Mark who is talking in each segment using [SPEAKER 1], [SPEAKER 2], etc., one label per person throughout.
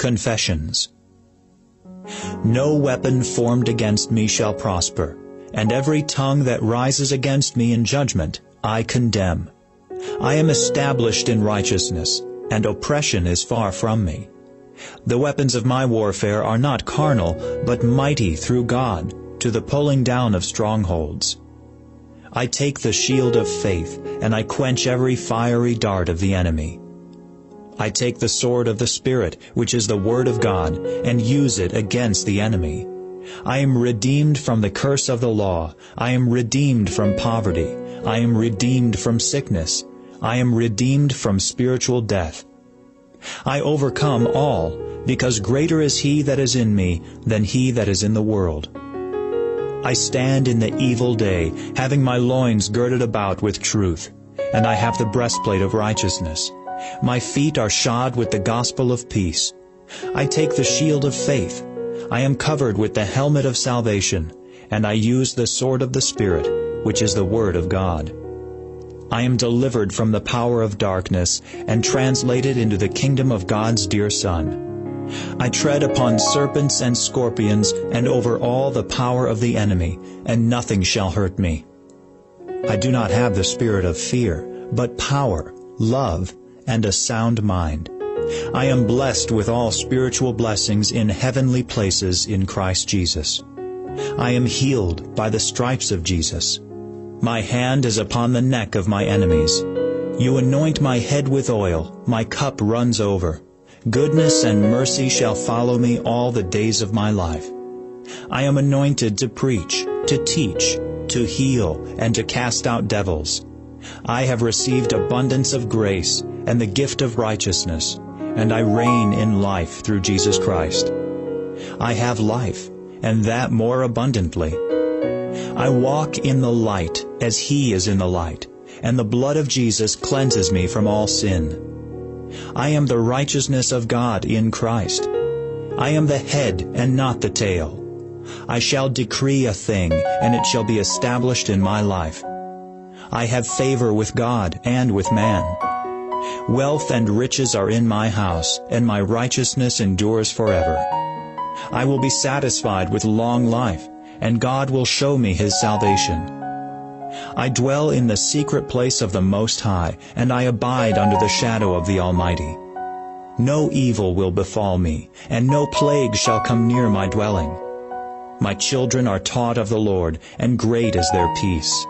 [SPEAKER 1] Confessions No weapon formed against me shall prosper, and every tongue that rises against me in judgment I condemn. I am established in righteousness, and oppression is far from me. The weapons of my warfare are not carnal, but mighty through God, to the pulling down of strongholds. I take the shield of faith, and I quench every fiery dart of the enemy. I take the sword of the Spirit, which is the Word of God, and use it against the enemy. I am redeemed from the curse of the law. I am redeemed from poverty. I am redeemed from sickness. I am redeemed from spiritual death. I overcome all, because greater is he that is in me than he that is in the world. I stand in the evil day, having my loins girded about with truth, and I have the breastplate of righteousness. My feet are shod with the gospel of peace. I take the shield of faith. I am covered with the helmet of salvation, and I use the sword of the Spirit, which is the Word of God. I am delivered from the power of darkness and translated into the kingdom of God's dear Son. I tread upon serpents and scorpions and over all the power of the enemy, and nothing shall hurt me. I do not have the spirit of fear, but power, love, and a sound mind. I am blessed with all spiritual blessings in heavenly places in Christ Jesus. I am healed by the stripes of Jesus. My hand is upon the neck of my enemies. You anoint my head with oil, my cup runs over. Goodness and mercy shall follow me all the days of my life. I am anointed to preach, to teach, to heal, and to cast out devils. I have received abundance of grace and the gift of righteousness, and I reign in life through Jesus Christ. I have life, and that more abundantly. I walk in the light as he is in the light, and the blood of Jesus cleanses me from all sin. I am the righteousness of God in Christ. I am the head and not the tail. I shall decree a thing, and it shall be established in my life. I have favor with God and with man. Wealth and riches are in my house, and my righteousness endures forever. I will be satisfied with long life, and God will show me his salvation. I dwell in the secret place of the Most High, and I abide under the shadow of the Almighty. No evil will befall me, and no plague shall come near my dwelling. My children are taught of the Lord, and great is their peace.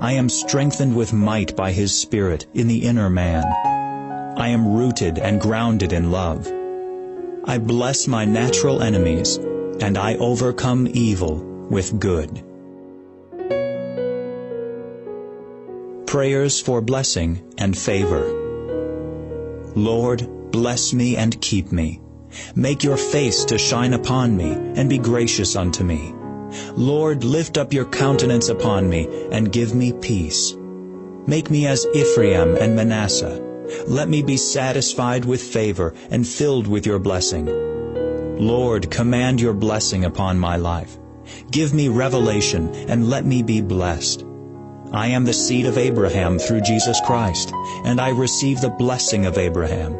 [SPEAKER 1] I am strengthened with might by his Spirit in the inner man. I am rooted and grounded in love. I bless my natural enemies, and I overcome evil with good. Prayers for blessing and favor. Lord, bless me and keep me. Make your face to shine upon me, and be gracious unto me. Lord, lift up your countenance upon me, and give me peace. Make me as Ephraim and Manasseh. Let me be satisfied with favor and filled with your blessing. Lord, command your blessing upon my life. Give me revelation, and let me be blessed. I am the seed of Abraham through Jesus Christ, and I receive the blessing of Abraham.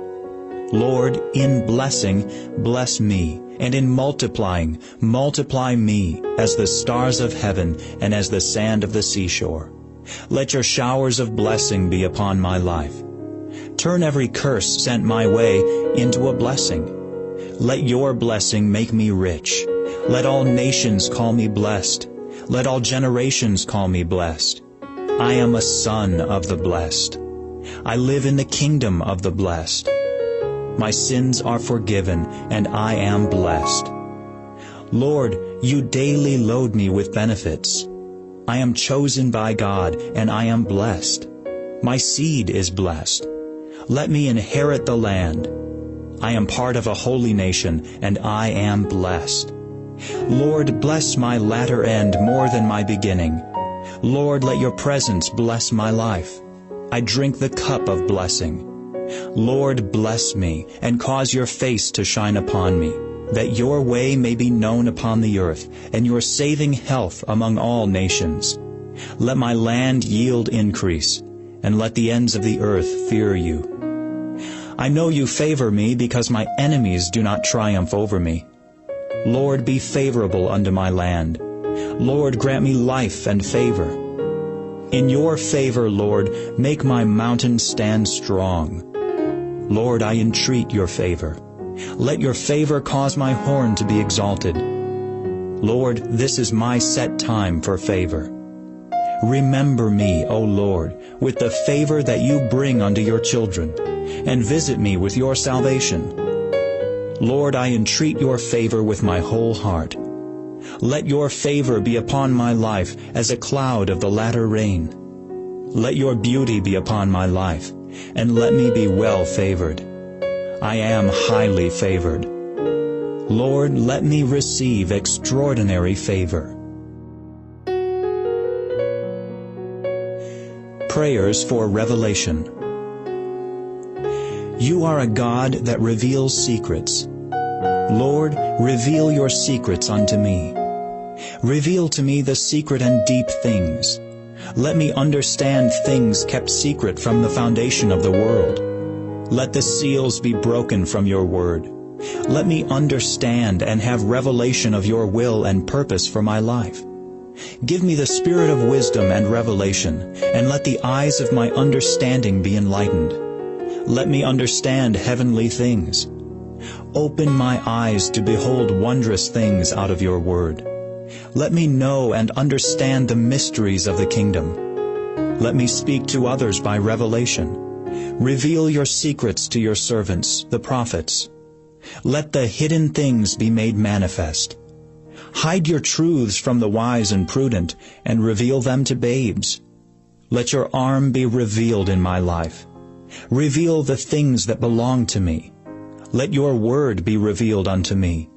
[SPEAKER 1] Lord, in blessing, bless me, and in multiplying, multiply me as the stars of heaven and as the sand of the seashore. Let your showers of blessing be upon my life. Turn every curse sent my way into a blessing. Let your blessing make me rich. Let all nations call me blessed. Let all generations call me blessed. I am a son of the blessed. I live in the kingdom of the blessed. My sins are forgiven, and I am blessed. Lord, you daily load me with benefits. I am chosen by God, and I am blessed. My seed is blessed. Let me inherit the land. I am part of a holy nation, and I am blessed. Lord, bless my latter end more than my beginning. Lord, let your presence bless my life. I drink the cup of blessing. Lord, bless me, and cause your face to shine upon me, that your way may be known upon the earth, and your saving health among all nations. Let my land yield increase, and let the ends of the earth fear you. I know you favor me because my enemies do not triumph over me. Lord, be favorable unto my land. Lord, grant me life and favor. In your favor, Lord, make my mountain stand strong. Lord, I entreat your favor. Let your favor cause my horn to be exalted. Lord, this is my set time for favor. Remember me, O Lord, with the favor that you bring unto your children, and visit me with your salvation. Lord, I entreat your favor with my whole heart. Let your favor be upon my life as a cloud of the latter rain. Let your beauty be upon my life, and let me be well favored. I am highly favored. Lord, let me receive extraordinary favor. Prayers for Revelation You are a God that reveals secrets. Lord, reveal your secrets unto me. Reveal to me the secret and deep things. Let me understand things kept secret from the foundation of the world. Let the seals be broken from your word. Let me understand and have revelation of your will and purpose for my life. Give me the spirit of wisdom and revelation, and let the eyes of my understanding be enlightened. Let me understand heavenly things. Open my eyes to behold wondrous things out of your word. Let me know and understand the mysteries of the kingdom. Let me speak to others by revelation. Reveal your secrets to your servants, the prophets. Let the hidden things be made manifest. Hide your truths from the wise and prudent, and reveal them to babes. Let your arm be revealed in my life. Reveal the things that belong to me. Let your word be revealed unto me.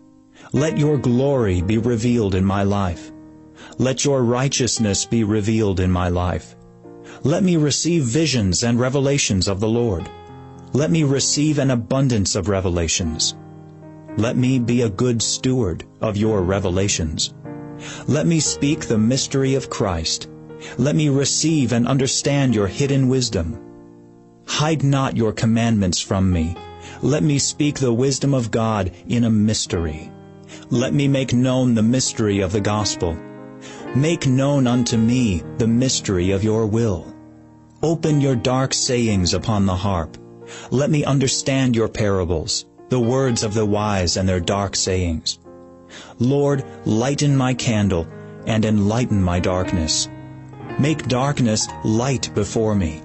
[SPEAKER 1] Let your glory be revealed in my life. Let your righteousness be revealed in my life. Let me receive visions and revelations of the Lord. Let me receive an abundance of revelations. Let me be a good steward of your revelations. Let me speak the mystery of Christ. Let me receive and understand your hidden wisdom. Hide not your commandments from me. Let me speak the wisdom of God in a mystery. Let me make known the mystery of the gospel. Make known unto me the mystery of your will. Open your dark sayings upon the harp. Let me understand your parables the words of the wise and their dark sayings. Lord, lighten my candle and enlighten my darkness. Make darkness light before me.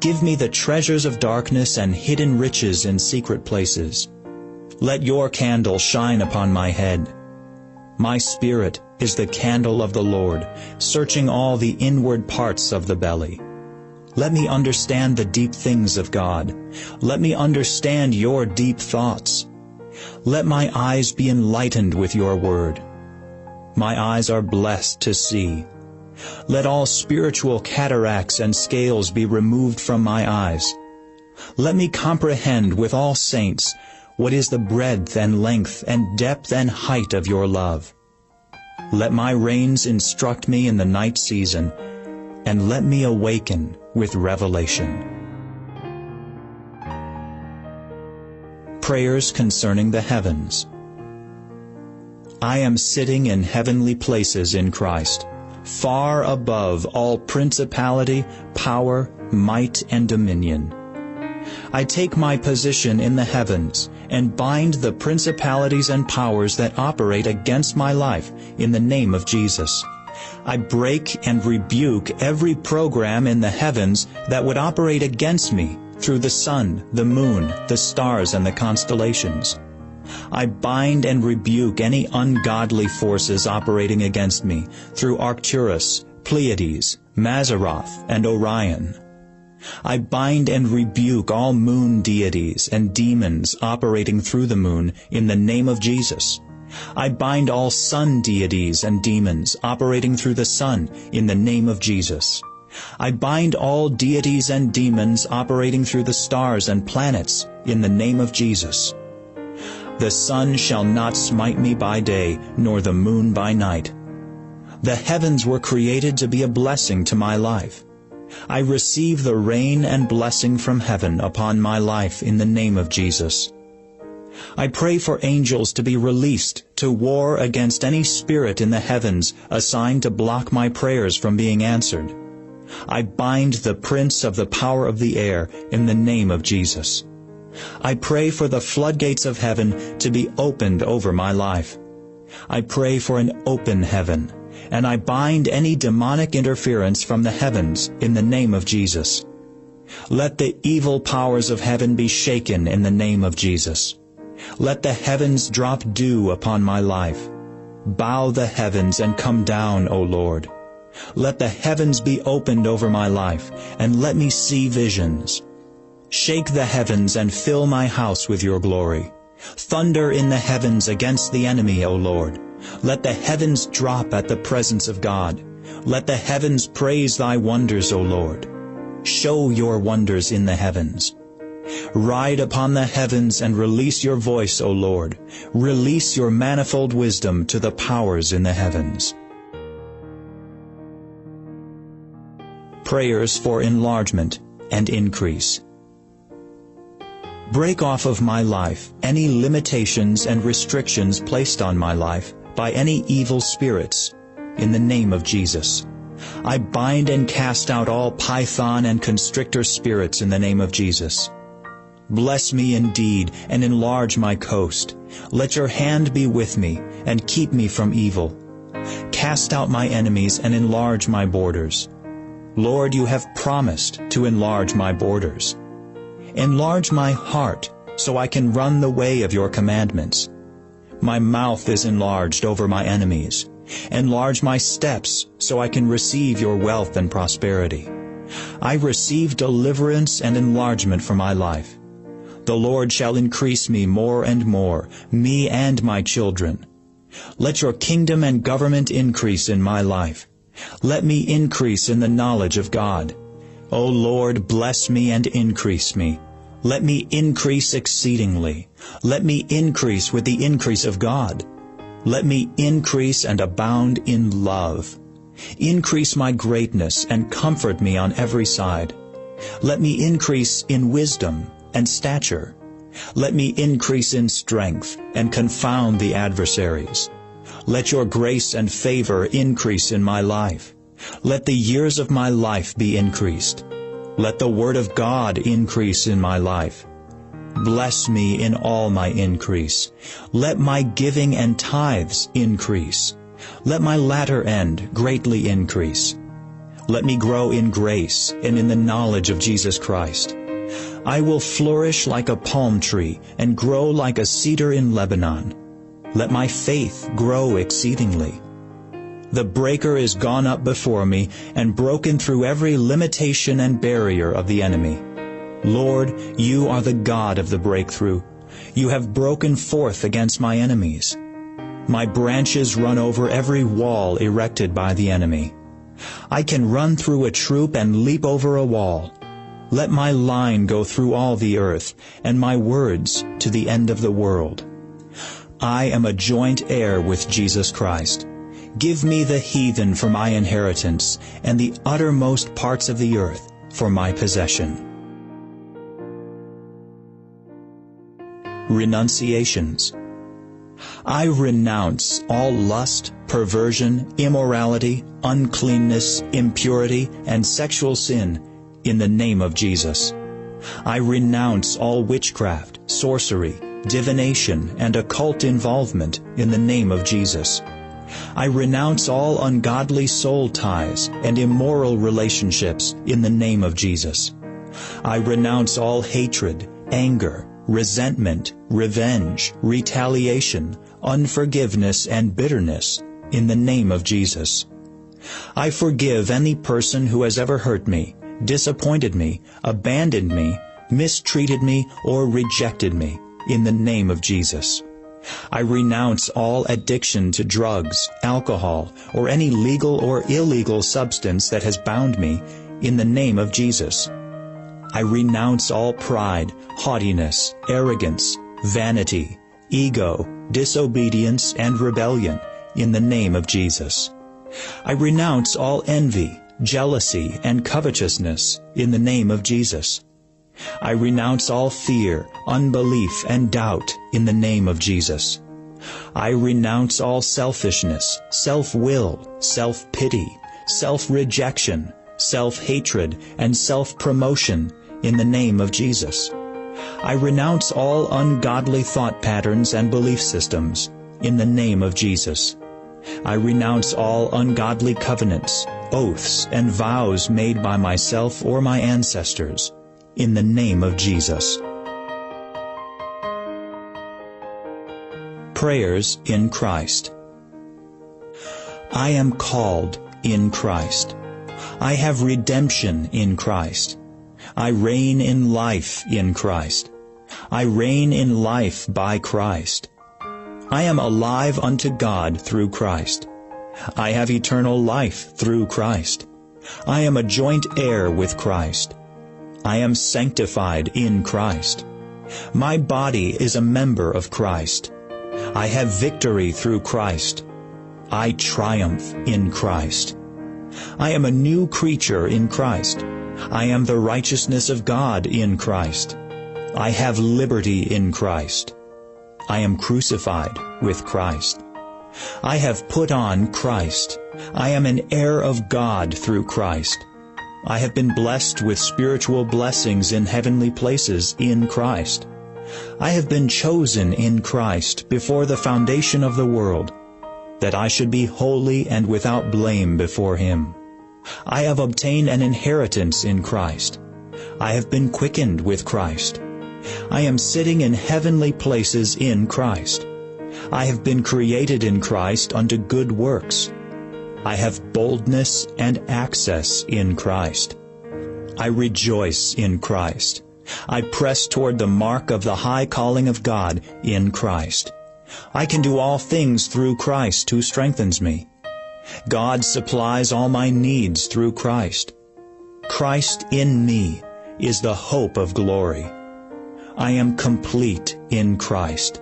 [SPEAKER 1] Give me the treasures of darkness and hidden riches in secret places. Let your candle shine upon my head. My spirit is the candle of the Lord, searching all the inward parts of the belly. Let me understand the deep things of God. Let me understand your deep thoughts. Let my eyes be enlightened with your word. My eyes are blessed to see. Let all spiritual cataracts and scales be removed from my eyes. Let me comprehend with all saints what is the breadth and length and depth and height of your love. Let my reins instruct me in the night season, and let me awaken with revelation. Prayers concerning the heavens. I am sitting in heavenly places in Christ, far above all principality, power, might, and dominion. I take my position in the heavens and bind the principalities and powers that operate against my life in the name of Jesus. I break and rebuke every program in the heavens that would operate against me through the sun, the moon, the stars, and the constellations. I bind and rebuke any ungodly forces operating against me through Arcturus, Pleiades, Mazzaroth, and Orion. I bind and rebuke all moon deities and demons operating through the moon in the name of Jesus. I bind all sun deities and demons operating through the sun in the name of Jesus. I bind all deities and demons operating through the stars and planets in the name of Jesus. The sun shall not smite me by day, nor the moon by night. The heavens were created to be a blessing to my life. I receive the rain and blessing from heaven upon my life in the name of Jesus. I pray for angels to be released to war against any spirit in the heavens assigned to block my prayers from being answered. I bind the prince of the power of the air in the name of Jesus. I pray for the floodgates of heaven to be opened over my life. I pray for an open heaven, and I bind any demonic interference from the heavens in the name of Jesus. Let the evil powers of heaven be shaken in the name of Jesus. Let the heavens drop dew upon my life. Bow the heavens and come down, O Lord. Let the heavens be opened over my life, and let me see visions. Shake the heavens and fill my house with your glory. Thunder in the heavens against the enemy, O Lord. Let the heavens drop at the presence of God. Let the heavens praise thy wonders, O Lord. Show your wonders in the heavens. Ride upon the heavens and release your voice, O Lord. Release your manifold wisdom to the powers in the heavens. Prayers for enlargement and increase. Break off of my life any limitations and restrictions placed on my life by any evil spirits in the name of Jesus. I bind and cast out all python and constrictor spirits in the name of Jesus. Bless me indeed and enlarge my coast. Let your hand be with me and keep me from evil. Cast out my enemies and enlarge my borders. Lord, you have promised to enlarge my borders. Enlarge my heart so I can run the way of your commandments. My mouth is enlarged over my enemies. Enlarge my steps so I can receive your wealth and prosperity. I receive deliverance and enlargement for my life. The Lord shall increase me more and more, me and my children. Let your kingdom and government increase in my life. Let me increase in the knowledge of God. O Lord, bless me and increase me. Let me increase exceedingly. Let me increase with the increase of God. Let me increase and abound in love. Increase my greatness and comfort me on every side. Let me increase in wisdom and stature. Let me increase in strength and confound the adversaries. Let your grace and favor increase in my life. Let the years of my life be increased. Let the word of God increase in my life. Bless me in all my increase. Let my giving and tithes increase. Let my latter end greatly increase. Let me grow in grace and in the knowledge of Jesus Christ. I will flourish like a palm tree and grow like a cedar in Lebanon. Let my faith grow exceedingly. The breaker is gone up before me and broken through every limitation and barrier of the enemy. Lord, you are the God of the breakthrough. You have broken forth against my enemies. My branches run over every wall erected by the enemy. I can run through a troop and leap over a wall. Let my line go through all the earth, and my words to the end of the world. I am a joint heir with Jesus Christ. Give me the heathen for my inheritance, and the uttermost parts of the earth for my possession. Renunciations I renounce all lust, perversion, immorality, uncleanness, impurity, and sexual sin in the name of Jesus. I renounce all witchcraft, sorcery, divination, and occult involvement in the name of Jesus. I renounce all ungodly soul ties and immoral relationships in the name of Jesus. I renounce all hatred, anger, resentment, revenge, retaliation, unforgiveness, and bitterness in the name of Jesus. I forgive any person who has ever hurt me, disappointed me, abandoned me, mistreated me, or rejected me in the name of Jesus. I renounce all addiction to drugs, alcohol, or any legal or illegal substance that has bound me in the name of Jesus. I renounce all pride, haughtiness, arrogance, vanity, ego, disobedience, and rebellion in the name of Jesus. I renounce all envy, jealousy, and covetousness in the name of Jesus. I renounce all fear, unbelief, and doubt in the name of Jesus. I renounce all selfishness, self-will, self-pity, self-rejection, self-hatred, and self-promotion in the name of Jesus. I renounce all ungodly thought patterns and belief systems in the name of Jesus. I renounce all ungodly covenants, oaths, and vows made by myself or my ancestors in the name of Jesus. Prayers in Christ I am called in Christ. I have redemption in Christ. I reign in life in Christ. I reign in life by Christ. I am alive unto God through Christ. I have eternal life through Christ. I am a joint heir with Christ. I am sanctified in Christ. My body is a member of Christ. I have victory through Christ. I triumph in Christ. I am a new creature in Christ. I am the righteousness of God in Christ. I have liberty in Christ. I am crucified with Christ. I have put on Christ. I am an heir of God through Christ. I have been blessed with spiritual blessings in heavenly places in Christ. I have been chosen in Christ before the foundation of the world, that I should be holy and without blame before him. I have obtained an inheritance in Christ. I have been quickened with Christ. I am sitting in heavenly places in Christ. I have been created in Christ unto good works. I have boldness and access in Christ. I rejoice in Christ. I press toward the mark of the high calling of God in Christ. I can do all things through Christ who strengthens me. God supplies all my needs through Christ. Christ in me is the hope of glory. I am complete in Christ.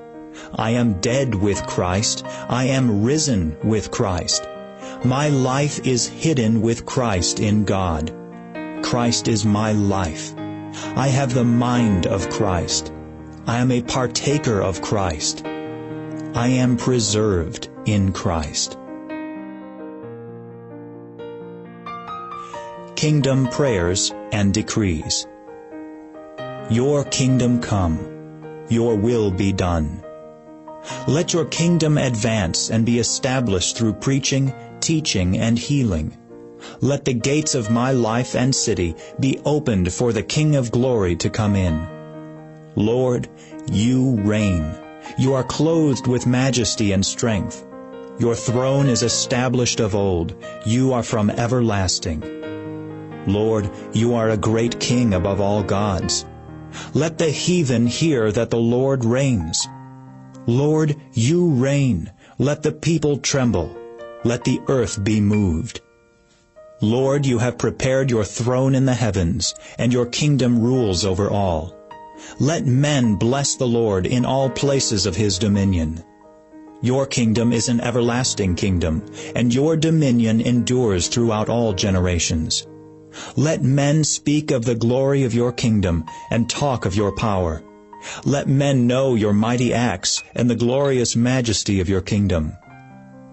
[SPEAKER 1] I am dead with Christ. I am risen with Christ. My life is hidden with Christ in God. Christ is my life. I have the mind of Christ. I am a partaker of Christ. I am preserved in Christ. Kingdom Prayers and Decrees Your kingdom come. Your will be done. Let your kingdom advance and be established through preaching, teaching, and healing let the gates of my life and city be opened for the King of glory to come in. Lord, you reign. You are clothed with majesty and strength. Your throne is established of old. You are from everlasting. Lord, you are a great king above all gods. Let the heathen hear that the Lord reigns. Lord, you reign. Let the people tremble. Let the earth be moved. Lord, you have prepared your throne in the heavens, and your kingdom rules over all. Let men bless the Lord in all places of his dominion. Your kingdom is an everlasting kingdom, and your dominion endures throughout all generations. Let men speak of the glory of your kingdom, and talk of your power. Let men know your mighty acts, and the glorious majesty of your kingdom.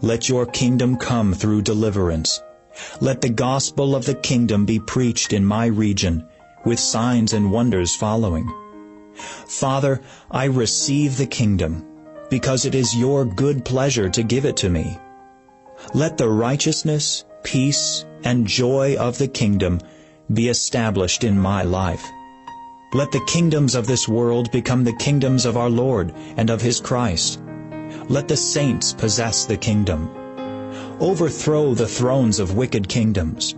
[SPEAKER 1] Let your kingdom come through deliverance, let the gospel of the kingdom be preached in my region, with signs and wonders following. Father, I receive the kingdom, because it is your good pleasure to give it to me. Let the righteousness, peace, and joy of the kingdom be established in my life. Let the kingdoms of this world become the kingdoms of our Lord and of his Christ. Let the saints possess the kingdom. Overthrow the thrones of wicked kingdoms.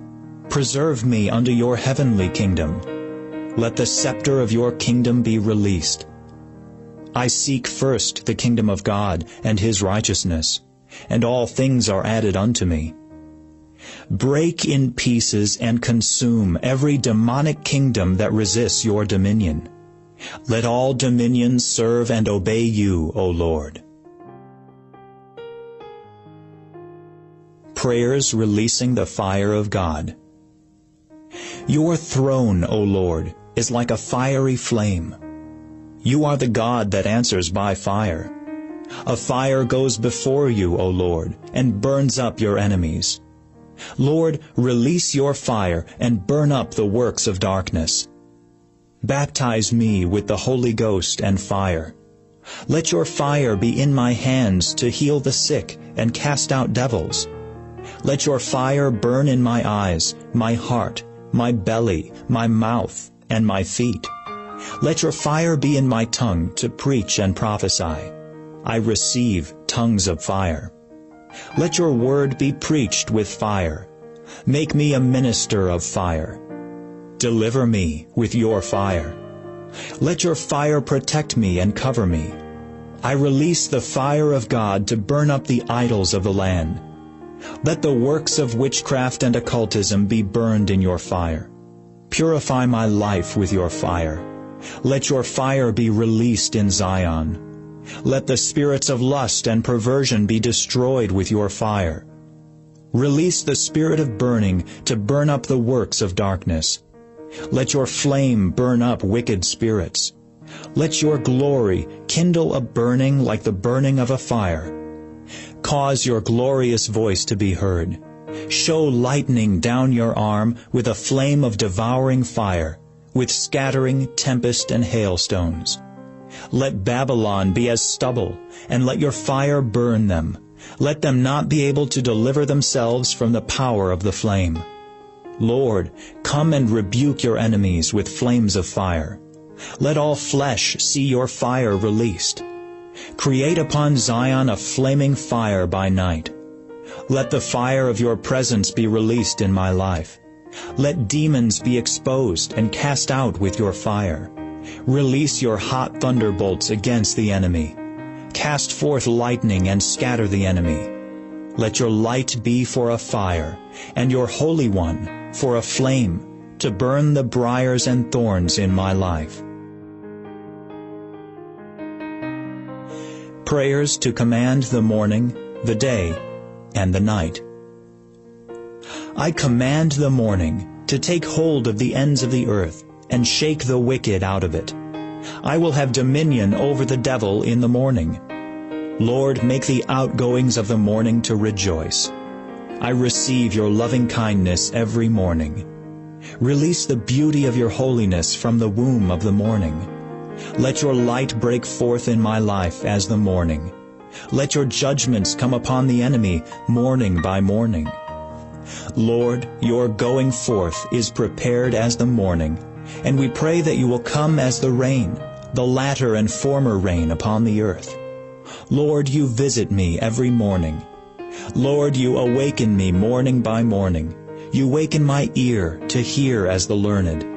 [SPEAKER 1] Preserve me unto your heavenly kingdom. Let the scepter of your kingdom be released. I seek first the kingdom of God and his righteousness, and all things are added unto me. Break in pieces and consume every demonic kingdom that resists your dominion. Let all dominions serve and obey you, O Lord. Prayers releasing the fire of God. Your throne, O Lord, is like a fiery flame. You are the God that answers by fire. A fire goes before you, O Lord, and burns up your enemies. Lord, release your fire and burn up the works of darkness. Baptize me with the Holy Ghost and fire. Let your fire be in my hands to heal the sick and cast out devils. Let your fire burn in my eyes, my heart, my belly, my mouth, and my feet. Let your fire be in my tongue to preach and prophesy. I receive tongues of fire. Let your word be preached with fire. Make me a minister of fire. Deliver me with your fire. Let your fire protect me and cover me. I release the fire of God to burn up the idols of the land. Let the works of witchcraft and occultism be burned in your fire. Purify my life with your fire. Let your fire be released in Zion. Let the spirits of lust and perversion be destroyed with your fire. Release the spirit of burning to burn up the works of darkness. Let your flame burn up wicked spirits. Let your glory kindle a burning like the burning of a fire. Cause your glorious voice to be heard. Show lightning down your arm with a flame of devouring fire, with scattering tempest and hailstones. Let Babylon be as stubble, and let your fire burn them. Let them not be able to deliver themselves from the power of the flame. Lord, come and rebuke your enemies with flames of fire. Let all flesh see your fire released. Create upon Zion a flaming fire by night. Let the fire of your presence be released in my life. Let demons be exposed and cast out with your fire. Release your hot thunderbolts against the enemy. Cast forth lightning and scatter the enemy. Let your light be for a fire, and your Holy One for a flame, to burn the briars and thorns in my life. Prayers to command the morning, the day, and the night. I command the morning to take hold of the ends of the earth and shake the wicked out of it. I will have dominion over the devil in the morning. Lord, make the outgoings of the morning to rejoice. I receive your loving kindness every morning. Release the beauty of your holiness from the womb of the morning. Let your light break forth in my life as the morning. Let your judgments come upon the enemy morning by morning. Lord, your going forth is prepared as the morning, and we pray that you will come as the rain, the latter and former rain upon the earth. Lord, you visit me every morning. Lord, you awaken me morning by morning. You waken my ear to hear as the learned.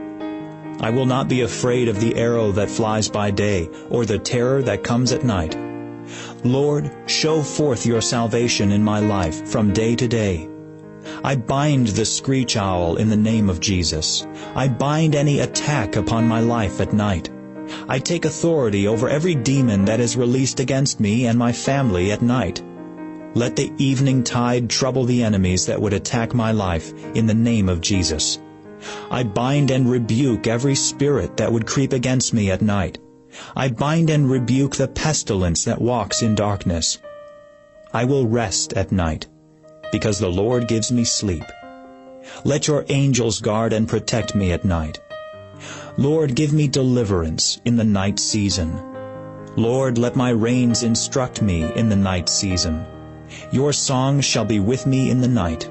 [SPEAKER 1] I will not be afraid of the arrow that flies by day, or the terror that comes at night. Lord, show forth your salvation in my life from day to day. I bind the screech owl in the name of Jesus. I bind any attack upon my life at night. I take authority over every demon that is released against me and my family at night. Let the evening tide trouble the enemies that would attack my life in the name of Jesus. I bind and rebuke every spirit that would creep against me at night. I bind and rebuke the pestilence that walks in darkness. I will rest at night, because the Lord gives me sleep. Let your angels guard and protect me at night. Lord, give me deliverance in the night season. Lord, let my reins instruct me in the night season. Your song shall be with me in the night.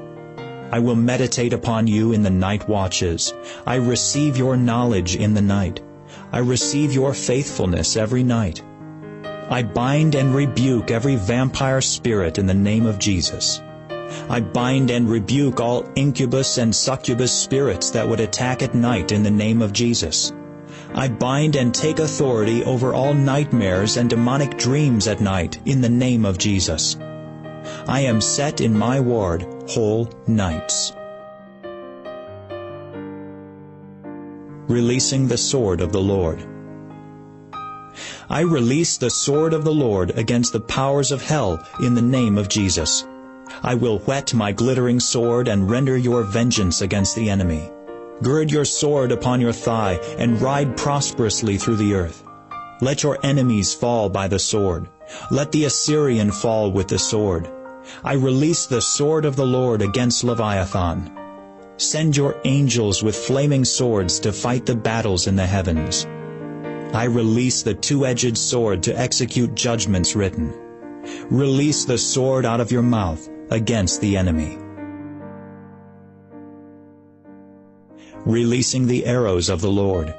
[SPEAKER 1] I will meditate upon you in the night watches. I receive your knowledge in the night. I receive your faithfulness every night. I bind and rebuke every vampire spirit in the name of Jesus. I bind and rebuke all incubus and succubus spirits that would attack at night in the name of Jesus. I bind and take authority over all nightmares and demonic dreams at night in the name of Jesus. I am set in my ward whole nights. Releasing the sword of the Lord. I release the sword of the Lord against the powers of hell in the name of Jesus. I will whet my glittering sword and render your vengeance against the enemy. Gird your sword upon your thigh, and ride prosperously through the earth. Let your enemies fall by the sword. Let the Assyrian fall with the sword. I release the sword of the Lord against Leviathan. Send your angels with flaming swords to fight the battles in the heavens. I release the two-edged sword to execute judgments written. Release the sword out of your mouth against the enemy. Releasing the arrows of the Lord.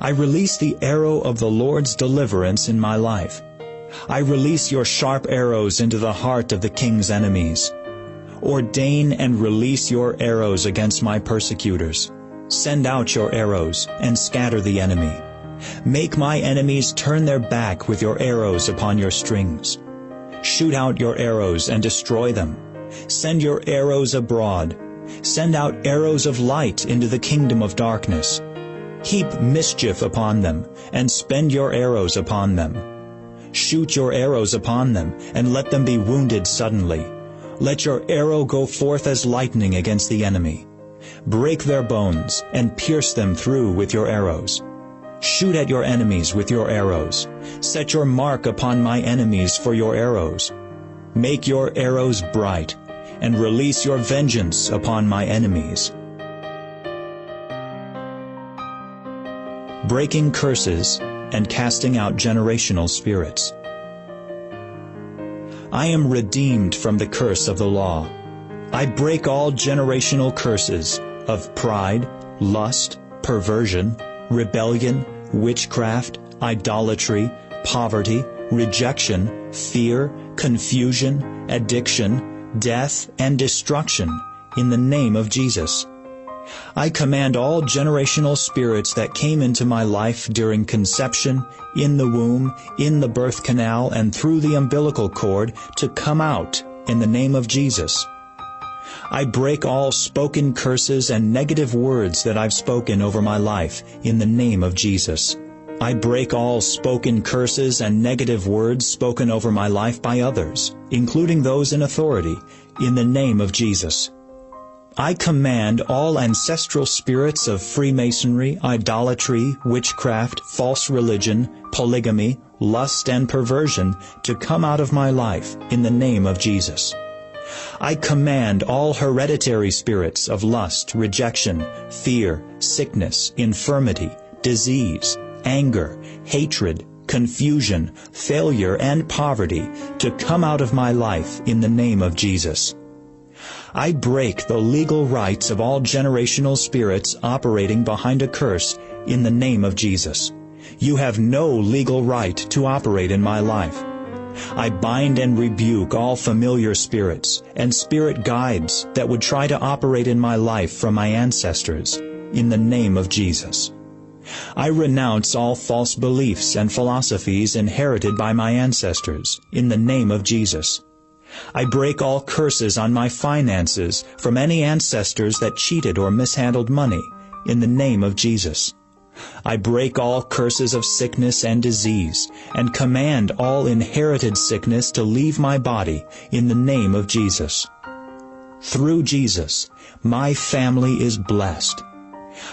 [SPEAKER 1] I release the arrow of the Lord's deliverance in my life. I release your sharp arrows into the heart of the king's enemies. Ordain and release your arrows against my persecutors. Send out your arrows and scatter the enemy. Make my enemies turn their back with your arrows upon your strings. Shoot out your arrows and destroy them. Send your arrows abroad. Send out arrows of light into the kingdom of darkness. Heap mischief upon them, and spend your arrows upon them. Shoot your arrows upon them, and let them be wounded suddenly. Let your arrow go forth as lightning against the enemy. Break their bones, and pierce them through with your arrows. Shoot at your enemies with your arrows. Set your mark upon my enemies for your arrows. Make your arrows bright, and release your vengeance upon my enemies. Breaking curses and casting out generational spirits. I am redeemed from the curse of the law. I break all generational curses of pride, lust, perversion, rebellion, witchcraft, idolatry, poverty, rejection, fear, confusion, addiction, death, and destruction in the name of Jesus. I command all generational spirits that came into my life during conception, in the womb, in the birth canal, and through the umbilical cord to come out in the name of Jesus. I break all spoken curses and negative words that I've spoken over my life in the name of Jesus. I break all spoken curses and negative words spoken over my life by others, including those in authority, in the name of Jesus. I command all ancestral spirits of Freemasonry, idolatry, witchcraft, false religion, polygamy, lust, and perversion to come out of my life in the name of Jesus. I command all hereditary spirits of lust, rejection, fear, sickness, infirmity, disease, anger, hatred, confusion, failure, and poverty to come out of my life in the name of Jesus. I break the legal rights of all generational spirits operating behind a curse in the name of Jesus. You have no legal right to operate in my life. I bind and rebuke all familiar spirits and spirit guides that would try to operate in my life from my ancestors in the name of Jesus. I renounce all false beliefs and philosophies inherited by my ancestors in the name of Jesus. I break all curses on my finances from any ancestors that cheated or mishandled money in the name of Jesus. I break all curses of sickness and disease and command all inherited sickness to leave my body in the name of Jesus. Through Jesus, my family is blessed.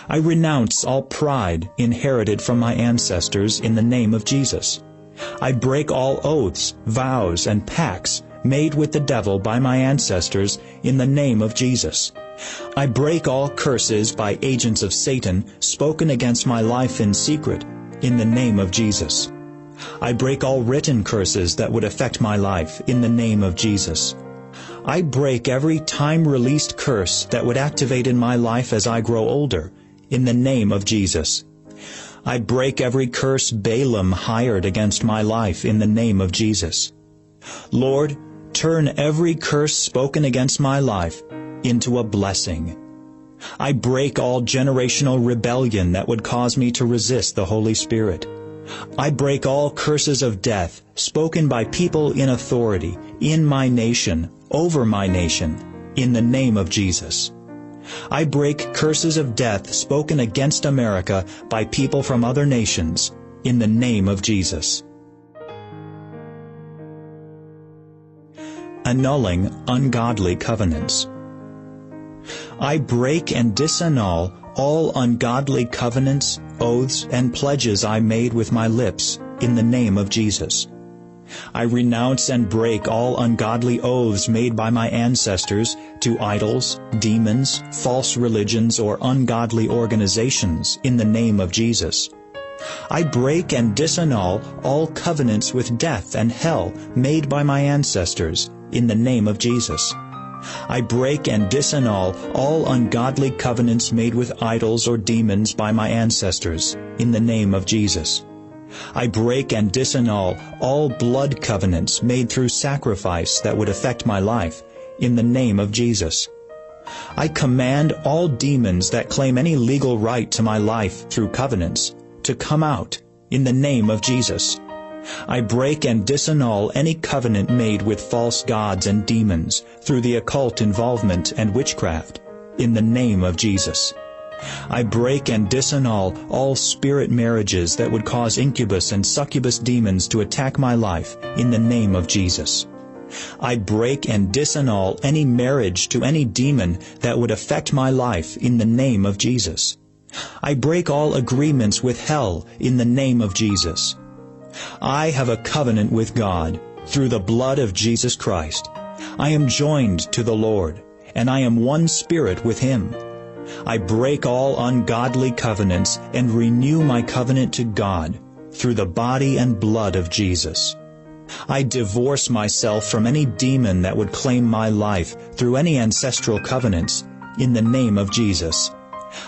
[SPEAKER 1] I renounce all pride inherited from my ancestors in the name of Jesus. I break all oaths, vows, and pacts made with the devil by my ancestors in the name of Jesus. I break all curses by agents of Satan spoken against my life in secret in the name of Jesus. I break all written curses that would affect my life in the name of Jesus. I break every time-released curse that would activate in my life as I grow older in the name of Jesus. I break every curse Balaam hired against my life in the name of Jesus. Lord, turn every curse spoken against my life into a blessing. I break all generational rebellion that would cause me to resist the Holy Spirit. I break all curses of death spoken by people in authority, in my nation, over my nation, in the name of Jesus. I break curses of death spoken against America by people from other nations, in the name of Jesus. Annulling ungodly covenants. I break and disannul all ungodly covenants, oaths, and pledges I made with my lips in the name of Jesus. I renounce and break all ungodly oaths made by my ancestors to idols, demons, false religions, or ungodly organizations in the name of Jesus. I break and disannul all covenants with death and hell made by my ancestors in the name of Jesus. I break and disannul all ungodly covenants made with idols or demons by my ancestors in the name of Jesus. I break and disannul all blood covenants made through sacrifice that would affect my life in the name of Jesus. I command all demons that claim any legal right to my life through covenants to come out in the name of Jesus. I break and disannul any covenant made with false gods and demons through the occult involvement and witchcraft in the name of Jesus. I break and disannul all spirit marriages that would cause incubus and succubus demons to attack my life in the name of Jesus. I break and disannul any marriage to any demon that would affect my life in the name of Jesus. I break all agreements with hell in the name of Jesus. I have a covenant with God through the blood of Jesus Christ. I am joined to the Lord, and I am one spirit with Him. I break all ungodly covenants and renew my covenant to God through the body and blood of Jesus. I divorce myself from any demon that would claim my life through any ancestral covenants in the name of Jesus.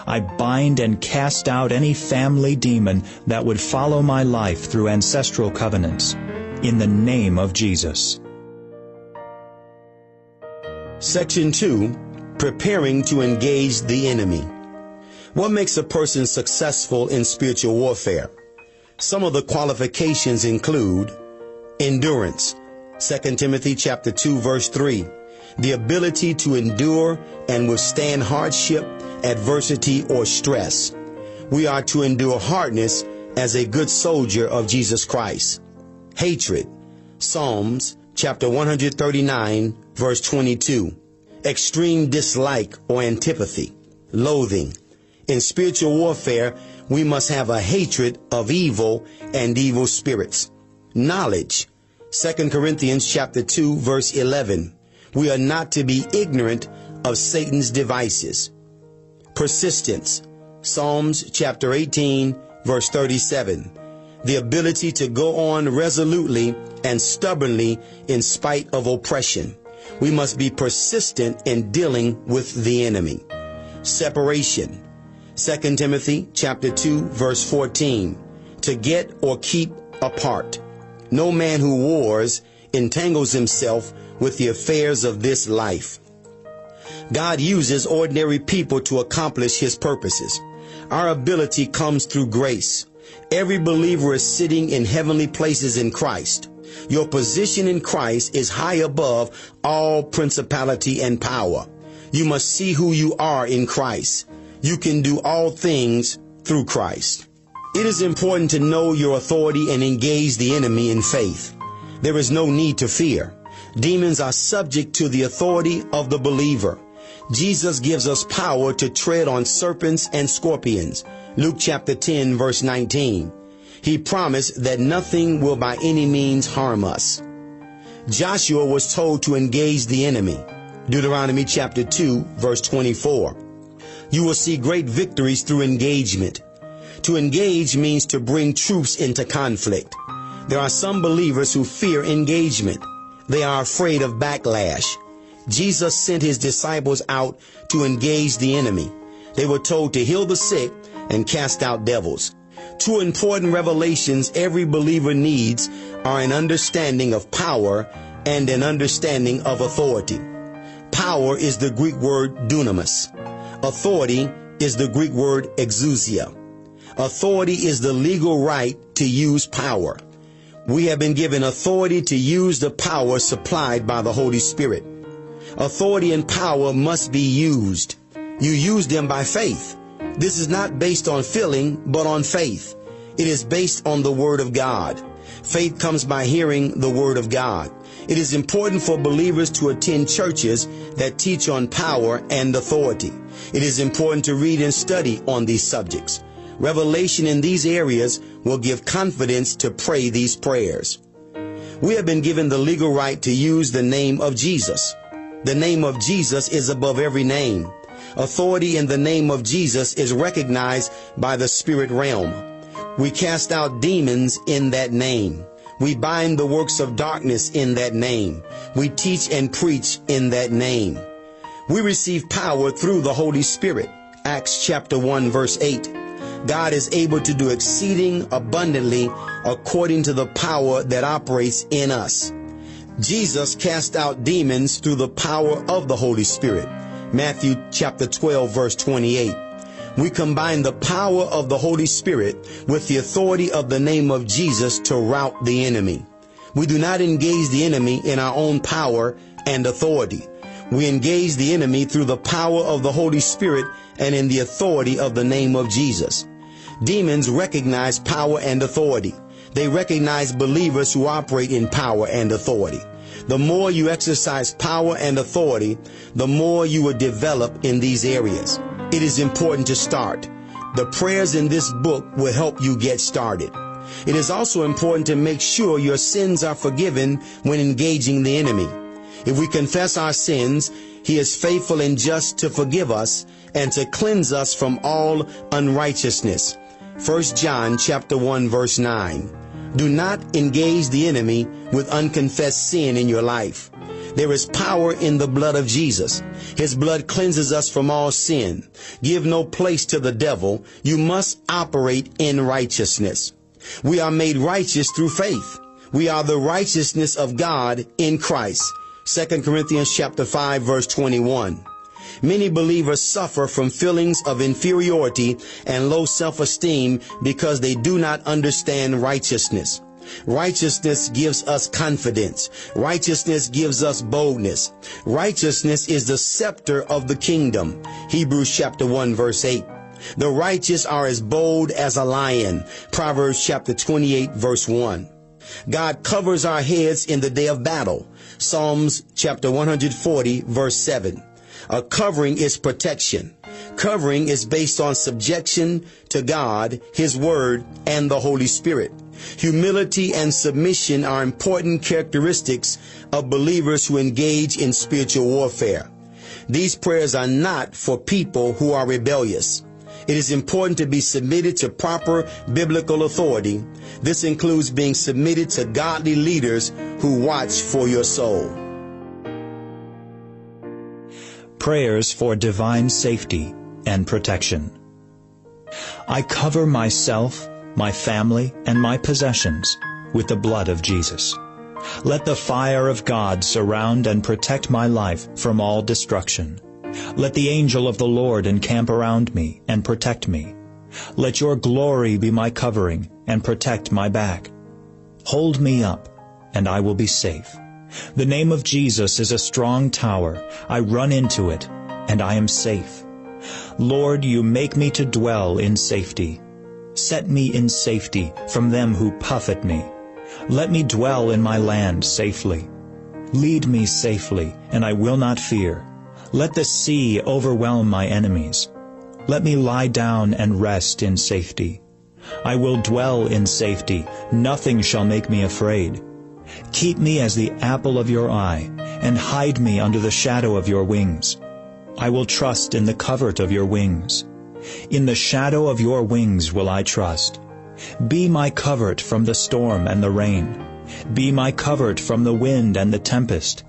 [SPEAKER 1] I bind and cast out any family demon that would follow my life through ancestral covenants in the name of Jesus.
[SPEAKER 2] Section 2 preparing to engage the enemy. What makes a person successful in spiritual warfare? Some of the qualifications include endurance, 2 Timothy chapter 2 verse 3, the ability to endure and withstand hardship, adversity, or stress. We are to endure hardness as a good soldier of Jesus Christ. Hatred, Psalms chapter 139 verse 22 extreme dislike or antipathy, loathing. In spiritual warfare, we must have a hatred of evil and evil spirits. Knowledge. 2 Corinthians chapter 2 verse 11. We are not to be ignorant of Satan's devices. Persistence. Psalms chapter 18 verse 37. The ability to go on resolutely and stubbornly in spite of oppression. We must be persistent in dealing with the enemy. Separation. 2 Timothy chapter 2 verse 14. To get or keep apart. No man who wars entangles himself with the affairs of this life. God uses ordinary people to accomplish his purposes. Our ability comes through grace. Every believer is sitting in heavenly places in Christ. Your position in Christ is high above all principality and power. You must see who you are in Christ. You can do all things through Christ. It is important to know your authority and engage the enemy in faith. There is no need to fear. Demons are subject to the authority of the believer. Jesus gives us power to tread on serpents and scorpions. Luke chapter 10 verse 19 he promised that nothing will by any means harm us. Joshua was told to engage the enemy. Deuteronomy chapter 2 verse 24. You will see great victories through engagement. To engage means to bring troops into conflict. There are some believers who fear engagement. They are afraid of backlash. Jesus sent his disciples out to engage the enemy. They were told to heal the sick and cast out devils. Two important revelations every believer needs are an understanding of power and an understanding of authority. Power is the Greek word dunamis. Authority is the Greek word exousia. Authority is the legal right to use power. We have been given authority to use the power supplied by the Holy Spirit. Authority and power must be used. You use them by faith. This is not based on feeling, but on faith. It is based on the Word of God. Faith comes by hearing the Word of God. It is important for believers to attend churches that teach on power and authority. It is important to read and study on these subjects. Revelation in these areas will give confidence to pray these prayers. We have been given the legal right to use the name of Jesus. The name of Jesus is above every name. Authority in the name of Jesus is recognized by the spirit realm. We cast out demons in that name. We bind the works of darkness in that name. We teach and preach in that name. We receive power through the Holy Spirit. Acts chapter 1 verse 8. God is able to do exceeding abundantly according to the power that operates in us. Jesus cast out demons through the power of the Holy Spirit. Matthew chapter 12 verse 28 we combine the power of the Holy Spirit with the authority of the name of Jesus to rout the enemy. We do not engage the enemy in our own power and authority. We engage the enemy through the power of the Holy Spirit and in the authority of the name of Jesus. Demons recognize power and authority. They recognize believers who operate in power and authority. The more you exercise power and authority, the more you will develop in these areas it is important to start. The prayers in this book will help you get started. It is also important to make sure your sins are forgiven when engaging the enemy. If we confess our sins, he is faithful and just to forgive us and to cleanse us from all unrighteousness. 1 John chapter 1 verse 9. Do not engage the enemy with unconfessed sin in your life. There is power in the blood of Jesus. His blood cleanses us from all sin. Give no place to the devil. You must operate in righteousness. We are made righteous through faith. We are the righteousness of God in Christ. 2 Corinthians chapter 5 verse 21. Many believers suffer from feelings of inferiority and low self-esteem because they do not understand righteousness. Righteousness gives us confidence. Righteousness gives us boldness. Righteousness is the scepter of the kingdom. Hebrews chapter 1 verse 8. The righteous are as bold as a lion. Proverbs chapter 28 verse 1. God covers our heads in the day of battle. Psalms chapter 140 verse 7. A covering is protection. Covering is based on subjection to God, His Word, and the Holy Spirit. Humility and submission are important characteristics of believers who engage in spiritual warfare. These prayers are not for people who are rebellious. It is important to be submitted to proper biblical authority. This includes being submitted to godly leaders who watch for your soul.
[SPEAKER 1] Prayers for divine safety and protection. I cover myself my family, and my possessions with the blood of Jesus. Let the fire of God surround and protect my life from all destruction. Let the angel of the Lord encamp around me and protect me. Let your glory be my covering and protect my back. Hold me up, and I will be safe. The name of Jesus is a strong tower. I run into it, and I am safe. Lord, you make me to dwell in safety. Set me in safety from them who puff at me. Let me dwell in my land safely. Lead me safely, and I will not fear. Let the sea overwhelm my enemies. Let me lie down and rest in safety. I will dwell in safety. Nothing shall make me afraid. Keep me as the apple of your eye, and hide me under the shadow of your wings. I will trust in the covert of your wings. In the shadow of your wings will I trust. Be my covert from the storm and the rain. Be my covert from the wind and the tempest.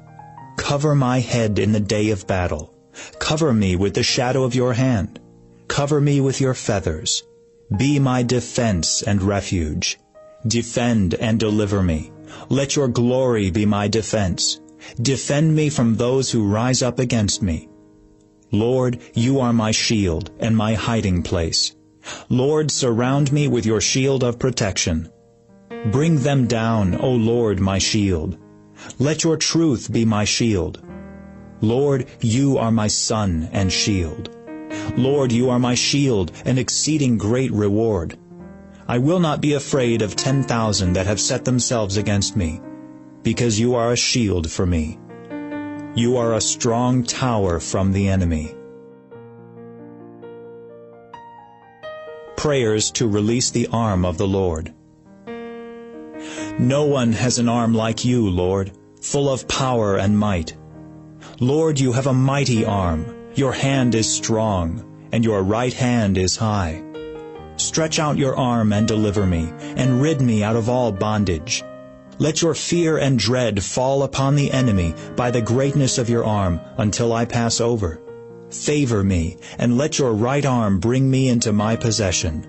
[SPEAKER 1] Cover my head in the day of battle. Cover me with the shadow of your hand. Cover me with your feathers. Be my defense and refuge. Defend and deliver me. Let your glory be my defense. Defend me from those who rise up against me. Lord, you are my shield and my hiding place. Lord, surround me with your shield of protection. Bring them down, O Lord, my shield. Let your truth be my shield. Lord, you are my sun and shield. Lord, you are my shield and exceeding great reward. I will not be afraid of ten thousand that have set themselves against me, because you are a shield for me. You are a strong tower from the enemy. Prayers to release the arm of the Lord. No one has an arm like you, Lord, full of power and might. Lord, you have a mighty arm. Your hand is strong, and your right hand is high. Stretch out your arm and deliver me, and rid me out of all bondage. Let your fear and dread fall upon the enemy by the greatness of your arm until I pass over. Favor me, and let your right arm bring me into my possession.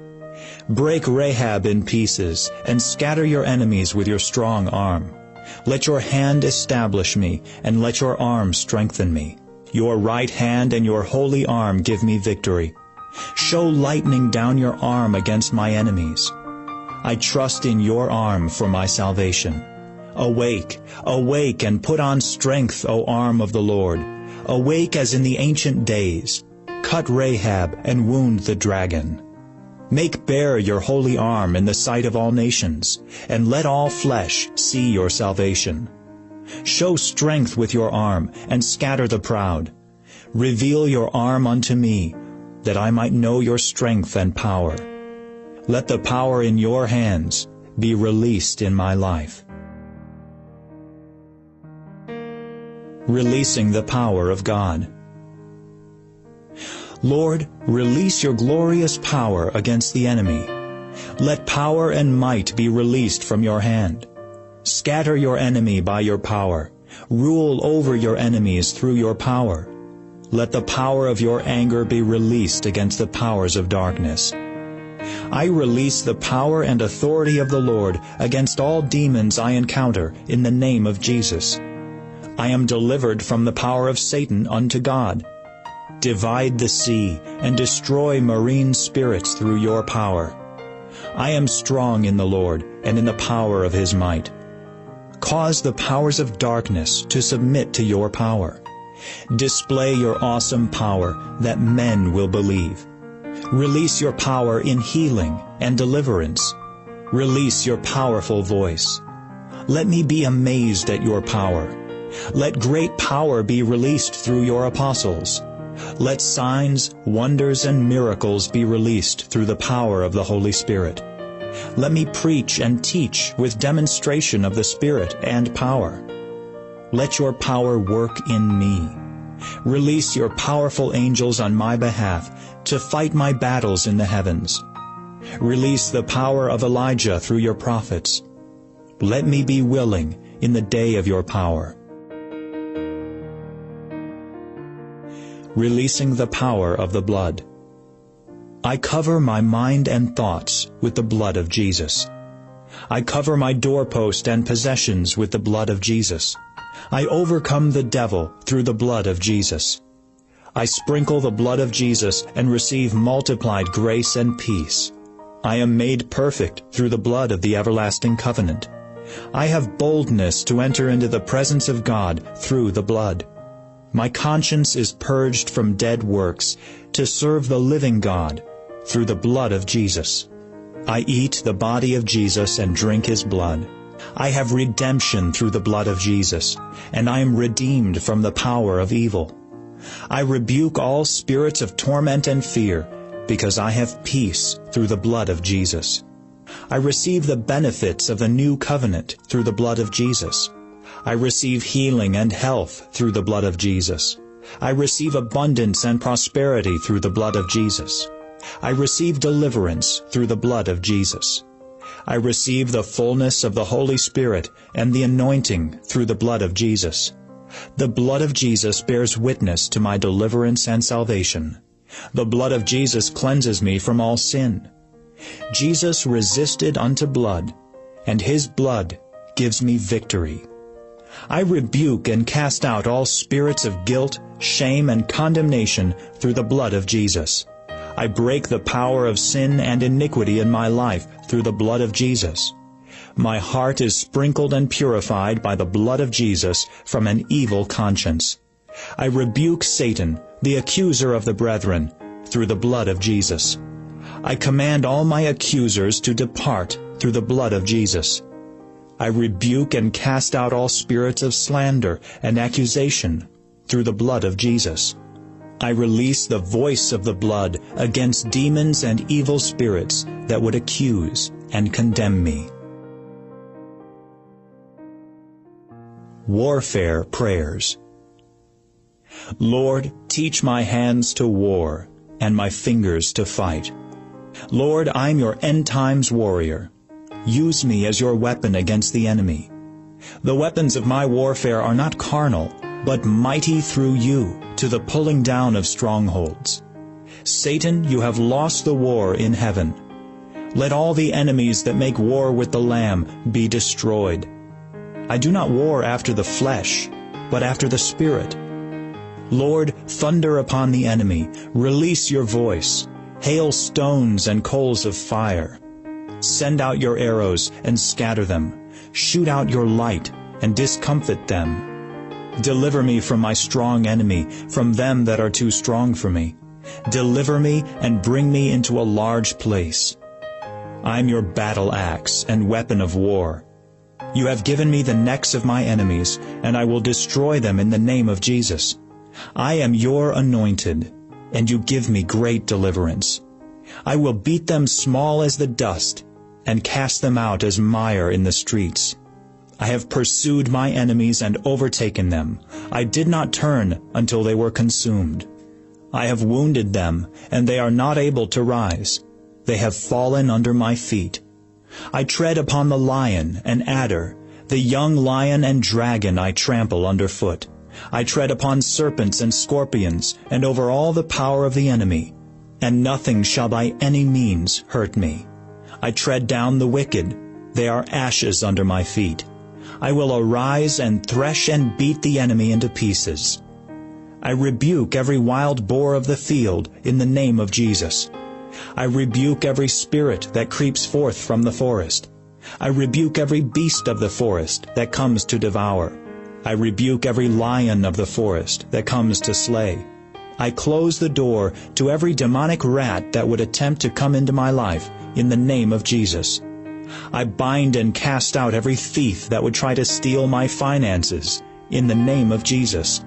[SPEAKER 1] Break Rahab in pieces, and scatter your enemies with your strong arm. Let your hand establish me, and let your arm strengthen me. Your right hand and your holy arm give me victory. Show lightning down your arm against my enemies. I trust in your arm for my salvation. Awake, awake, and put on strength, O arm of the Lord. Awake as in the ancient days. Cut Rahab and wound the dragon. Make bare your holy arm in the sight of all nations, and let all flesh see your salvation. Show strength with your arm, and scatter the proud. Reveal your arm unto me, that I might know your strength and power. Let the power in your hands be released in my life. Releasing the power of God. Lord, release your glorious power against the enemy. Let power and might be released from your hand. Scatter your enemy by your power. Rule over your enemies through your power. Let the power of your anger be released against the powers of darkness. I release the power and authority of the Lord against all demons I encounter in the name of Jesus. I am delivered from the power of Satan unto God. Divide the sea and destroy marine spirits through your power. I am strong in the Lord and in the power of his might. Cause the powers of darkness to submit to your power. Display your awesome power that men will believe. Release your power in healing and deliverance. Release your powerful voice. Let me be amazed at your power. Let great power be released through your apostles. Let signs, wonders, and miracles be released through the power of the Holy Spirit. Let me preach and teach with demonstration of the Spirit and power. Let your power work in me. Release your powerful angels on my behalf to fight my battles in the heavens. Release the power of Elijah through your prophets. Let me be willing in the day of your power. Releasing the power of the blood. I cover my mind and thoughts with the blood of Jesus. I cover my doorpost and possessions with the blood of Jesus. I overcome the devil through the blood of Jesus. I sprinkle the blood of Jesus and receive multiplied grace and peace. I am made perfect through the blood of the everlasting covenant. I have boldness to enter into the presence of God through the blood. My conscience is purged from dead works to serve the living God through the blood of Jesus. I eat the body of Jesus and drink his blood. I have redemption through the blood of Jesus, and I am redeemed from the power of evil. I rebuke all spirits of torment and fear, because I have peace through the blood of Jesus. I receive the benefits of the new covenant through the blood of Jesus. I receive healing and health through the blood of Jesus. I receive abundance and prosperity through the blood of Jesus. I receive deliverance through the blood of Jesus. I receive the fullness of the Holy Spirit and the anointing through the blood of Jesus. The blood of Jesus bears witness to my deliverance and salvation. The blood of Jesus cleanses me from all sin. Jesus resisted unto blood, and his blood gives me victory. I rebuke and cast out all spirits of guilt, shame, and condemnation through the blood of Jesus. I break the power of sin and iniquity in my life through the blood of Jesus. My heart is sprinkled and purified by the blood of Jesus from an evil conscience. I rebuke Satan, the accuser of the brethren, through the blood of Jesus. I command all my accusers to depart through the blood of Jesus. I rebuke and cast out all spirits of slander and accusation through the blood of Jesus. I release the voice of the blood against demons and evil spirits that would accuse and condemn me. Warfare Prayers Lord, teach my hands to war and my fingers to fight. Lord, I'm your end times warrior. Use me as your weapon against the enemy. The weapons of my warfare are not carnal, but mighty through you to the pulling down of strongholds. Satan, you have lost the war in heaven. Let all the enemies that make war with the Lamb be destroyed. I do not war after the flesh, but after the Spirit. Lord, thunder upon the enemy, release your voice, hail stones and coals of fire. Send out your arrows and scatter them, shoot out your light and discomfit them. Deliver me from my strong enemy, from them that are too strong for me. Deliver me and bring me into a large place. I am your battle axe and weapon of war. You have given me the necks of my enemies, and I will destroy them in the name of Jesus. I am your anointed, and you give me great deliverance. I will beat them small as the dust, and cast them out as mire in the streets. I have pursued my enemies and overtaken them. I did not turn until they were consumed. I have wounded them, and they are not able to rise. They have fallen under my feet. I tread upon the lion and adder, the young lion and dragon I trample underfoot. I tread upon serpents and scorpions, and over all the power of the enemy, and nothing shall by any means hurt me. I tread down the wicked, they are ashes under my feet. I will arise and thresh and beat the enemy into pieces. I rebuke every wild boar of the field in the name of Jesus. I rebuke every spirit that creeps forth from the forest. I rebuke every beast of the forest that comes to devour. I rebuke every lion of the forest that comes to slay. I close the door to every demonic rat that would attempt to come into my life in the name of Jesus. I bind and cast out every thief that would try to steal my finances in the name of Jesus.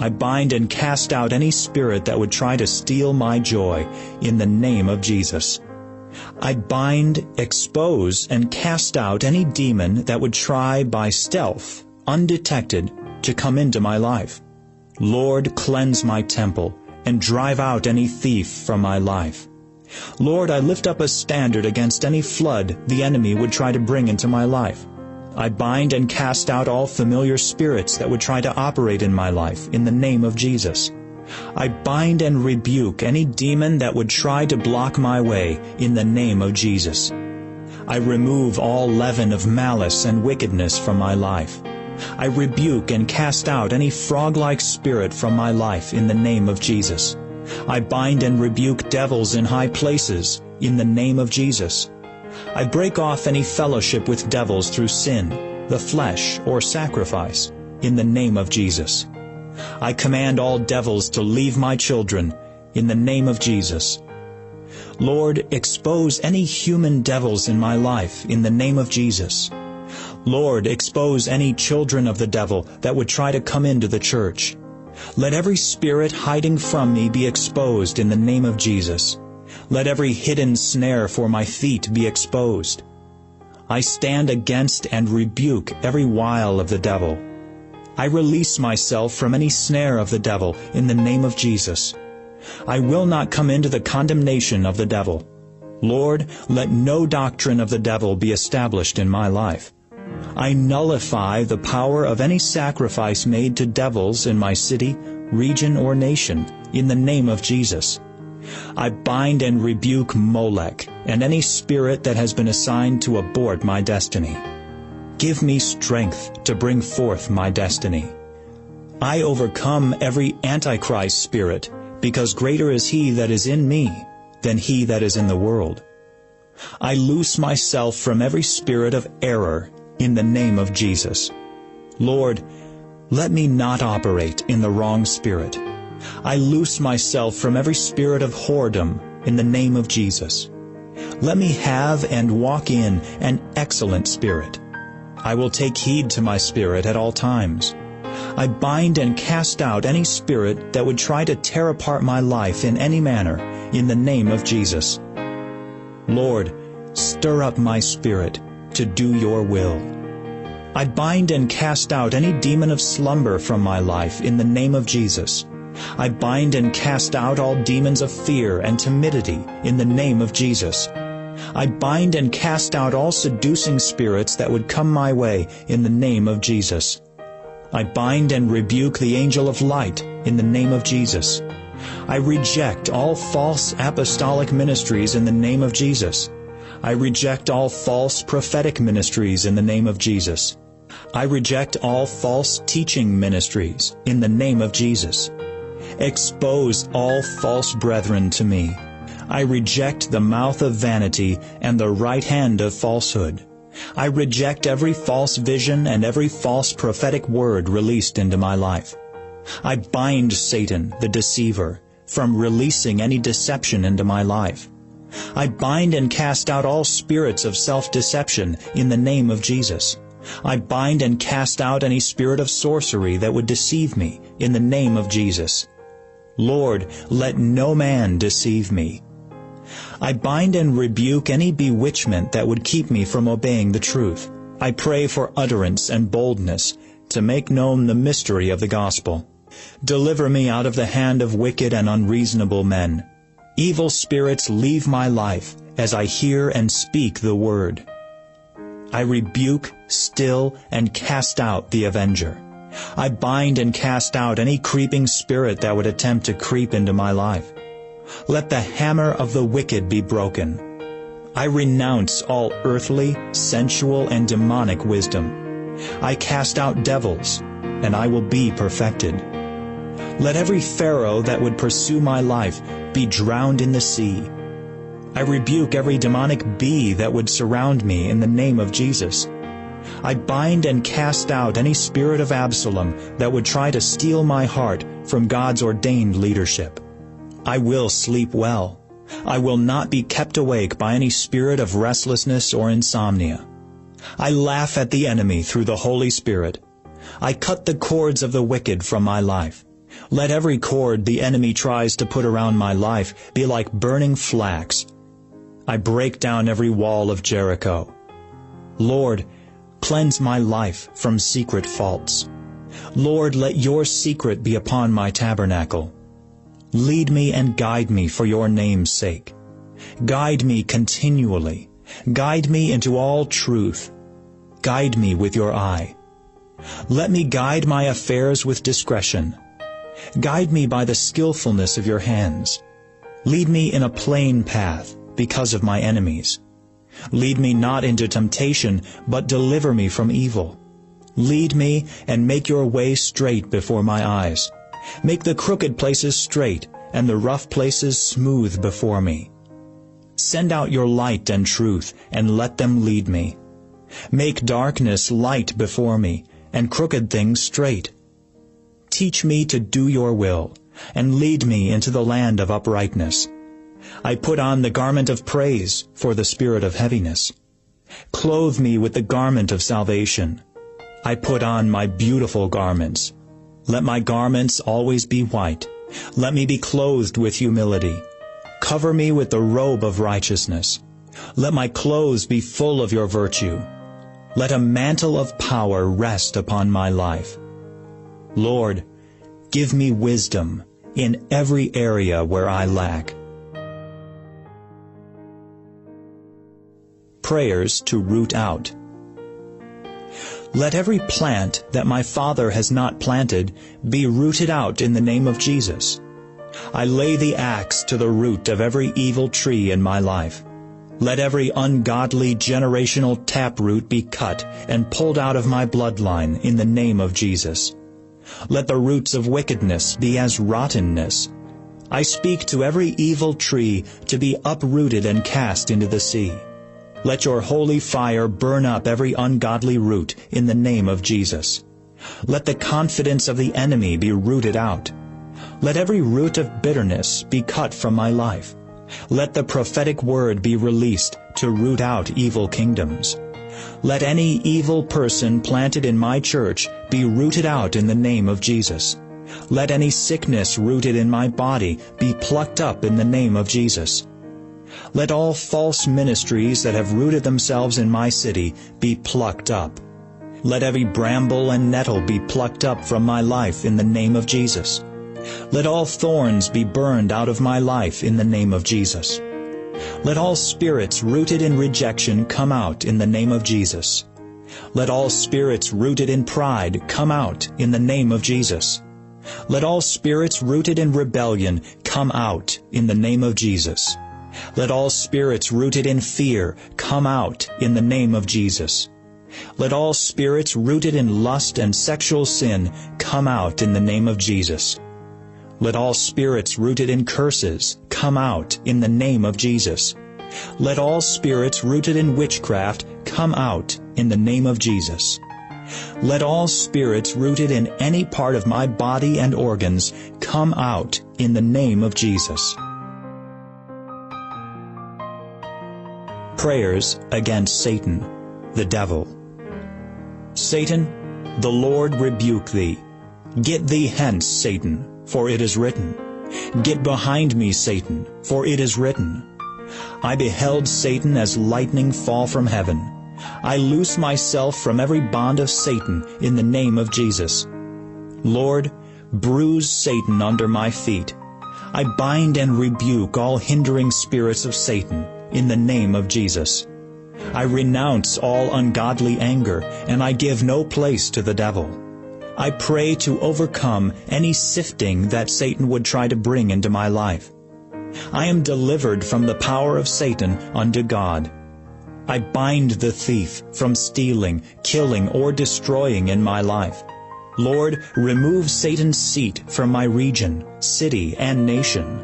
[SPEAKER 1] I bind and cast out any spirit that would try to steal my joy in the name of Jesus. I bind, expose, and cast out any demon that would try by stealth, undetected, to come into my life. Lord, cleanse my temple and drive out any thief from my life. Lord, I lift up a standard against any flood the enemy would try to bring into my life. I bind and cast out all familiar spirits that would try to operate in my life in the name of Jesus. I bind and rebuke any demon that would try to block my way in the name of Jesus. I remove all leaven of malice and wickedness from my life. I rebuke and cast out any frog-like spirit from my life in the name of Jesus. I bind and rebuke devils in high places in the name of Jesus. I break off any fellowship with devils through sin, the flesh, or sacrifice in the name of Jesus. I command all devils to leave my children in the name of Jesus. Lord, expose any human devils in my life in the name of Jesus. Lord, expose any children of the devil that would try to come into the church. Let every spirit hiding from me be exposed in the name of Jesus. Let every hidden snare for my feet be exposed. I stand against and rebuke every wile of the devil. I release myself from any snare of the devil in the name of Jesus. I will not come into the condemnation of the devil. Lord, let no doctrine of the devil be established in my life. I nullify the power of any sacrifice made to devils in my city, region, or nation in the name of Jesus. I bind and rebuke Molech and any spirit that has been assigned to abort my destiny. Give me strength to bring forth my destiny. I overcome every Antichrist spirit, because greater is he that is in me than he that is in the world. I loose myself from every spirit of error in the name of Jesus. Lord, let me not operate in the wrong spirit. I loose myself from every spirit of whoredom in the name of Jesus. Let me have and walk in an excellent spirit. I will take heed to my spirit at all times. I bind and cast out any spirit that would try to tear apart my life in any manner, in the name of Jesus. Lord, stir up my spirit to do your will. I bind and cast out any demon of slumber from my life in the name of Jesus. I bind and cast out all demons of fear and timidity in the name of Jesus. I bind and cast out all seducing spirits that would come my way in the name of Jesus. I bind and rebuke the angel of light in the name of Jesus. I reject all false apostolic ministries in the name of Jesus. I reject all false prophetic ministries in the name of Jesus. I reject all false teaching ministries in the name of Jesus. Expose all false brethren to me. I reject the mouth of vanity and the right hand of falsehood. I reject every false vision and every false prophetic word released into my life. I bind Satan, the deceiver, from releasing any deception into my life. I bind and cast out all spirits of self-deception in the name of Jesus. I bind and cast out any spirit of sorcery that would deceive me in the name of Jesus. Lord, let no man deceive me. I bind and rebuke any bewitchment that would keep me from obeying the truth. I pray for utterance and boldness to make known the mystery of the gospel. Deliver me out of the hand of wicked and unreasonable men. Evil spirits leave my life as I hear and speak the word. I rebuke, still, and cast out the avenger. I bind and cast out any creeping spirit that would attempt to creep into my life. Let the hammer of the wicked be broken. I renounce all earthly, sensual, and demonic wisdom. I cast out devils, and I will be perfected. Let every Pharaoh that would pursue my life be drowned in the sea. I rebuke every demonic bee that would surround me in the name of Jesus. I bind and cast out any spirit of Absalom that would try to steal my heart from God's ordained leadership. I will sleep well. I will not be kept awake by any spirit of restlessness or insomnia. I laugh at the enemy through the Holy Spirit. I cut the cords of the wicked from my life. Let every cord the enemy tries to put around my life be like burning flax. I break down every wall of Jericho. Lord, Cleanse my life from secret faults. Lord, let your secret be upon my tabernacle. Lead me and guide me for your name's sake. Guide me continually. Guide me into all truth. Guide me with your eye. Let me guide my affairs with discretion. Guide me by the skillfulness of your hands. Lead me in a plain path because of my enemies. Lead me not into temptation, but deliver me from evil. Lead me and make your way straight before my eyes. Make the crooked places straight and the rough places smooth before me. Send out your light and truth and let them lead me. Make darkness light before me and crooked things straight. Teach me to do your will and lead me into the land of uprightness. I put on the garment of praise for the spirit of heaviness. Clothe me with the garment of salvation. I put on my beautiful garments. Let my garments always be white. Let me be clothed with humility. Cover me with the robe of righteousness. Let my clothes be full of your virtue. Let a mantle of power rest upon my life. Lord, give me wisdom in every area where I lack. prayers to root out. Let every plant that my Father has not planted be rooted out in the name of Jesus. I lay the axe to the root of every evil tree in my life. Let every ungodly generational taproot be cut and pulled out of my bloodline in the name of Jesus. Let the roots of wickedness be as rottenness. I speak to every evil tree to be uprooted and cast into the sea. Let your holy fire burn up every ungodly root in the name of Jesus. Let the confidence of the enemy be rooted out. Let every root of bitterness be cut from my life. Let the prophetic word be released to root out evil kingdoms. Let any evil person planted in my church be rooted out in the name of Jesus. Let any sickness rooted in my body be plucked up in the name of Jesus. Let all false ministries that have rooted themselves in my city be plucked up. Let every bramble and nettle be plucked up from my life in the name of Jesus. Let all thorns be burned out of my life in the name of Jesus. Let all spirits rooted in rejection come out in the name of Jesus. Let all spirits rooted in pride come out in the name of Jesus. Let all spirits rooted in rebellion come out in the name of Jesus. Let all spirits rooted in fear come out in the name of Jesus. Let all spirits rooted in lust and sexual sin come out in the name of Jesus. Let all spirits rooted in curses come out in the name of Jesus. Let all spirits rooted in witchcraft come out in the name of Jesus. Let all spirits rooted in any part of my body and organs come out in the name of Jesus. Prayers against Satan, the devil. Satan, the Lord rebuke thee. Get thee hence, Satan, for it is written, Get behind me, Satan, for it is written, I beheld Satan as lightning fall from heaven. I loose myself from every bond of Satan in the name of Jesus. Lord, bruise Satan under my feet. I bind and rebuke all hindering spirits of Satan in the name of Jesus. I renounce all ungodly anger, and I give no place to the devil. I pray to overcome any sifting that Satan would try to bring into my life. I am delivered from the power of Satan unto God. I bind the thief from stealing, killing, or destroying in my life. Lord, remove Satan's seat from my region, city, and nation.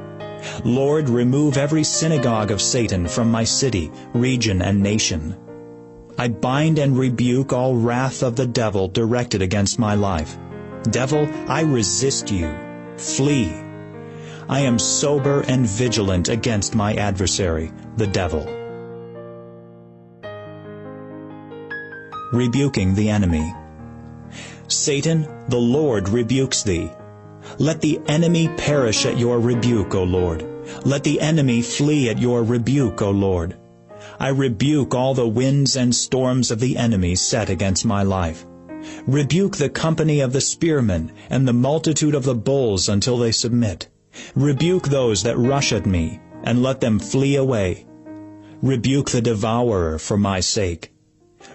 [SPEAKER 1] Lord, remove every synagogue of Satan from my city, region, and nation. I bind and rebuke all wrath of the devil directed against my life. Devil, I resist you. Flee. I am sober and vigilant against my adversary, the devil. Rebuking the enemy. Satan, the Lord rebukes thee. Let the enemy perish at your rebuke, O Lord. Let the enemy flee at your rebuke, O Lord. I rebuke all the winds and storms of the enemy set against my life. Rebuke the company of the spearmen and the multitude of the bulls until they submit. Rebuke those that rush at me, and let them flee away. Rebuke the devourer for my sake.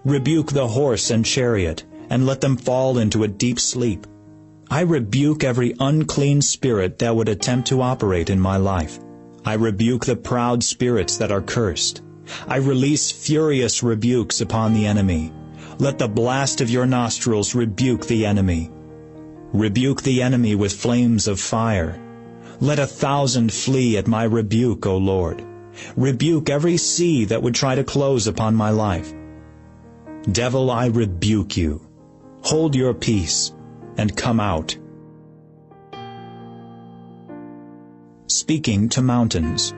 [SPEAKER 1] Rebuke the horse and chariot, and let them fall into a deep sleep. I rebuke every unclean spirit that would attempt to operate in my life. I rebuke the proud spirits that are cursed. I release furious rebukes upon the enemy. Let the blast of your nostrils rebuke the enemy. Rebuke the enemy with flames of fire. Let a thousand flee at my rebuke, O Lord. Rebuke every sea that would try to close upon my life. Devil, I rebuke you. Hold your peace and come out. Speaking to mountains.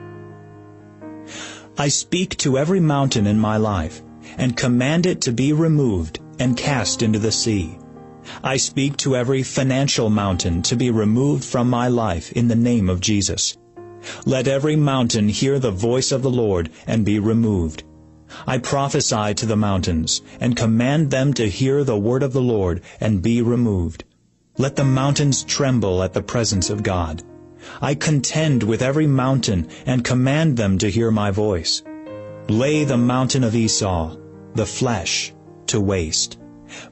[SPEAKER 1] I speak to every mountain in my life, and command it to be removed and cast into the sea. I speak to every financial mountain to be removed from my life in the name of Jesus. Let every mountain hear the voice of the Lord and be removed. I prophesy to the mountains, and command them to hear the word of the Lord and be removed. Let the mountains tremble at the presence of God. I contend with every mountain and command them to hear my voice. Lay the mountain of Esau, the flesh, to waste.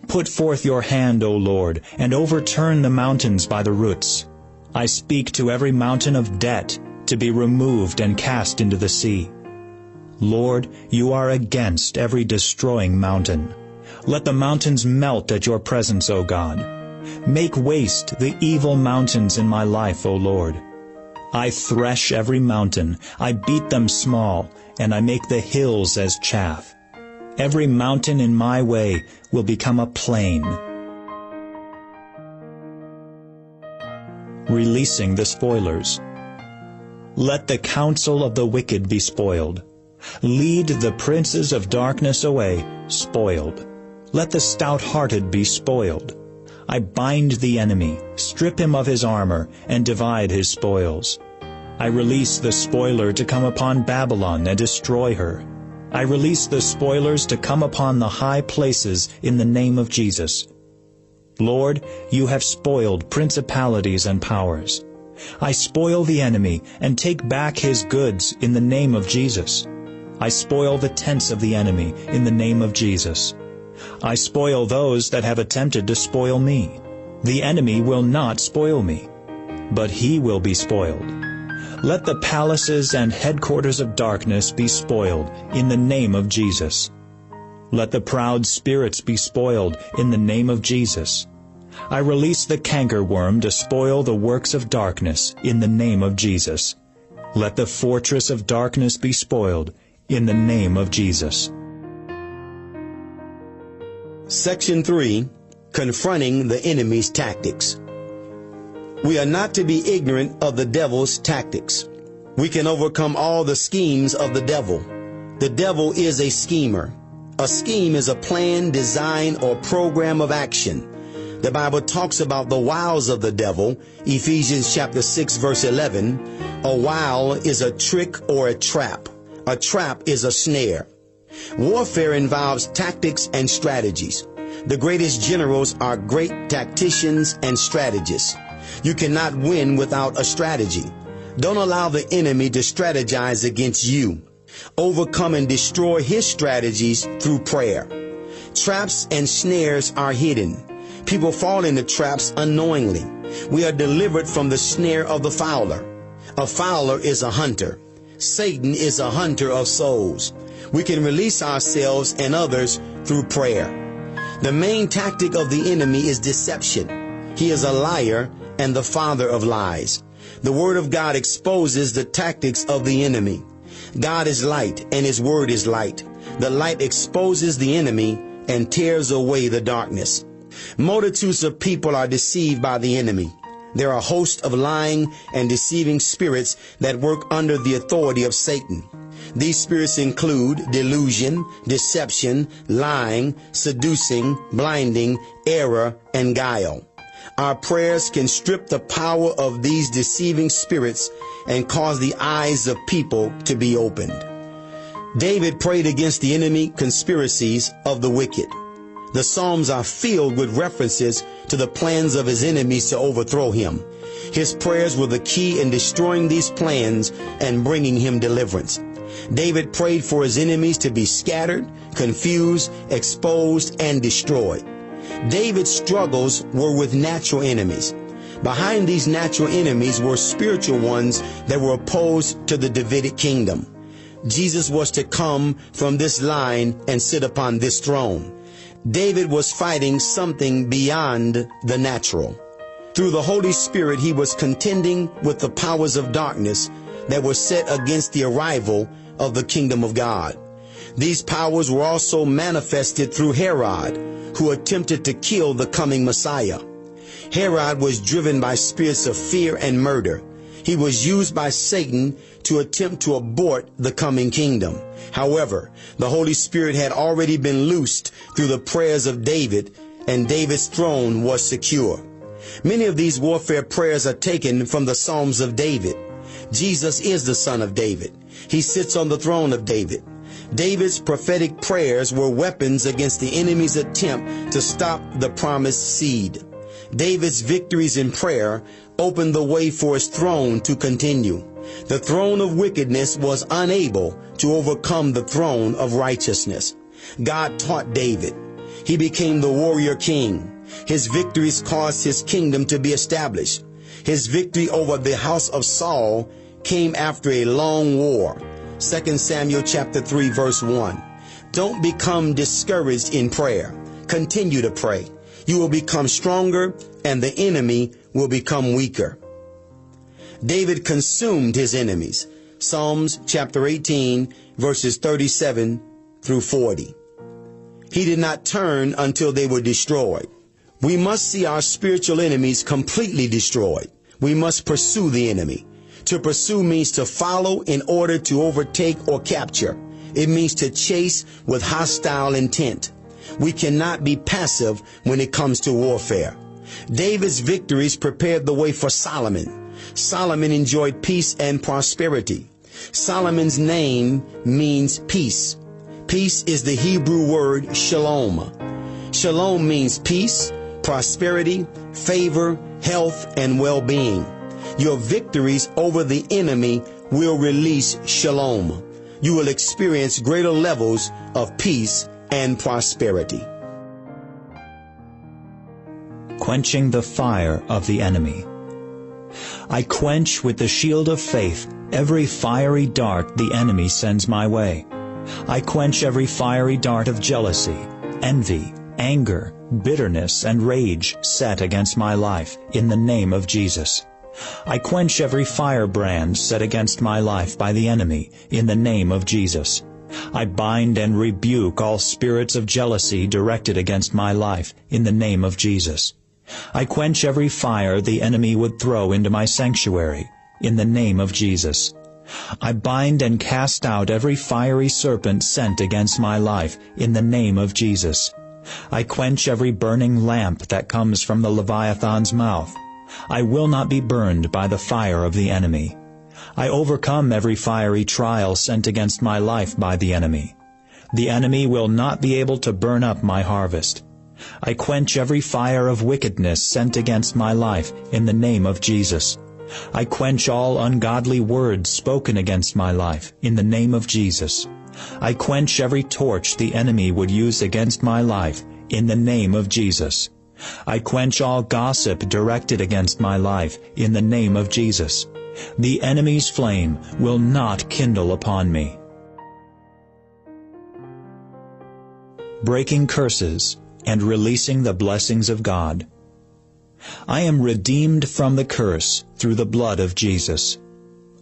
[SPEAKER 1] Put forth your hand, O Lord, and overturn the mountains by the roots. I speak to every mountain of debt to be removed and cast into the sea. Lord, you are against every destroying mountain. Let the mountains melt at your presence, O God. Make waste the evil mountains in my life, O Lord. I thresh every mountain, I beat them small, and I make the hills as chaff. Every mountain in my way will become a plain. Releasing the spoilers. Let the counsel of the wicked be spoiled. Lead the princes of darkness away, spoiled. Let the stout-hearted be spoiled. I bind the enemy, strip him of his armor, and divide his spoils. I release the spoiler to come upon Babylon and destroy her. I release the spoilers to come upon the high places in the name of Jesus. Lord, you have spoiled principalities and powers. I spoil the enemy and take back his goods in the name of Jesus. I spoil the tents of the enemy in the name of Jesus. I spoil those that have attempted to spoil me. The enemy will not spoil me, but he will be spoiled. Let the palaces and headquarters of darkness be spoiled in the name of Jesus. Let the proud spirits be spoiled in the name of Jesus. I release the cankerworm to spoil the works of darkness in the name of Jesus. Let the fortress of darkness be spoiled in the name of Jesus.
[SPEAKER 2] Section 3 Confronting the Enemy's Tactics. We are not to be ignorant of the devil's tactics. We can overcome all the schemes of the devil. The devil is a schemer. A scheme is a plan, design, or program of action. The Bible talks about the wiles of the devil, Ephesians chapter 6 verse 11. A wile is a trick or a trap. A trap is a snare. Warfare involves tactics and strategies. The greatest generals are great tacticians and strategists. You cannot win without a strategy. Don't allow the enemy to strategize against you. Overcome and destroy his strategies through prayer. Traps and snares are hidden. People fall into traps unknowingly. We are delivered from the snare of the fowler. A fowler is a hunter. Satan is a hunter of souls. We can release ourselves and others through prayer. The main tactic of the enemy is deception. He is a liar and the father of lies. The word of God exposes the tactics of the enemy. God is light and his word is light. The light exposes the enemy and tears away the darkness. Multitudes of people are deceived by the enemy. There are hosts of lying and deceiving spirits that work under the authority of Satan. These spirits include delusion, deception, lying, seducing, blinding, error, and guile. Our prayers can strip the power of these deceiving spirits and cause the eyes of people to be opened. David prayed against the enemy conspiracies of the wicked. The Psalms are filled with references to the plans of his enemies to overthrow him. His prayers were the key in destroying these plans and bringing him deliverance. David prayed for his enemies to be scattered, confused, exposed, and destroyed. David's struggles were with natural enemies. Behind these natural enemies were spiritual ones that were opposed to the Davidic kingdom. Jesus was to come from this line and sit upon this throne. David was fighting something beyond the natural. Through the Holy Spirit, he was contending with the powers of darkness that were set against the arrival of the kingdom of God. These powers were also manifested through Herod, who attempted to kill the coming Messiah. Herod was driven by spirits of fear and murder. He was used by Satan to attempt to abort the coming kingdom. However, the Holy Spirit had already been loosed through the prayers of David, and David's throne was secure. Many of these warfare prayers are taken from the Psalms of David. Jesus is the son of David. He sits on the throne of David. David's prophetic prayers were weapons against the enemy's attempt to stop the promised seed. David's victories in prayer opened the way for his throne to continue. The throne of wickedness was unable to overcome the throne of righteousness. God taught David. He became the warrior king. His victories caused his kingdom to be established. His victory over the house of Saul came after a long war. 2 Samuel chapter 3 verse 1. Don't become discouraged in prayer. Continue to pray. You will become stronger and the enemy will become weaker. David consumed his enemies. Psalms chapter 18 verses 37 through 40. He did not turn until they were destroyed. We must see our spiritual enemies completely destroyed. We must pursue the enemy. To pursue means to follow in order to overtake or capture. It means to chase with hostile intent. We cannot be passive when it comes to warfare. David's victories prepared the way for Solomon. Solomon enjoyed peace and prosperity. Solomon's name means peace. Peace is the Hebrew word shalom. Shalom means peace, prosperity, favor, health, and well-being. Your victories over the enemy will release shalom. You will experience greater levels of peace and prosperity.
[SPEAKER 1] Quenching the fire of the enemy. I quench with the shield of faith every fiery dart the enemy sends my way. I quench every fiery dart of jealousy, envy, anger, bitterness, and rage set against my life in the name of Jesus. I quench every firebrand set against my life by the enemy in the name of Jesus. I bind and rebuke all spirits of jealousy directed against my life in the name of Jesus. I quench every fire the enemy would throw into my sanctuary in the name of Jesus. I bind and cast out every fiery serpent sent against my life in the name of Jesus. I quench every burning lamp that comes from the Leviathan's mouth. I will not be burned by the fire of the enemy. I overcome every fiery trial sent against my life by the enemy. The enemy will not be able to burn up my harvest. I quench every fire of wickedness sent against my life in the name of Jesus. I quench all ungodly words spoken against my life in the name of Jesus. I quench every torch the enemy would use against my life in the name of Jesus. I quench all gossip directed against my life in the name of Jesus. The enemy's flame will not kindle upon me. Breaking curses and releasing the blessings of God. I am redeemed from the curse through the blood of Jesus.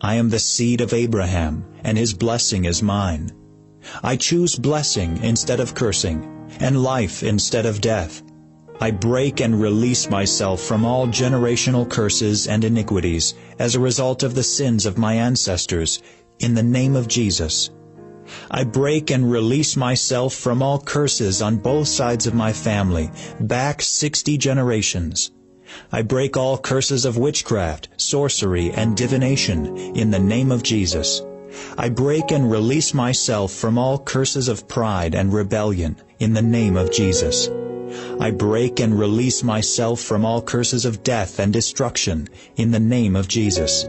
[SPEAKER 1] I am the seed of Abraham, and his blessing is mine. I choose blessing instead of cursing, and life instead of death. I break and release myself from all generational curses and iniquities as a result of the sins of my ancestors, in the name of Jesus. I break and release myself from all curses on both sides of my family, back 60 generations. I break all curses of witchcraft, sorcery, and divination in the name of Jesus. I break and release myself from all curses of pride and rebellion in the name of Jesus. I break and release myself from all curses of death and destruction in the name of Jesus.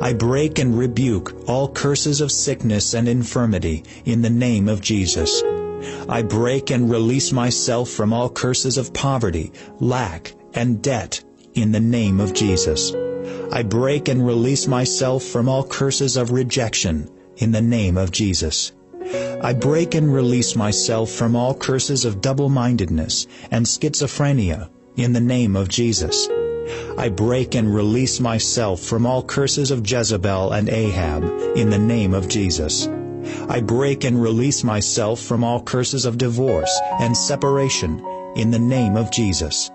[SPEAKER 1] I break and rebuke all curses of sickness and infirmity in the name of Jesus. I break and release myself from all curses of poverty, lack, and debt in the name of Jesus. I break and release myself from all curses of rejection in the name of Jesus. I break and release myself from all curses of double-mindedness and schizophrenia in the name of Jesus. I break and release myself from all curses of Jezebel and Ahab in the name of Jesus. I break and release myself from all curses of divorce and separation in the name of Jesus.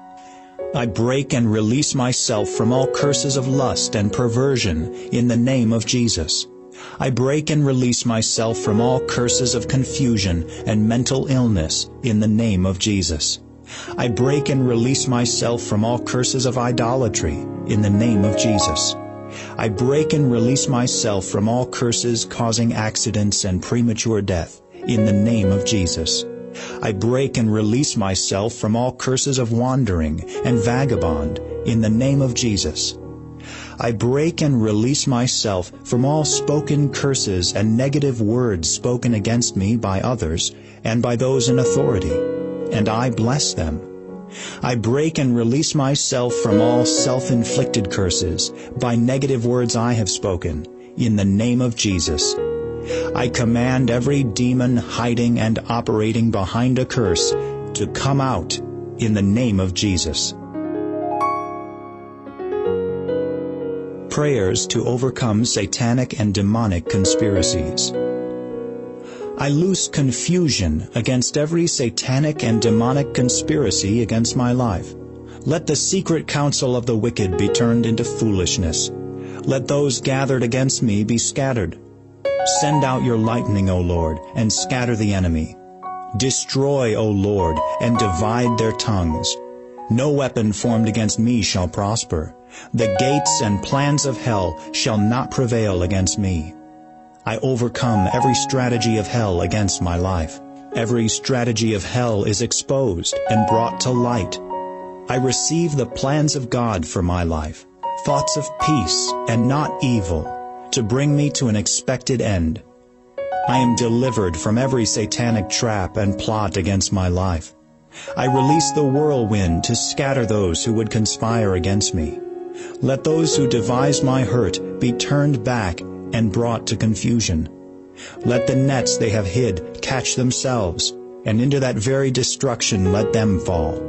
[SPEAKER 1] I break and release myself from all curses of lust and perversion in the name of Jesus. I break and release myself from all curses of confusion and mental illness in the name of Jesus. I break and release myself from all curses of idolatry in the name of Jesus. I break and release myself from all curses causing accidents and premature death in the name of Jesus. I break and release myself from all curses of wandering and vagabond in the name of Jesus. I break and release myself from all spoken curses and negative words spoken against me by others and by those in authority, and I bless them. I break and release myself from all self-inflicted curses by negative words I have spoken, in the name of Jesus. I command every demon hiding and operating behind a curse to come out in the name of Jesus. Prayers to overcome satanic and demonic conspiracies. I loose confusion against every satanic and demonic conspiracy against my life. Let the secret counsel of the wicked be turned into foolishness. Let those gathered against me be scattered. Send out your lightning, O Lord, and scatter the enemy. Destroy, O Lord, and divide their tongues. No weapon formed against me shall prosper. The gates and plans of hell shall not prevail against me. I overcome every strategy of hell against my life. Every strategy of hell is exposed and brought to light. I receive the plans of God for my life, thoughts of peace and not evil, to bring me to an expected end. I am delivered from every satanic trap and plot against my life. I release the whirlwind to scatter those who would conspire against me. Let those who devise my hurt be turned back and brought to confusion. Let the nets they have hid catch themselves, and into that very destruction let them fall.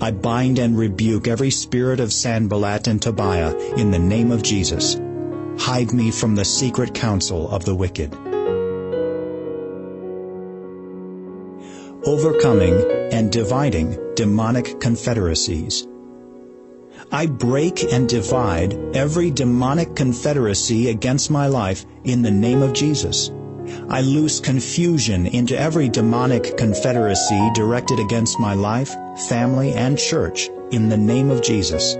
[SPEAKER 1] I bind and rebuke every spirit of Sanballat and Tobiah in the name of Jesus. Hide me from the secret counsel of the wicked. Overcoming and dividing demonic confederacies. I break and divide every demonic confederacy against my life in the name of Jesus. I loose confusion into every demonic confederacy directed against my life, family, and church in the name of Jesus.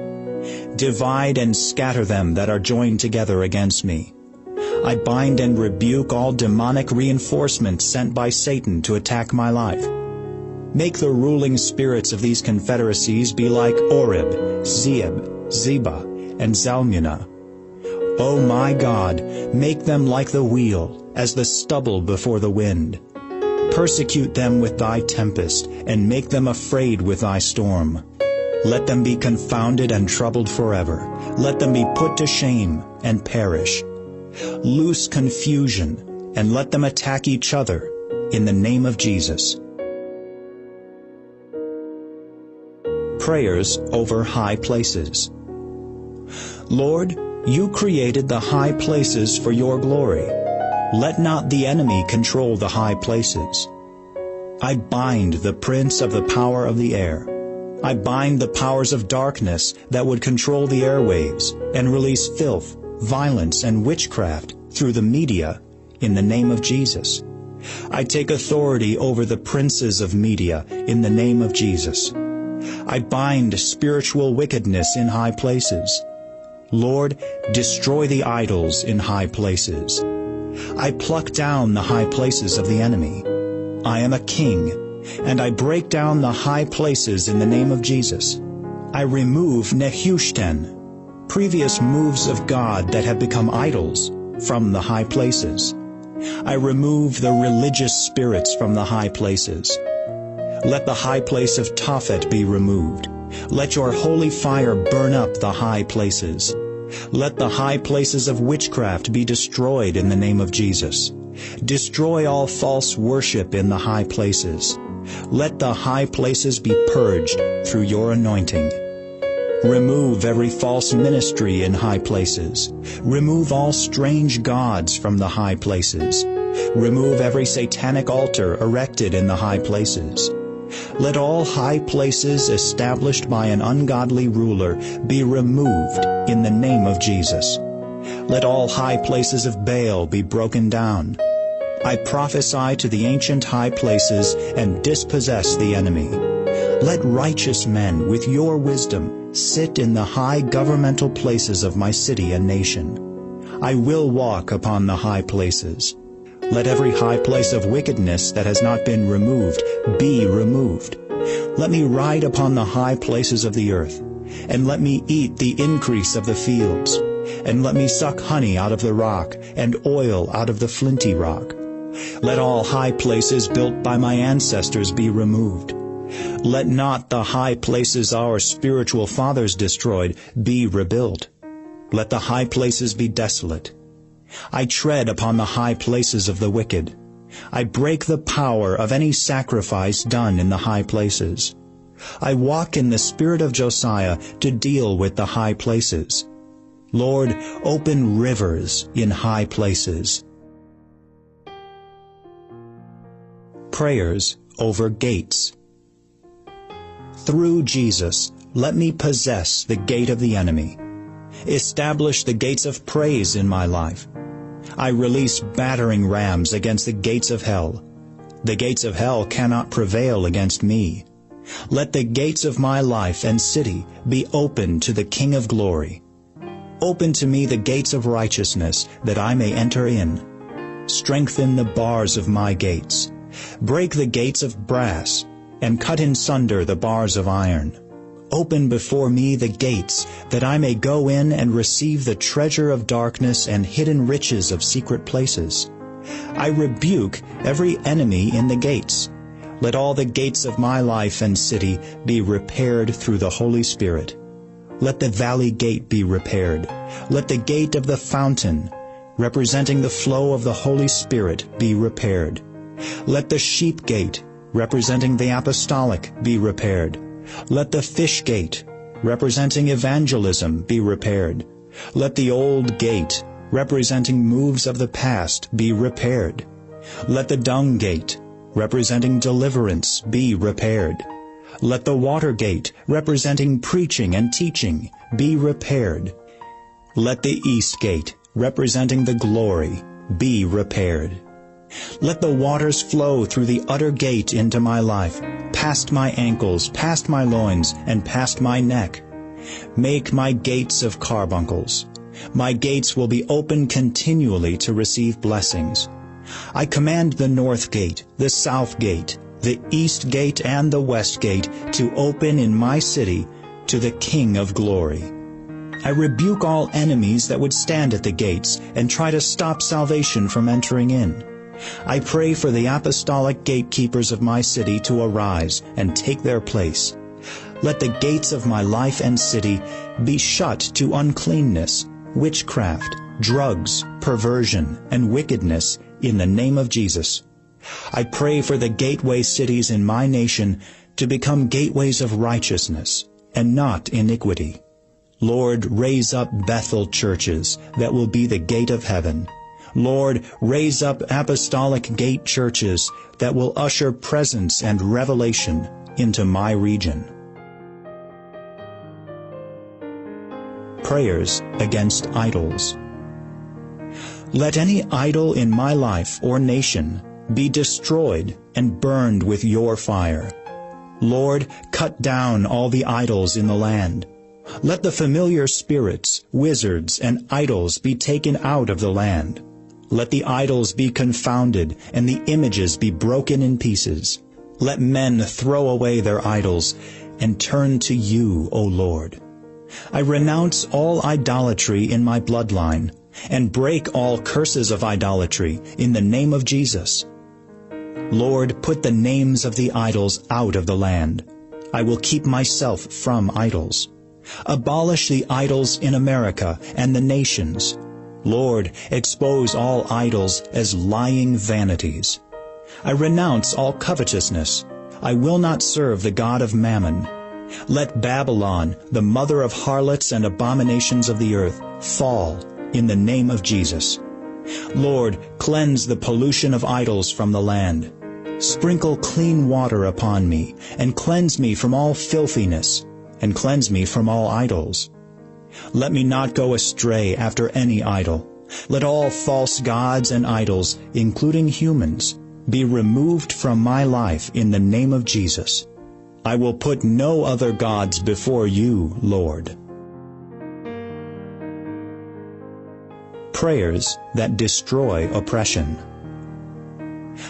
[SPEAKER 1] Divide and scatter them that are joined together against me. I bind and rebuke all demonic reinforcements sent by Satan to attack my life. Make the ruling spirits of these confederacies be like Oreb, Zeeb, Zebah, and Zalmunna. O my God, make them like the wheel, as the stubble before the wind. Persecute them with thy tempest, and make them afraid with thy storm. Let them be confounded and troubled forever. Let them be put to shame and perish. Loose confusion, and let them attack each other in the name of Jesus. Prayers over high places. Lord, you created the high places for your glory. Let not the enemy control the high places. I bind the prince of the power of the air. I bind the powers of darkness that would control the airwaves and release filth, violence, and witchcraft through the media in the name of Jesus. I take authority over the princes of media in the name of Jesus. I bind spiritual wickedness in high places. Lord, destroy the idols in high places. I pluck down the high places of the enemy. I am a king, and I break down the high places in the name of Jesus. I remove Nehushtan, previous moves of God that have become idols, from the high places. I remove the religious spirits from the high places. Let the high place of Tophet be removed. Let your holy fire burn up the high places. Let the high places of witchcraft be destroyed in the name of Jesus. Destroy all false worship in the high places. Let the high places be purged through your anointing. Remove every false ministry in high places. Remove all strange gods from the high places. Remove every satanic altar erected in the high places. Let all high places established by an ungodly ruler be removed in the name of Jesus. Let all high places of Baal be broken down. I prophesy to the ancient high places and dispossess the enemy. Let righteous men with your wisdom sit in the high governmental places of my city and nation. I will walk upon the high places. Let every high place of wickedness that has not been removed be removed. Let me ride upon the high places of the earth, and let me eat the increase of the fields, and let me suck honey out of the rock, and oil out of the flinty rock. Let all high places built by my ancestors be removed. Let not the high places our spiritual fathers destroyed be rebuilt. Let the high places be desolate I tread upon the high places of the wicked. I break the power of any sacrifice done in the high places. I walk in the spirit of Josiah to deal with the high places. Lord, open rivers in high places. Prayers over gates. Through Jesus, let me possess the gate of the enemy. Establish the gates of praise in my life. I release battering rams against the gates of hell. The gates of hell cannot prevail against me. Let the gates of my life and city be open to the King of glory. Open to me the gates of righteousness, that I may enter in. Strengthen the bars of my gates. Break the gates of brass, and cut in sunder the bars of iron. Open before me the gates, that I may go in and receive the treasure of darkness and hidden riches of secret places. I rebuke every enemy in the gates. Let all the gates of my life and city be repaired through the Holy Spirit. Let the valley gate be repaired. Let the gate of the fountain, representing the flow of the Holy Spirit, be repaired. Let the sheep gate, representing the apostolic, be repaired. Let the fish gate, representing evangelism, be repaired. Let the old gate, representing moves of the past, be repaired. Let the dung gate, representing deliverance, be repaired. Let the water gate, representing preaching and teaching, be repaired. Let the east gate, representing the glory, be repaired. Let the waters flow through the utter gate into my life, past my ankles, past my loins, and past my neck. Make my gates of carbuncles. My gates will be open continually to receive blessings. I command the north gate, the south gate, the east gate, and the west gate to open in my city to the King of glory. I rebuke all enemies that would stand at the gates and try to stop salvation from entering in. I pray for the apostolic gatekeepers of my city to arise and take their place. Let the gates of my life and city be shut to uncleanness, witchcraft, drugs, perversion, and wickedness in the name of Jesus. I pray for the gateway cities in my nation to become gateways of righteousness and not iniquity. Lord, raise up Bethel churches that will be the gate of heaven. Lord, raise up apostolic gate churches that will usher presence and revelation into my region. Prayers against idols. Let any idol in my life or nation be destroyed and burned with your fire. Lord, cut down all the idols in the land. Let the familiar spirits, wizards, and idols be taken out of the land. Let the idols be confounded, and the images be broken in pieces. Let men throw away their idols, and turn to you, O Lord. I renounce all idolatry in my bloodline, and break all curses of idolatry in the name of Jesus. Lord, put the names of the idols out of the land. I will keep myself from idols. Abolish the idols in America and the nations. Lord, expose all idols as lying vanities. I renounce all covetousness. I will not serve the God of mammon. Let Babylon, the mother of harlots and abominations of the earth, fall in the name of Jesus. Lord, cleanse the pollution of idols from the land. Sprinkle clean water upon me, and cleanse me from all filthiness, and cleanse me from all idols. Let me not go astray after any idol. Let all false gods and idols, including humans, be removed from my life in the name of Jesus. I will put no other gods before you, Lord. Prayers that destroy oppression.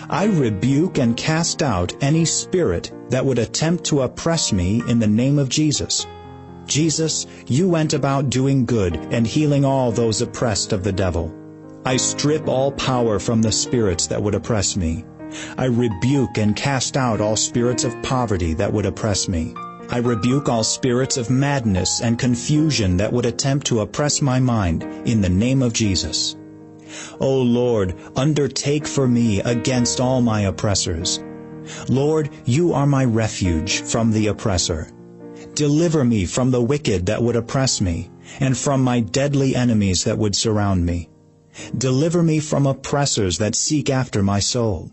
[SPEAKER 1] I rebuke and cast out any spirit that would attempt to oppress me in the name of Jesus. Jesus, you went about doing good and healing all those oppressed of the devil. I strip all power from the spirits that would oppress me. I rebuke and cast out all spirits of poverty that would oppress me. I rebuke all spirits of madness and confusion that would attempt to oppress my mind in the name of Jesus. O Lord, undertake for me against all my oppressors. Lord, you are my refuge from the oppressor. Deliver me from the wicked that would oppress me, and from my deadly enemies that would surround me. Deliver me from oppressors that seek after my soul.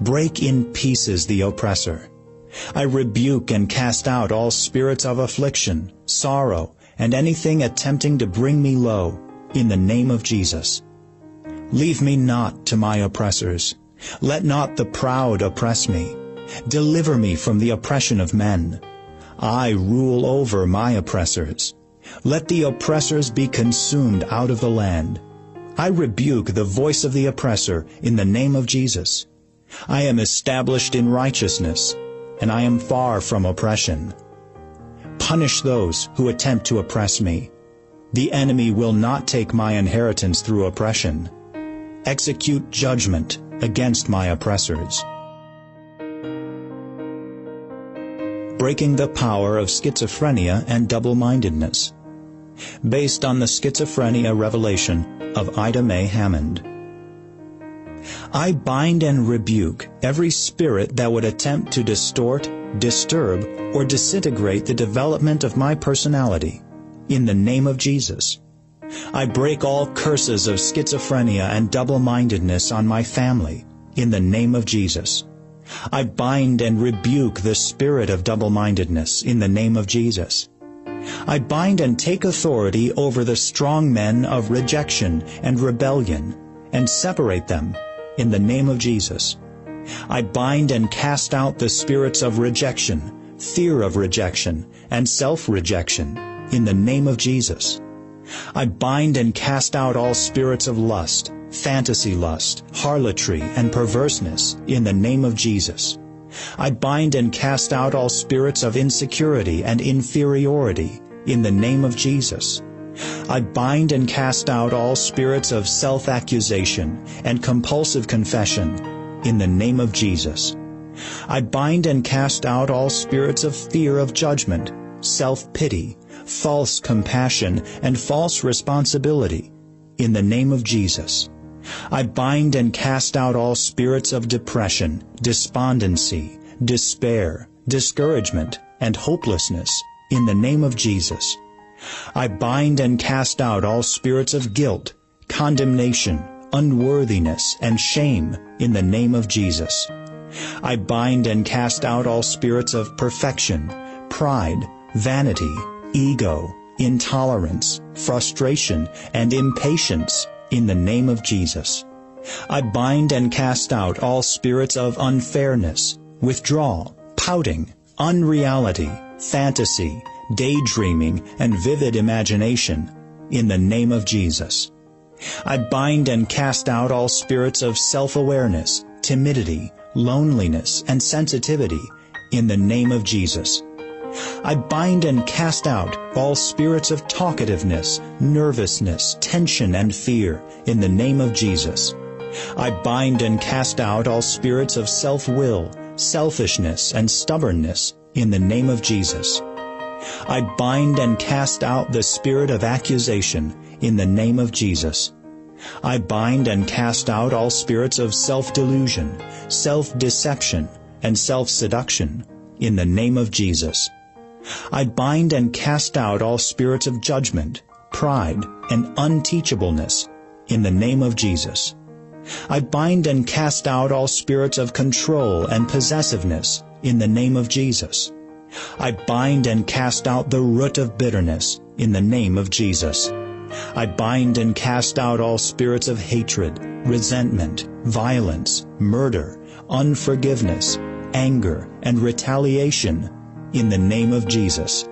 [SPEAKER 1] Break in pieces the oppressor. I rebuke and cast out all spirits of affliction, sorrow, and anything attempting to bring me low, in the name of Jesus. Leave me not to my oppressors. Let not the proud oppress me. Deliver me from the oppression of men. I rule over my oppressors. Let the oppressors be consumed out of the land. I rebuke the voice of the oppressor in the name of Jesus. I am established in righteousness, and I am far from oppression. Punish those who attempt to oppress me. The enemy will not take my inheritance through oppression. Execute judgment against my oppressors. Breaking the power of schizophrenia and double-mindedness. Based on the schizophrenia revelation of Ida Mae Hammond. I bind and rebuke every spirit that would attempt to distort, disturb, or disintegrate the development of my personality in the name of Jesus. I break all curses of schizophrenia and double-mindedness on my family in the name of Jesus. I bind and rebuke the spirit of double-mindedness in the name of Jesus. I bind and take authority over the strong men of rejection and rebellion and separate them in the name of Jesus. I bind and cast out the spirits of rejection, fear of rejection, and self-rejection in the name of Jesus. I bind and cast out all spirits of lust, fantasy lust, harlotry, and perverseness in the name of Jesus. I bind and cast out all spirits of insecurity and inferiority in the name of Jesus. I bind and cast out all spirits of self-accusation and compulsive confession in the name of Jesus. I bind and cast out all spirits of fear of judgment, self-pity, false compassion, and false responsibility in the name of Jesus. I bind and cast out all spirits of depression, despondency, despair, discouragement, and hopelessness in the name of Jesus. I bind and cast out all spirits of guilt, condemnation, unworthiness, and shame in the name of Jesus. I bind and cast out all spirits of perfection, pride, vanity, ego, intolerance, frustration, and impatience in the name of Jesus. I bind and cast out all spirits of unfairness, withdrawal, pouting, unreality, fantasy, daydreaming, and vivid imagination in the name of Jesus. I bind and cast out all spirits of self-awareness, timidity, loneliness, and sensitivity in the name of Jesus. I bind and cast out all spirits of talkativeness, nervousness, tension, and fear in the name of Jesus. I bind and cast out all spirits of self-will, selfishness, and stubbornness in the name of Jesus. I bind and cast out the spirit of accusation in the name of Jesus. I bind and cast out all spirits of self-delusion, self-deception, and self-seduction in the name of Jesus. I bind and cast out all spirits of judgment, pride, and unteachableness in the name of Jesus. I bind and cast out all spirits of control and possessiveness in the name of Jesus. I bind and cast out the root of bitterness in the name of Jesus. I bind and cast out all spirits of hatred, resentment, violence, murder, unforgiveness, anger, and retaliation in the name of Jesus.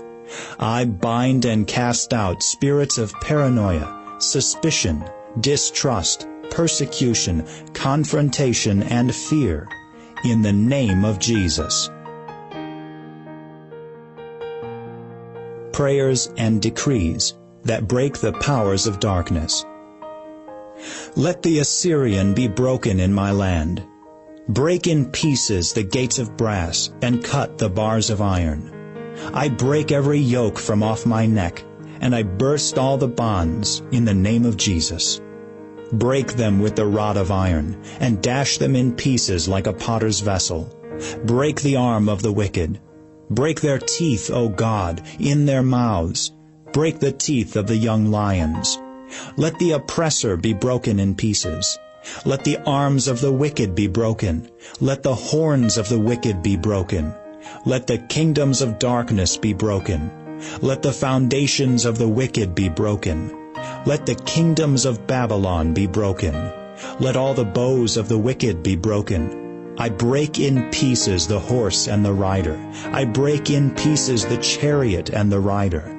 [SPEAKER 1] I bind and cast out spirits of paranoia, suspicion, distrust, persecution, confrontation, and fear in the name of Jesus. Prayers and decrees that break the powers of darkness. Let the Assyrian be broken in my land Break in pieces the gates of brass, and cut the bars of iron. I break every yoke from off my neck, and I burst all the bonds in the name of Jesus. Break them with the rod of iron, and dash them in pieces like a potter's vessel. Break the arm of the wicked. Break their teeth, O God, in their mouths. Break the teeth of the young lions. Let the oppressor be broken in pieces. Let the arms of the wicked be broken. Let the horns of the wicked be broken. Let the kingdoms of darkness be broken. Let the foundations of the wicked be broken. Let the kingdoms of Babylon be broken. Let all the bows of the wicked be broken. I break in pieces the horse and the rider. I break in pieces the chariot and the rider.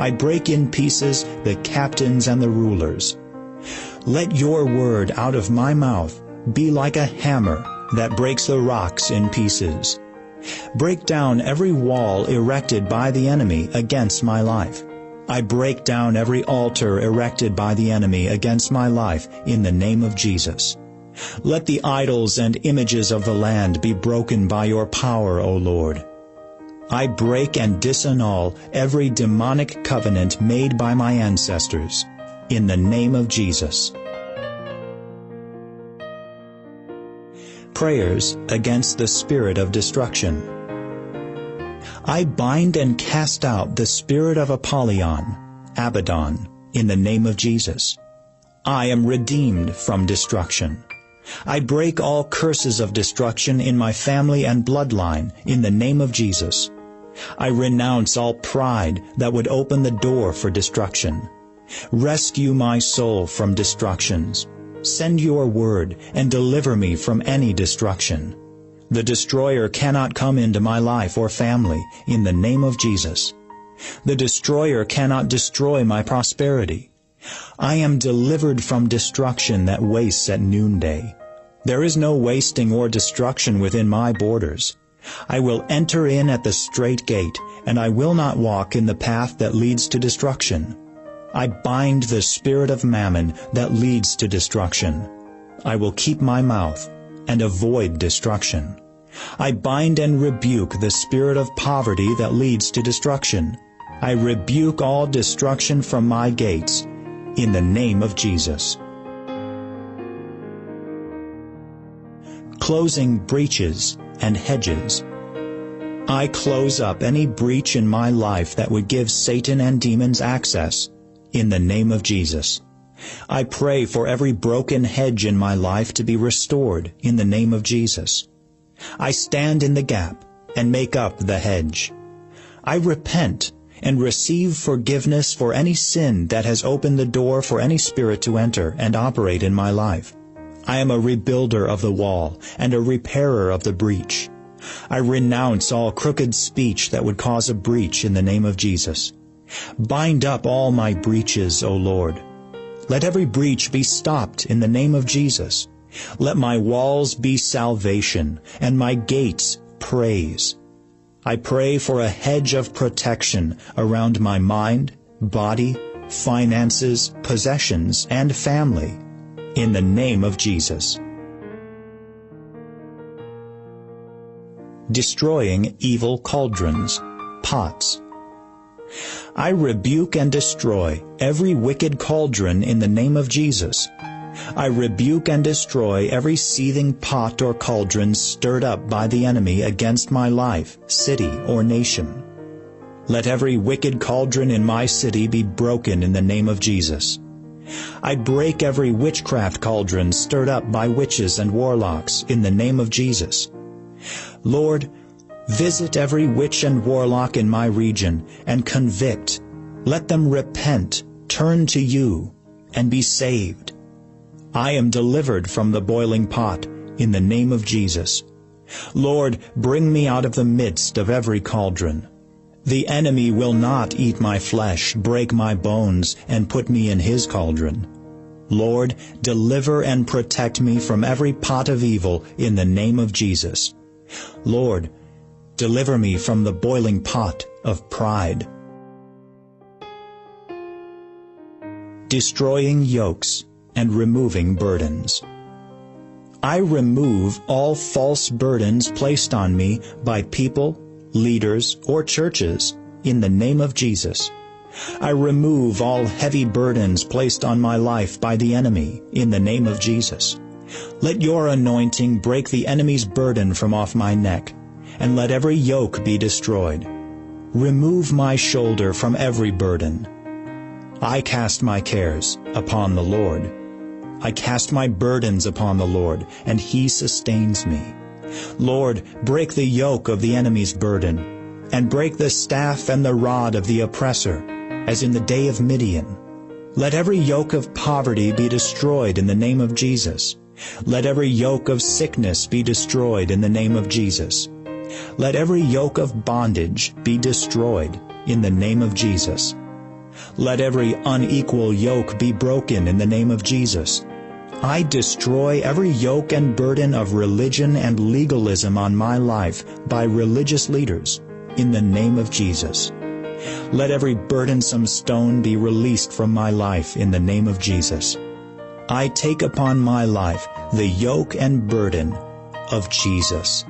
[SPEAKER 1] I break in pieces the captains and the rulers. Let your word out of my mouth be like a hammer that breaks the rocks in pieces. Break down every wall erected by the enemy against my life. I break down every altar erected by the enemy against my life in the name of Jesus. Let the idols and images of the land be broken by your power, O Lord. I break and disannul every demonic covenant made by my ancestors in the name of Jesus. Prayers against the spirit of destruction. I bind and cast out the spirit of Apollyon, Abaddon, in the name of Jesus. I am redeemed from destruction. I break all curses of destruction in my family and bloodline in the name of Jesus. I renounce all pride that would open the door for destruction. Rescue my soul from destructions. Send your word and deliver me from any destruction. The destroyer cannot come into my life or family in the name of Jesus. The destroyer cannot destroy my prosperity. I am delivered from destruction that wastes at noonday. There is no wasting or destruction within my borders. I will enter in at the strait gate, and I will not walk in the path that leads to destruction. I bind the spirit of mammon that leads to destruction. I will keep my mouth and avoid destruction. I bind and rebuke the spirit of poverty that leads to destruction. I rebuke all destruction from my gates in the name of Jesus. Closing breaches and hedges. I close up any breach in my life that would give Satan and demons access in the name of Jesus. I pray for every broken hedge in my life to be restored in the name of Jesus. I stand in the gap and make up the hedge. I repent and receive forgiveness for any sin that has opened the door for any spirit to enter and operate in my life. I am a rebuilder of the wall and a repairer of the breach. I renounce all crooked speech that would cause a breach in the name of Jesus. Bind up all my breaches, O Lord. Let every breach be stopped in the name of Jesus. Let my walls be salvation, and my gates praise. I pray for a hedge of protection around my mind, body, finances, possessions, and family, in the name of Jesus. Destroying evil cauldrons, pots. I rebuke and destroy every wicked cauldron in the name of Jesus I rebuke and destroy every seething pot or cauldron stirred up by the enemy against my life, city, or nation. Let every wicked cauldron in my city be broken in the name of Jesus. I break every witchcraft cauldron stirred up by witches and warlocks in the name of Jesus. Lord, visit every witch and warlock in my region and convict. Let them repent, turn to you, and be saved. I am delivered from the boiling pot in the name of Jesus. Lord, bring me out of the midst of every cauldron. The enemy will not eat my flesh, break my bones, and put me in his cauldron. Lord, deliver and protect me from every pot of evil in the name of Jesus. Lord, deliver me from the boiling pot of pride. Destroying yokes and removing burdens. I remove all false burdens placed on me by people, leaders, or churches in the name of Jesus. I remove all heavy burdens placed on my life by the enemy in the name of Jesus. Let your anointing break the enemy's burden from off my neck, and let every yoke be destroyed. Remove my shoulder from every burden. I cast my cares upon the Lord. I cast my burdens upon the Lord, and he sustains me. Lord, break the yoke of the enemy's burden. and break the staff and the rod of the oppressor, as in the day of Midian. Let every yoke of poverty be destroyed in the name of Jesus. Let every yoke of sickness be destroyed in the name of Jesus. Let every yoke of bondage be destroyed in the name of Jesus. Let every unequal yoke be broken in the name of Jesus. I destroy every yoke and burden of religion and legalism on my life by religious leaders in the name of Jesus. Let every burdensome stone be released from my life in the name of Jesus. I take upon my life the yoke and burden of Jesus.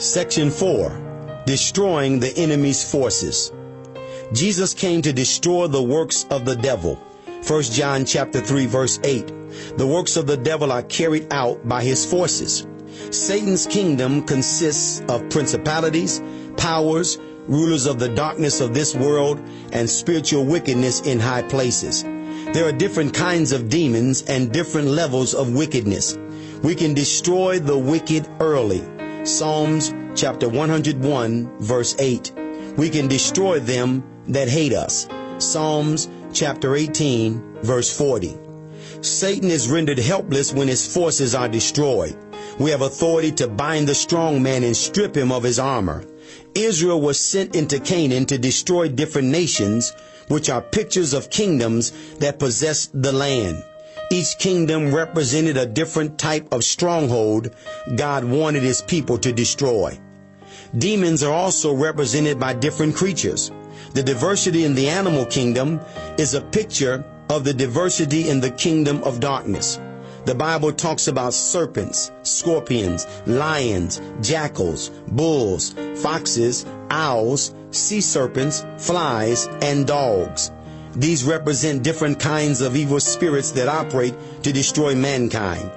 [SPEAKER 2] Section 4. Destroying the enemy's forces. Jesus came to destroy the works of the devil. 1 John chapter 3 verse 8. The works of the devil are carried out by his forces. Satan's kingdom consists of principalities, powers, rulers of the darkness of this world, and spiritual wickedness in high places. There are different kinds of demons and different levels of wickedness. We can destroy the wicked early. Psalms chapter 101 verse 8. We can destroy them that hate us. Psalms chapter 18 verse 40. Satan is rendered helpless when his forces are destroyed. We have authority to bind the strong man and strip him of his armor. Israel was sent into Canaan to destroy different nations, which are pictures of kingdoms that possess the land. Each kingdom represented a different type of stronghold God wanted his people to destroy. Demons are also represented by different creatures. The diversity in the animal kingdom is a picture of the diversity in the kingdom of darkness. The Bible talks about serpents, scorpions, lions, jackals, bulls, foxes, owls, sea serpents, flies, and dogs. These represent different kinds of evil spirits that operate to destroy mankind.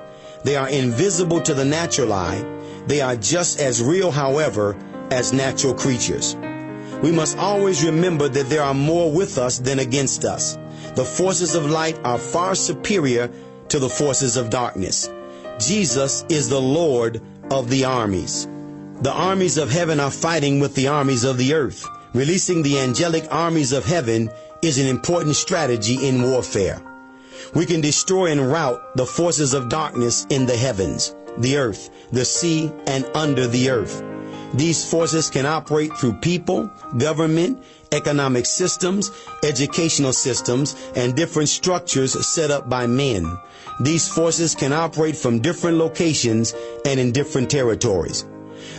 [SPEAKER 2] They are invisible to the natural eye. They are just as real, however, as natural creatures. We must always remember that there are more with us than against us. The forces of light are far superior to the forces of darkness. Jesus is the Lord of the armies. The armies of heaven are fighting with the armies of the earth. Releasing the angelic armies of heaven is an important strategy in warfare. We can destroy and rout the forces of darkness in the heavens, the earth, the sea, and under the earth. These forces can operate through people, government, economic systems, educational systems, and different structures set up by men. These forces can operate from different locations and in different territories.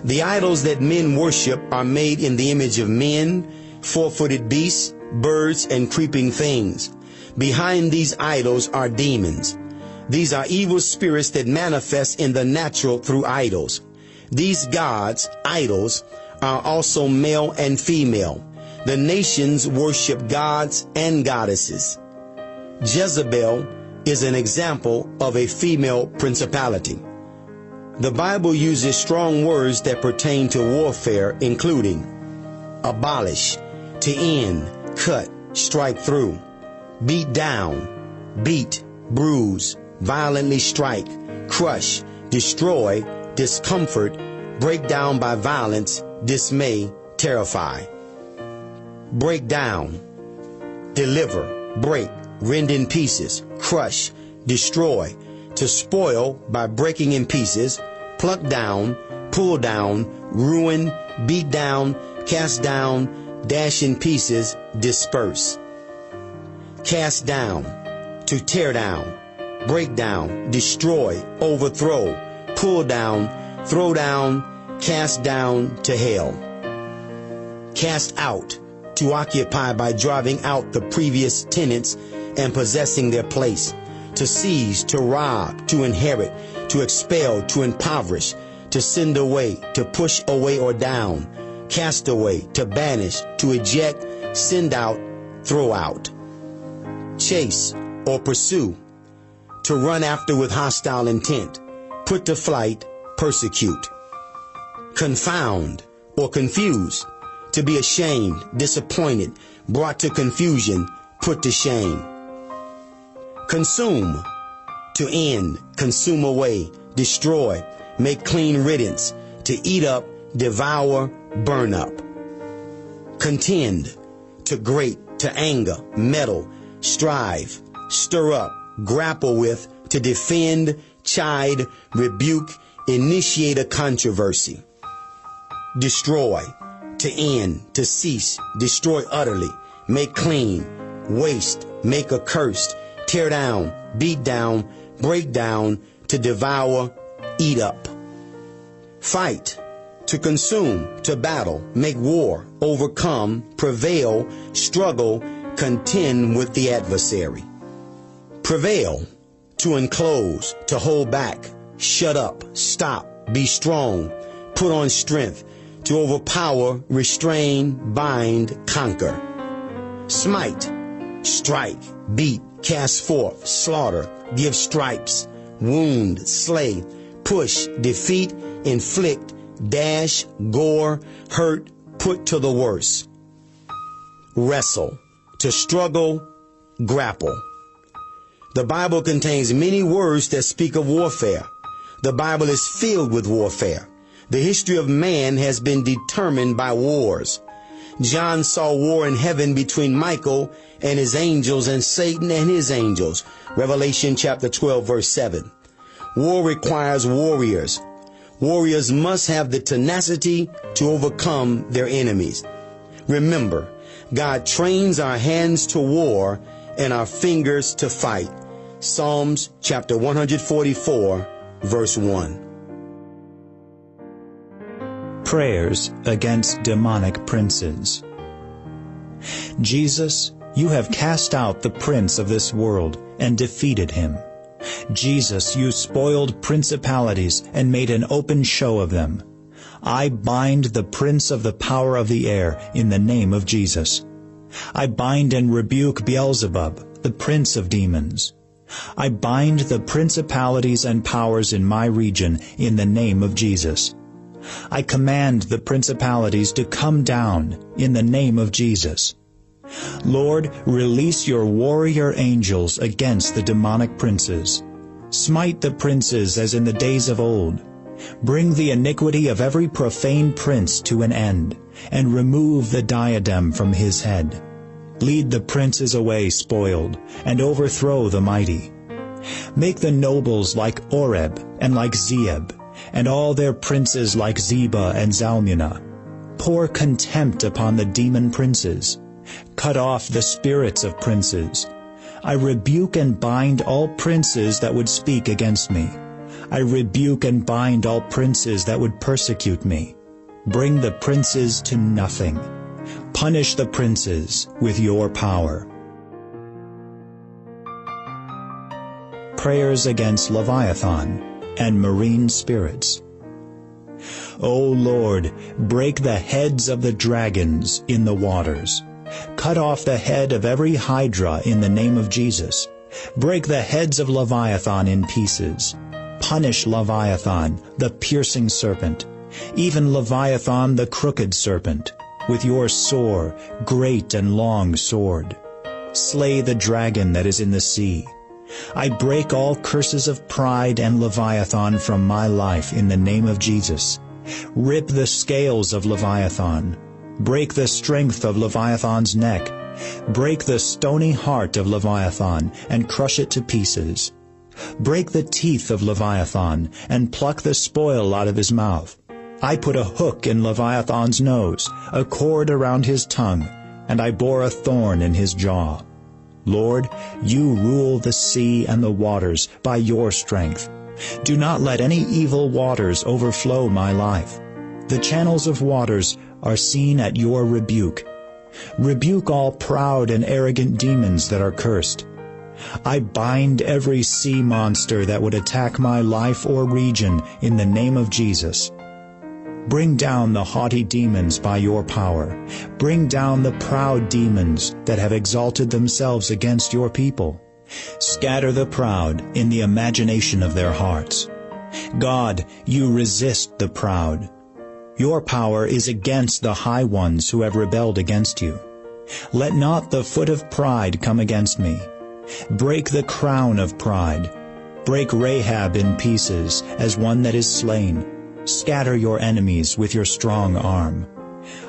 [SPEAKER 2] The idols that men worship are made in the image of men, four-footed beasts, birds, and creeping things. Behind these idols are demons. These are evil spirits that manifest in the natural through idols. These gods, idols, are also male and female. The nations worship gods and goddesses. Jezebel is an example of a female principality. The Bible uses strong words that pertain to warfare, including abolish, to end, cut, strike through, beat down, beat, bruise, violently strike, crush, destroy, discomfort, break down by violence, dismay, terrify. Break down, deliver, break, rend in pieces, crush, destroy, to spoil by breaking in pieces, pluck down, pull down, ruin, beat down, cast down, dash in pieces, disperse. Cast down, to tear down, break down, destroy, overthrow, pull down, throw down, cast down to hell. Cast out, to occupy by driving out the previous tenants and possessing their place. To seize, to rob, to inherit, to expel, to impoverish, to send away, to push away or down, cast away, to banish, to eject, send out, throw out. Chase or pursue, to run after with hostile intent put to flight, persecute. Confound or confuse, to be ashamed, disappointed, brought to confusion, put to shame. Consume, to end, consume away, destroy, make clean riddance, to eat up, devour, burn up. Contend, to grate, to anger, meddle, strive, stir up, grapple with, to defend, chide, rebuke, initiate a controversy. Destroy, to end, to cease, destroy utterly, make clean, waste, make accursed, tear down, beat down, break down, to devour, eat up. Fight, to consume, to battle, make war, overcome, prevail, struggle, contend with the adversary. Prevail, to enclose, to hold back, shut up, stop, be strong, put on strength, to overpower, restrain, bind, conquer. Smite, strike, beat, cast forth, slaughter, give stripes, wound, slay, push, defeat, inflict, dash, gore, hurt, put to the worse. Wrestle, to struggle, grapple. The Bible contains many words that speak of warfare. The Bible is filled with warfare. The history of man has been determined by wars. John saw war in heaven between Michael and his angels and Satan and his angels. Revelation chapter 12 verse 7. War requires warriors. Warriors must have the tenacity to overcome their enemies. Remember, God trains our hands to war and our fingers to fight. Psalms chapter 144 verse 1.
[SPEAKER 1] Prayers against demonic princes. Jesus, you have cast out the prince of this world and defeated him. Jesus, you spoiled principalities and made an open show of them. I bind the prince of the power of the air in the name of Jesus. I bind and rebuke Beelzebub, the prince of demons. I bind the principalities and powers in my region in the name of Jesus. I command the principalities to come down in the name of Jesus. Lord, release your warrior angels against the demonic princes. Smite the princes as in the days of old. Bring the iniquity of every profane prince to an end, and remove the diadem from his head. Lead the princes away spoiled, and overthrow the mighty. Make the nobles like Oreb and like Zeeb, and all their princes like Zebah and Zalmunna. Pour contempt upon the demon princes. Cut off the spirits of princes. I rebuke and bind all princes that would speak against me. I rebuke and bind all princes that would persecute me. Bring the princes to nothing. Punish the princes with your power. Prayers against Leviathan and marine spirits. O Lord, break the heads of the dragons in the waters. Cut off the head of every hydra in the name of Jesus. Break the heads of Leviathan in pieces. Punish Leviathan, the piercing serpent, even Leviathan the crooked serpent, with your sore, great and long sword. Slay the dragon that is in the sea. I break all curses of pride and Leviathan from my life in the name of Jesus. Rip the scales of Leviathan. Break the strength of Leviathan's neck. Break the stony heart of Leviathan and crush it to pieces. Break the teeth of Leviathan and pluck the spoil out of his mouth. I put a hook in Leviathan's nose, a cord around his tongue, and I bore a thorn in his jaw. Lord, you rule the sea and the waters by your strength. Do not let any evil waters overflow my life. The channels of waters are seen at your rebuke. Rebuke all proud and arrogant demons that are cursed. I bind every sea monster that would attack my life or region in the name of Jesus. Bring down the haughty demons by your power. Bring down the proud demons that have exalted themselves against your people. Scatter the proud in the imagination of their hearts. God, you resist the proud. Your power is against the high ones who have rebelled against you. Let not the foot of pride come against me. Break the crown of pride. Break Rahab in pieces as one that is slain. Scatter your enemies with your strong arm.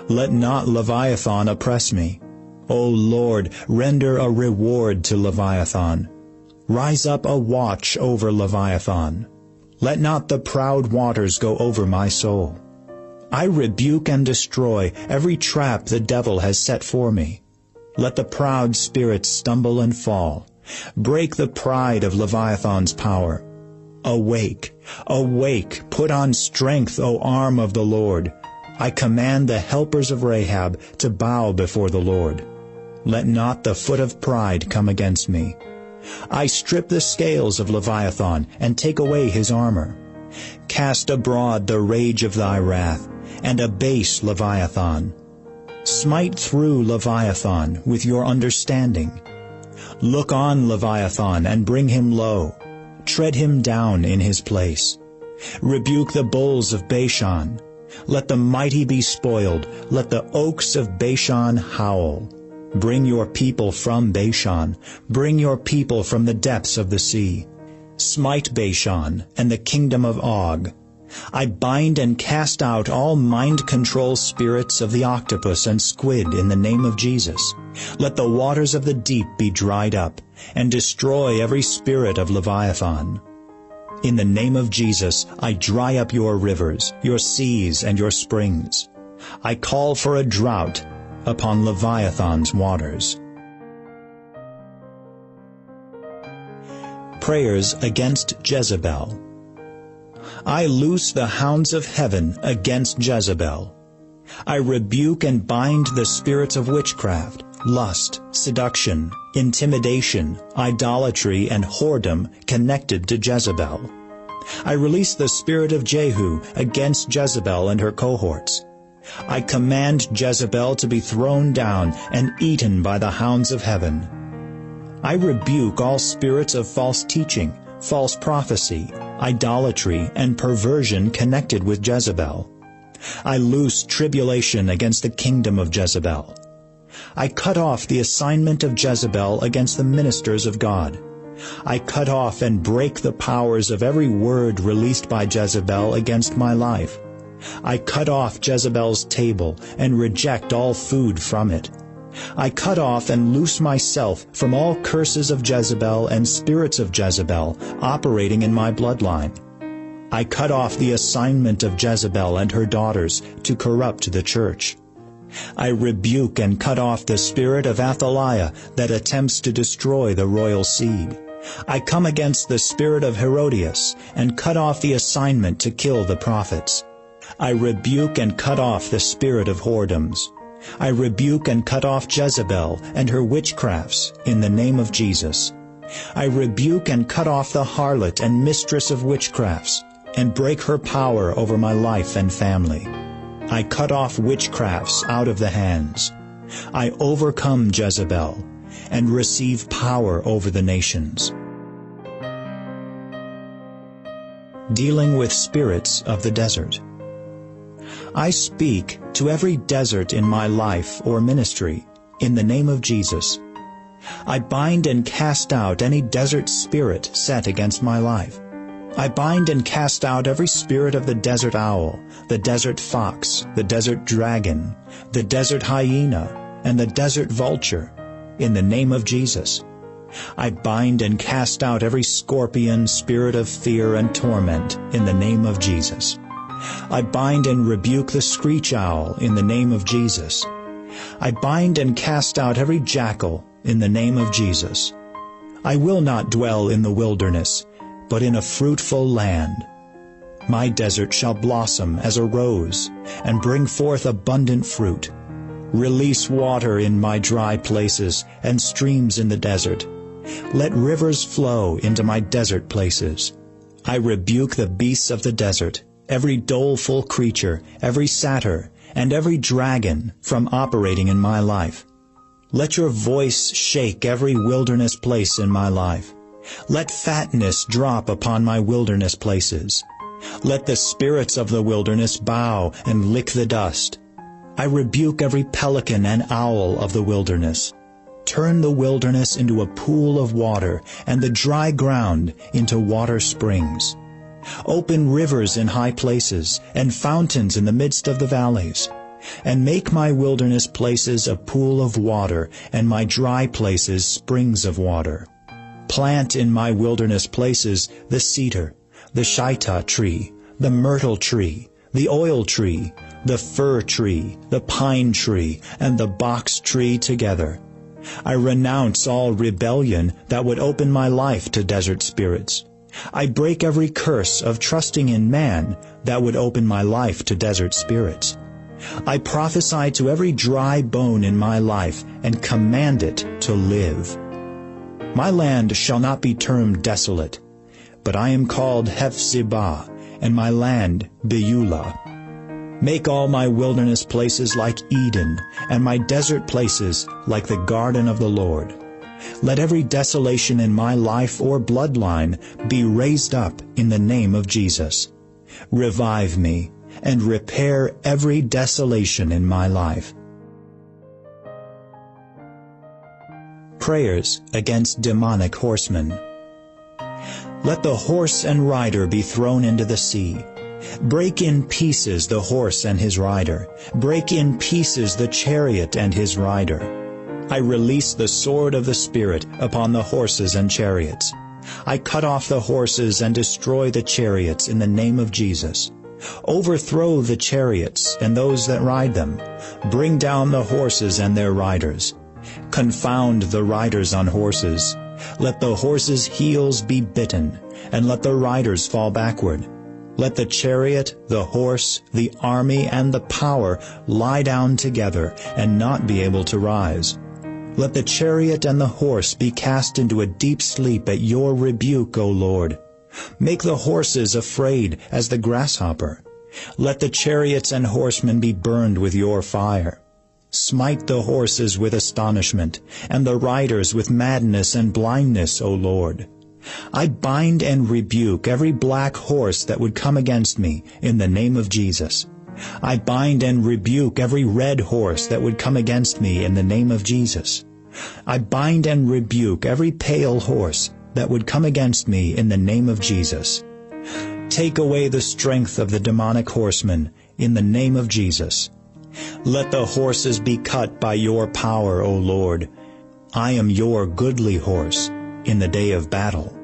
[SPEAKER 1] Let not Leviathan oppress me. O Lord, render a reward to Leviathan. Rise up a watch over Leviathan. Let not the proud waters go over my soul. I rebuke and destroy every trap the devil has set for me. Let the proud spirits stumble and fall. Break the pride of Leviathan's power. Awake, awake, put on strength, O arm of the Lord. I command the helpers of Rahab to bow before the Lord. Let not the foot of pride come against me. I strip the scales of Leviathan and take away his armor. Cast abroad the rage of thy wrath, and abase Leviathan. Smite through Leviathan with your understanding. Look on Leviathan and bring him low. Tread him down in his place. Rebuke the bulls of Bashan. Let the mighty be spoiled. Let the oaks of Bashan howl. Bring your people from Bashan. Bring your people from the depths of the sea. Smite Bashan and the kingdom of Og. I bind and cast out all mind control spirits of the octopus and squid in the name of Jesus. Let the waters of the deep be dried up, and destroy every spirit of Leviathan. In the name of Jesus, I dry up your rivers, your seas, and your springs. I call for a drought upon Leviathan's waters. Prayers against Jezebel I loose the hounds of heaven against Jezebel. I rebuke and bind the spirits of witchcraft, lust, seduction, intimidation, idolatry, and whoredom connected to Jezebel. I release the spirit of Jehu against Jezebel and her cohorts. I command Jezebel to be thrown down and eaten by the hounds of heaven. I rebuke all spirits of false teaching, false prophecy, idolatry, and perversion connected with Jezebel. I loose tribulation against the kingdom of Jezebel. I cut off the assignment of Jezebel against the ministers of God. I cut off and break the powers of every word released by Jezebel against my life. I cut off Jezebel's table and reject all food from it. I cut off and loose myself from all curses of Jezebel and spirits of Jezebel operating in my bloodline. I cut off the assignment of Jezebel and her daughters to corrupt the church. I rebuke and cut off the spirit of Athaliah that attempts to destroy the royal seed. I come against the spirit of Herodias and cut off the assignment to kill the prophets. I rebuke and cut off the spirit of whoredoms. I rebuke and cut off Jezebel and her witchcrafts in the name of Jesus. I rebuke and cut off the harlot and mistress of witchcrafts and break her power over my life and family. I cut off witchcrafts out of the hands. I overcome Jezebel and receive power over the nations. Dealing with spirits of the desert. I speak to every desert in my life or ministry in the name of Jesus. I bind and cast out any desert spirit set against my life. I bind and cast out every spirit of the desert owl, the desert fox, the desert dragon, the desert hyena, and the desert vulture in the name of Jesus. I bind and cast out every scorpion, spirit of fear and torment in the name of Jesus. I bind and rebuke the screech owl in the name of Jesus. I bind and cast out every jackal in the name of Jesus. I will not dwell in the wilderness, but in a fruitful land. My desert shall blossom as a rose and bring forth abundant fruit. Release water in my dry places and streams in the desert. Let rivers flow into my desert places. I rebuke the beasts of the desert every doleful creature, every satyr, and every dragon from operating in my life. Let your voice shake every wilderness place in my life. Let fatness drop upon my wilderness places. Let the spirits of the wilderness bow and lick the dust. I rebuke every pelican and owl of the wilderness. Turn the wilderness into a pool of water and the dry ground into water springs. Open rivers in high places, and fountains in the midst of the valleys. And make my wilderness places a pool of water, and my dry places springs of water. Plant in my wilderness places the cedar, the shittah tree, the myrtle tree, the oil tree, the fir tree, the pine tree, and the box tree together. I renounce all rebellion that would open my life to desert spirits. I break every curse of trusting in man that would open my life to desert spirits. I prophesy to every dry bone in my life and command it to live. My land shall not be termed desolate, but I am called Hephzibah, and my land Beulah. Make all my wilderness places like Eden, and my desert places like the garden of the Lord. Let every desolation in my life or bloodline be raised up in the name of Jesus. Revive me and repair every desolation in my life. Prayers against demonic horsemen. Let the horse and rider be thrown into the sea. Break in pieces the horse and his rider. Break in pieces the chariot and his rider. I release the sword of the Spirit upon the horses and chariots. I cut off the horses and destroy the chariots in the name of Jesus. Overthrow the chariots and those that ride them. Bring down the horses and their riders. Confound the riders on horses. Let the horses' heels be bitten, and let the riders fall backward. Let the chariot, the horse, the army, and the power lie down together and not be able to rise. Let the chariot and the horse be cast into a deep sleep at your rebuke, O Lord. Make the horses afraid as the grasshopper. Let the chariots and horsemen be burned with your fire. Smite the horses with astonishment, and the riders with madness and blindness, O Lord. I bind and rebuke every black horse that would come against me in the name of Jesus. I bind and rebuke every red horse that would come against me in the name of Jesus. I bind and rebuke every pale horse that would come against me in the name of Jesus. Take away the strength of the demonic horsemen in the name of Jesus. Let the horses be cut by your power, O Lord. I am your goodly horse in the day of battle.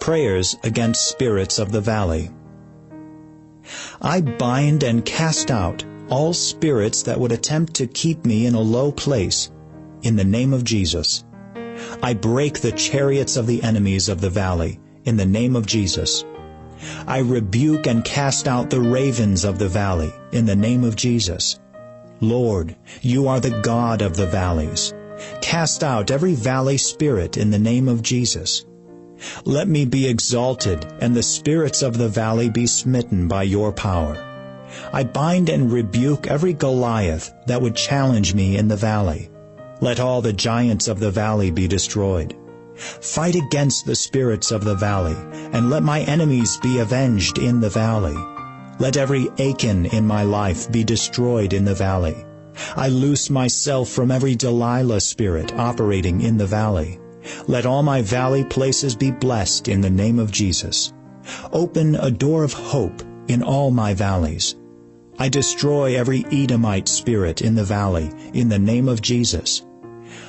[SPEAKER 1] Prayers against spirits of the valley. I bind and cast out all spirits that would attempt to keep me in a low place in the name of Jesus. I break the chariots of the enemies of the valley in the name of Jesus. I rebuke and cast out the ravens of the valley in the name of Jesus. Lord, you are the God of the valleys. Cast out every valley spirit in the name of Jesus. Let me be exalted, and the spirits of the valley be smitten by your power. I bind and rebuke every Goliath that would challenge me in the valley. Let all the giants of the valley be destroyed. Fight against the spirits of the valley, and let my enemies be avenged in the valley. Let every Achan in my life be destroyed in the valley. I loose myself from every Delilah spirit operating in the valley. Let all my valley places be blessed in the name of Jesus. Open a door of hope in all my valleys. I destroy every Edomite spirit in the valley in the name of Jesus.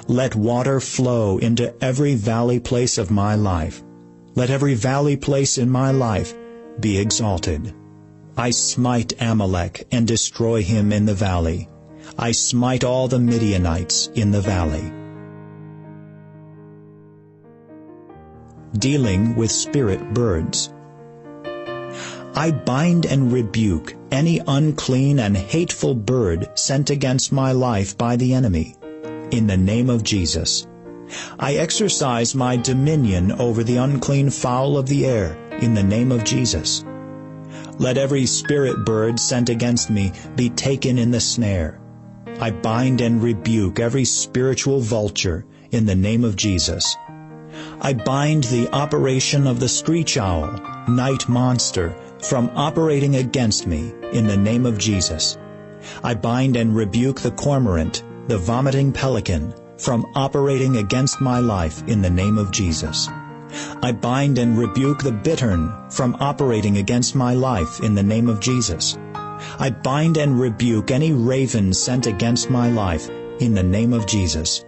[SPEAKER 1] Let water flow into every valley place of my life. Let every valley place in my life be exalted. I smite Amalek and destroy him in the valley. I smite all the Midianites in the valley. Dealing with spirit birds. I bind and rebuke any unclean and hateful bird sent against my life by the enemy. In the name of Jesus. I exercise my dominion over the unclean fowl of the air in the name of Jesus. Let every spirit bird sent against me be taken in the snare. I bind and rebuke every spiritual vulture in the name of Jesus. I bind the operation of the screech owl, night monster, from operating against me in the name of Jesus. I bind and rebuke the cormorant, the vomiting pelican, from operating against my life in the name of Jesus. I bind and rebuke the bittern from operating against my life in the name of Jesus. I bind and rebuke any raven sent against my life in the name of Jesus.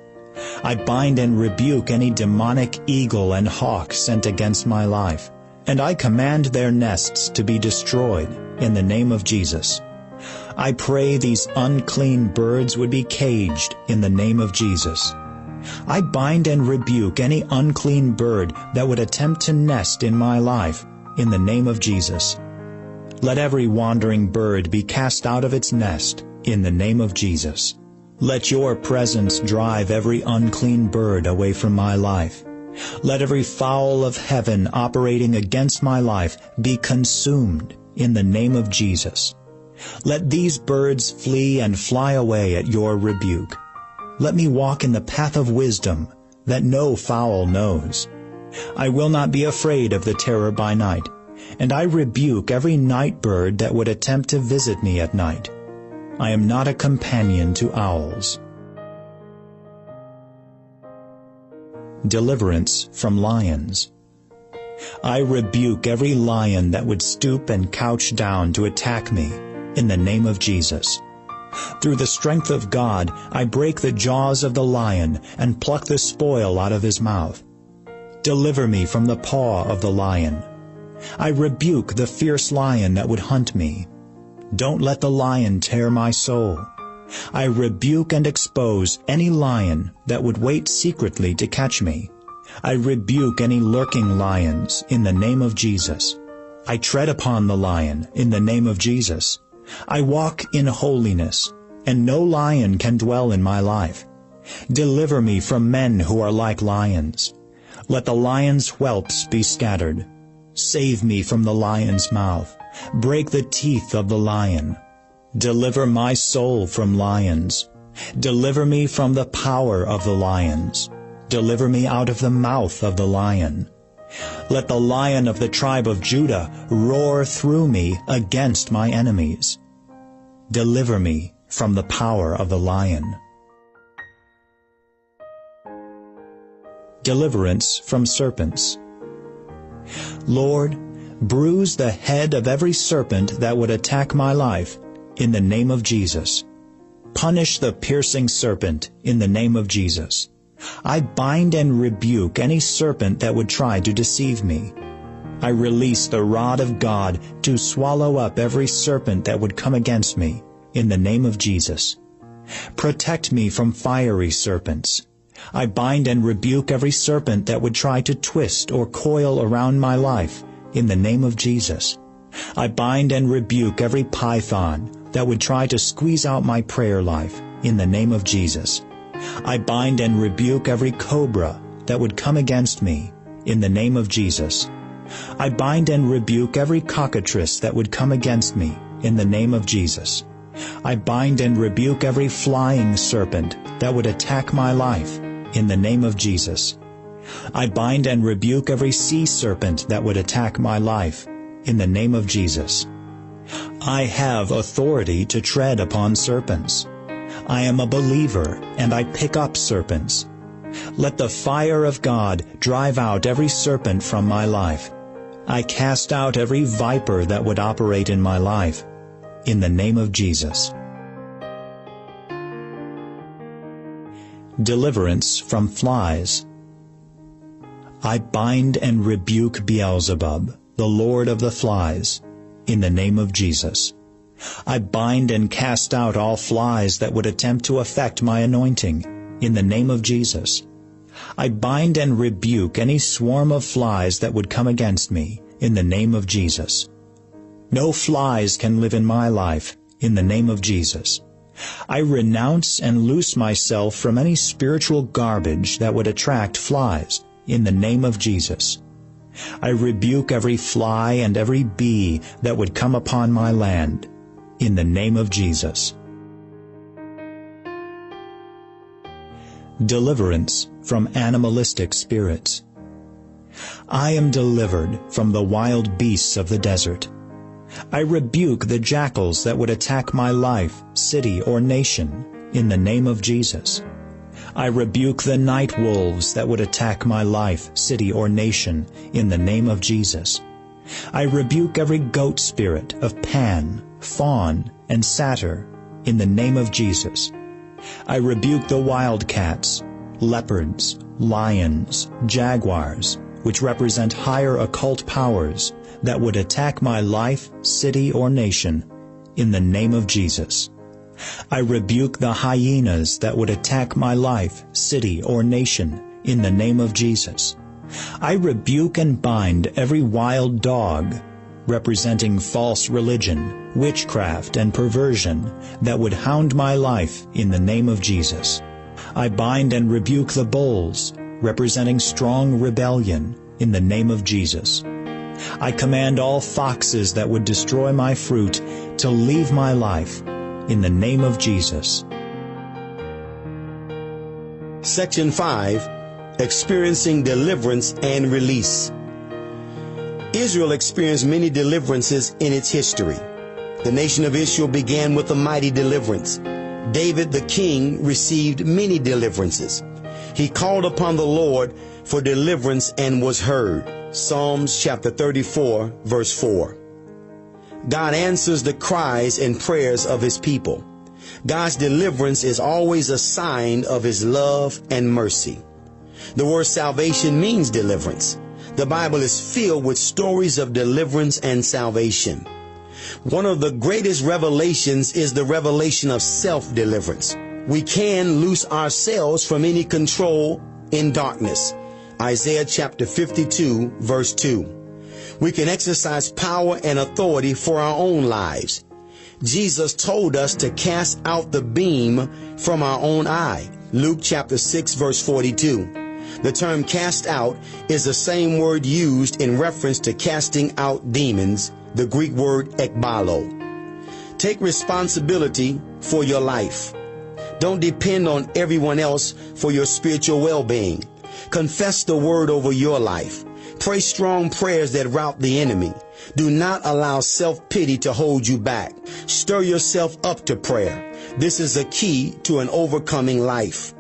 [SPEAKER 1] I bind and rebuke any demonic eagle and hawk sent against my life, and I command their nests to be destroyed in the name of Jesus. I pray these unclean birds would be caged in the name of Jesus. I bind and rebuke any unclean bird that would attempt to nest in my life in the name of Jesus. Let every wandering bird be cast out of its nest in the name of Jesus. Let your presence drive every unclean bird away from my life. Let every fowl of heaven operating against my life be consumed in the name of Jesus. Let these birds flee and fly away at your rebuke. Let me walk in the path of wisdom that no fowl knows. I will not be afraid of the terror by night, and I rebuke every night bird that would attempt to visit me at night. I am not a companion to owls. Deliverance from lions. I rebuke every lion that would stoop and couch down to attack me in the name of Jesus. Through the strength of God, I break the jaws of the lion and pluck the spoil out of his mouth. Deliver me from the paw of the lion. I rebuke the fierce lion that would hunt me. Don't let the lion tear my soul. I rebuke and expose any lion that would wait secretly to catch me. I rebuke any lurking lions in the name of Jesus. I tread upon the lion in the name of Jesus. I walk in holiness, and no lion can dwell in my life. Deliver me from men who are like lions. Let the lion's whelps be scattered. Save me from the lion's mouth. Break the teeth of the lion. Deliver my soul from lions. Deliver me from the power of the lions. Deliver me out of the mouth of the lion. Let the lion of the tribe of Judah roar through me against my enemies. Deliver me from the power of the lion. Deliverance from serpents. Lord, bruise the head of every serpent that would attack my life in the name of Jesus. Punish the piercing serpent in the name of Jesus. I bind and rebuke any serpent that would try to deceive me. I release the rod of God to swallow up every serpent that would come against me, in the name of Jesus. Protect me from fiery serpents. I bind and rebuke every serpent that would try to twist or coil around my life, in the name of Jesus. I bind and rebuke every python that would try to squeeze out my prayer life, in the name of Jesus. I bind and rebuke every cobra that would come against me in the name of Jesus. I bind and rebuke every cockatrice that would come against me in the name of Jesus. I bind and rebuke every flying serpent that would attack my life in the name of Jesus. I bind and rebuke every sea serpent that would attack my life in the name of Jesus. I have authority to tread upon serpents. I am a believer, and I pick up serpents. Let the fire of God drive out every serpent from my life. I cast out every viper that would operate in my life. In the name of Jesus. Deliverance from flies. I bind and rebuke Beelzebub, the lord of the flies, in the name of Jesus. I bind and cast out all flies that would attempt to affect my anointing, in the name of Jesus. I bind and rebuke any swarm of flies that would come against me, in the name of Jesus. No flies can live in my life, in the name of Jesus. I renounce and loose myself from any spiritual garbage that would attract flies, in the name of Jesus. I rebuke every fly and every bee that would come upon my land, in the name of Jesus. Deliverance from animalistic spirits. I am delivered from the wild beasts of the desert. I rebuke the jackals that would attack my life, city, or nation, in the name of Jesus. I rebuke the night wolves that would attack my life, city, or nation in the name of Jesus. I rebuke every goat spirit of Pan, Faun, and Satyr in the name of Jesus. I rebuke the wildcats, leopards, lions, jaguars, which represent higher occult powers that would attack my life, city, or nation in the name of Jesus. I rebuke the hyenas that would attack my life, city, or nation in the name of Jesus. I rebuke and bind every wild dog representing false religion, witchcraft, and perversion that would hound my life in the name of Jesus. I bind and rebuke the bulls, representing strong rebellion, in the name of Jesus. I command all foxes that would destroy my fruit to leave my life, in the name of Jesus.
[SPEAKER 2] Section 5 Experiencing Deliverance and Release. Israel experienced many deliverances in its history. The nation of Israel began with a mighty deliverance. David the king received many deliverances. He called upon the Lord for deliverance and was heard. Psalms chapter 34 verse 4. God answers the cries and prayers of his people. God's deliverance is always a sign of his love and mercy. The word salvation means deliverance. The Bible is filled with stories of deliverance and salvation. One of the greatest revelations is the revelation of self-deliverance. We can loose ourselves from any control in darkness. Isaiah chapter 52 verse 2. We can exercise power and authority for our own lives. Jesus told us to cast out the beam from our own eye. Luke chapter 6 verse 42. The term cast out is the same word used in reference to casting out demons, the Greek word ekballo. Take responsibility for your life. Don't depend on everyone else for your spiritual well-being. Confess the word over your life. Pray strong prayers that rout the enemy. Do not allow self-pity to hold you back. Stir yourself up to prayer. This is a key to an overcoming life.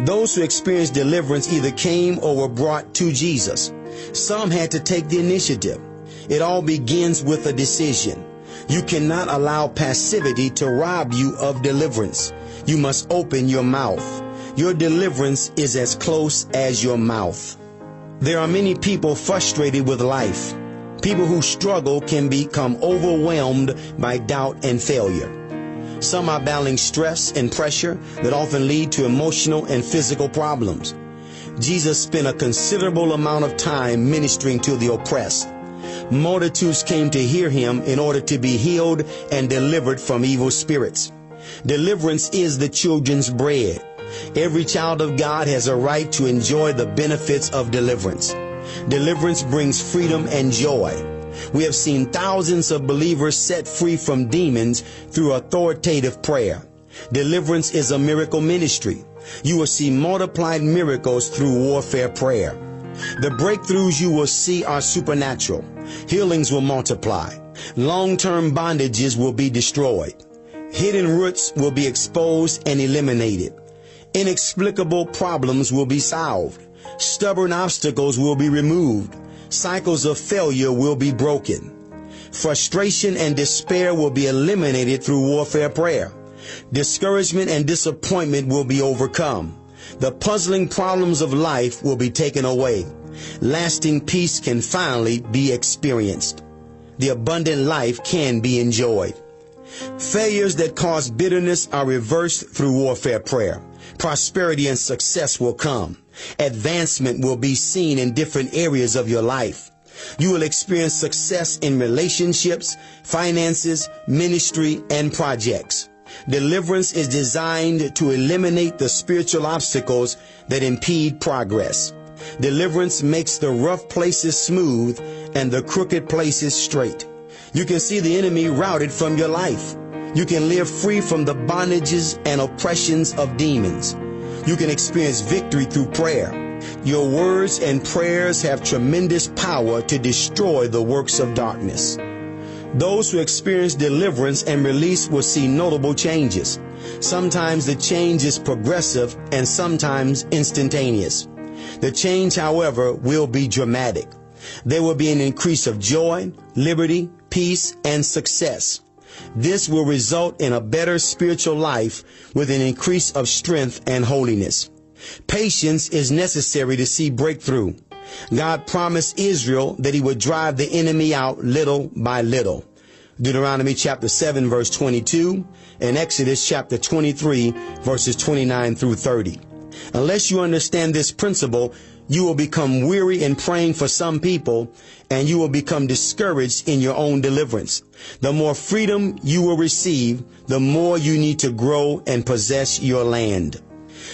[SPEAKER 2] Those who experienced deliverance either came or were brought to Jesus. Some had to take the initiative. It all begins with a decision. You cannot allow passivity to rob you of deliverance. You must open your mouth. Your deliverance is as close as your mouth. There are many people frustrated with life. People who struggle can become overwhelmed by doubt and failure. Some are battling stress and pressure that often lead to emotional and physical problems. Jesus spent a considerable amount of time ministering to the oppressed. Multitudes came to hear him in order to be healed and delivered from evil spirits. Deliverance is the children's bread. Every child of God has a right to enjoy the benefits of deliverance. Deliverance brings freedom and joy. We have seen thousands of believers set free from demons through authoritative prayer. Deliverance is a miracle ministry. You will see multiplied miracles through warfare prayer. The breakthroughs you will see are supernatural. Healings will multiply. Long-term bondages will be destroyed. Hidden roots will be exposed and eliminated. Inexplicable problems will be solved. Stubborn obstacles will be removed. Cycles of failure will be broken. Frustration and despair will be eliminated through warfare prayer. Discouragement and disappointment will be overcome. The puzzling problems of life will be taken away. Lasting peace can finally be experienced. The abundant life can be enjoyed. Failures that cause bitterness are reversed through warfare prayer. Prosperity and success will come. Advancement will be seen in different areas of your life. You will experience success in relationships, finances, ministry, and projects. Deliverance is designed to eliminate the spiritual obstacles that impede progress. Deliverance makes the rough places smooth and the crooked places straight. You can see the enemy routed from your life. You can live free from the bondages and oppressions of demons. You can experience victory through prayer. Your words and prayers have tremendous power to destroy the works of darkness. Those who experience deliverance and release will see notable changes. Sometimes the change is progressive and sometimes instantaneous. The change, however, will be dramatic. There will be an increase of joy, liberty, peace, and success. This will result in a better spiritual life with an increase of strength and holiness. Patience is necessary to see breakthrough. God promised Israel that he would drive the enemy out little by little. Deuteronomy chapter 7 verse 22 and Exodus chapter 23 verses 29 through 30. Unless you understand this principle, you will become weary in praying for some people and you will become discouraged in your own deliverance. The more freedom you will receive, the more you need to grow and possess your land.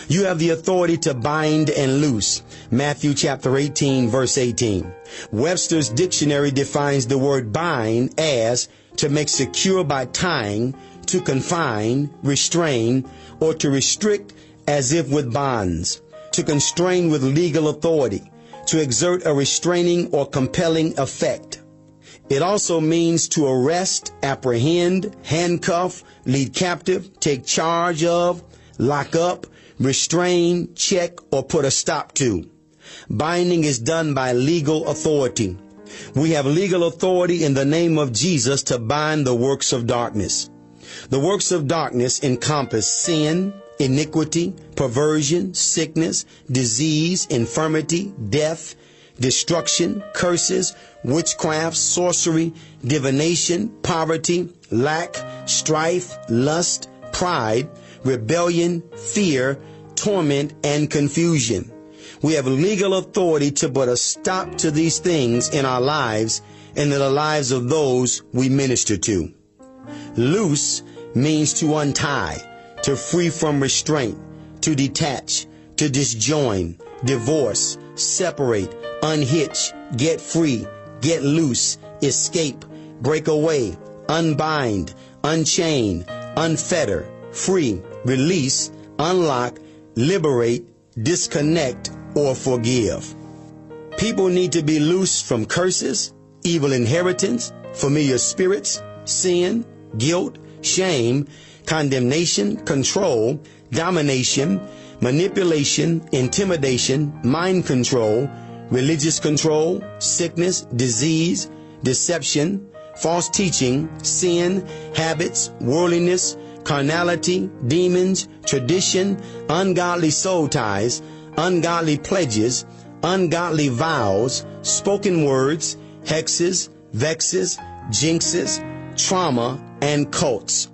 [SPEAKER 2] You have the authority to bind and loose. Matthew chapter 18 verse 18. Webster's dictionary defines the word bind as to make secure by tying, to confine, restrain, or to restrict as if with bonds to constrain with legal authority, to exert a restraining or compelling effect. It also means to arrest, apprehend, handcuff, lead captive, take charge of, lock up, restrain, check, or put a stop to. Binding is done by legal authority. We have legal authority in the name of Jesus to bind the works of darkness. The works of darkness encompass sin, iniquity, perversion, sickness, disease, infirmity, death, destruction, curses, witchcraft, sorcery, divination, poverty, lack, strife, lust, pride, rebellion, fear, torment, and confusion. We have legal authority to put a stop to these things in our lives and in the lives of those we minister to. Loose means to untie to free from restraint, to detach, to disjoin, divorce, separate, unhitch, get free, get loose, escape, break away, unbind, unchain, unfetter, free, release, unlock, liberate, disconnect, or forgive. People need to be loose from curses, evil inheritance, familiar spirits, sin, guilt, shame, condemnation, control, domination, manipulation, intimidation, mind control, religious control, sickness, disease, deception, false teaching, sin, habits, worldliness, carnality, demons, tradition, ungodly soul ties, ungodly pledges, ungodly vows, spoken words, hexes, vexes, jinxes, trauma, and cults.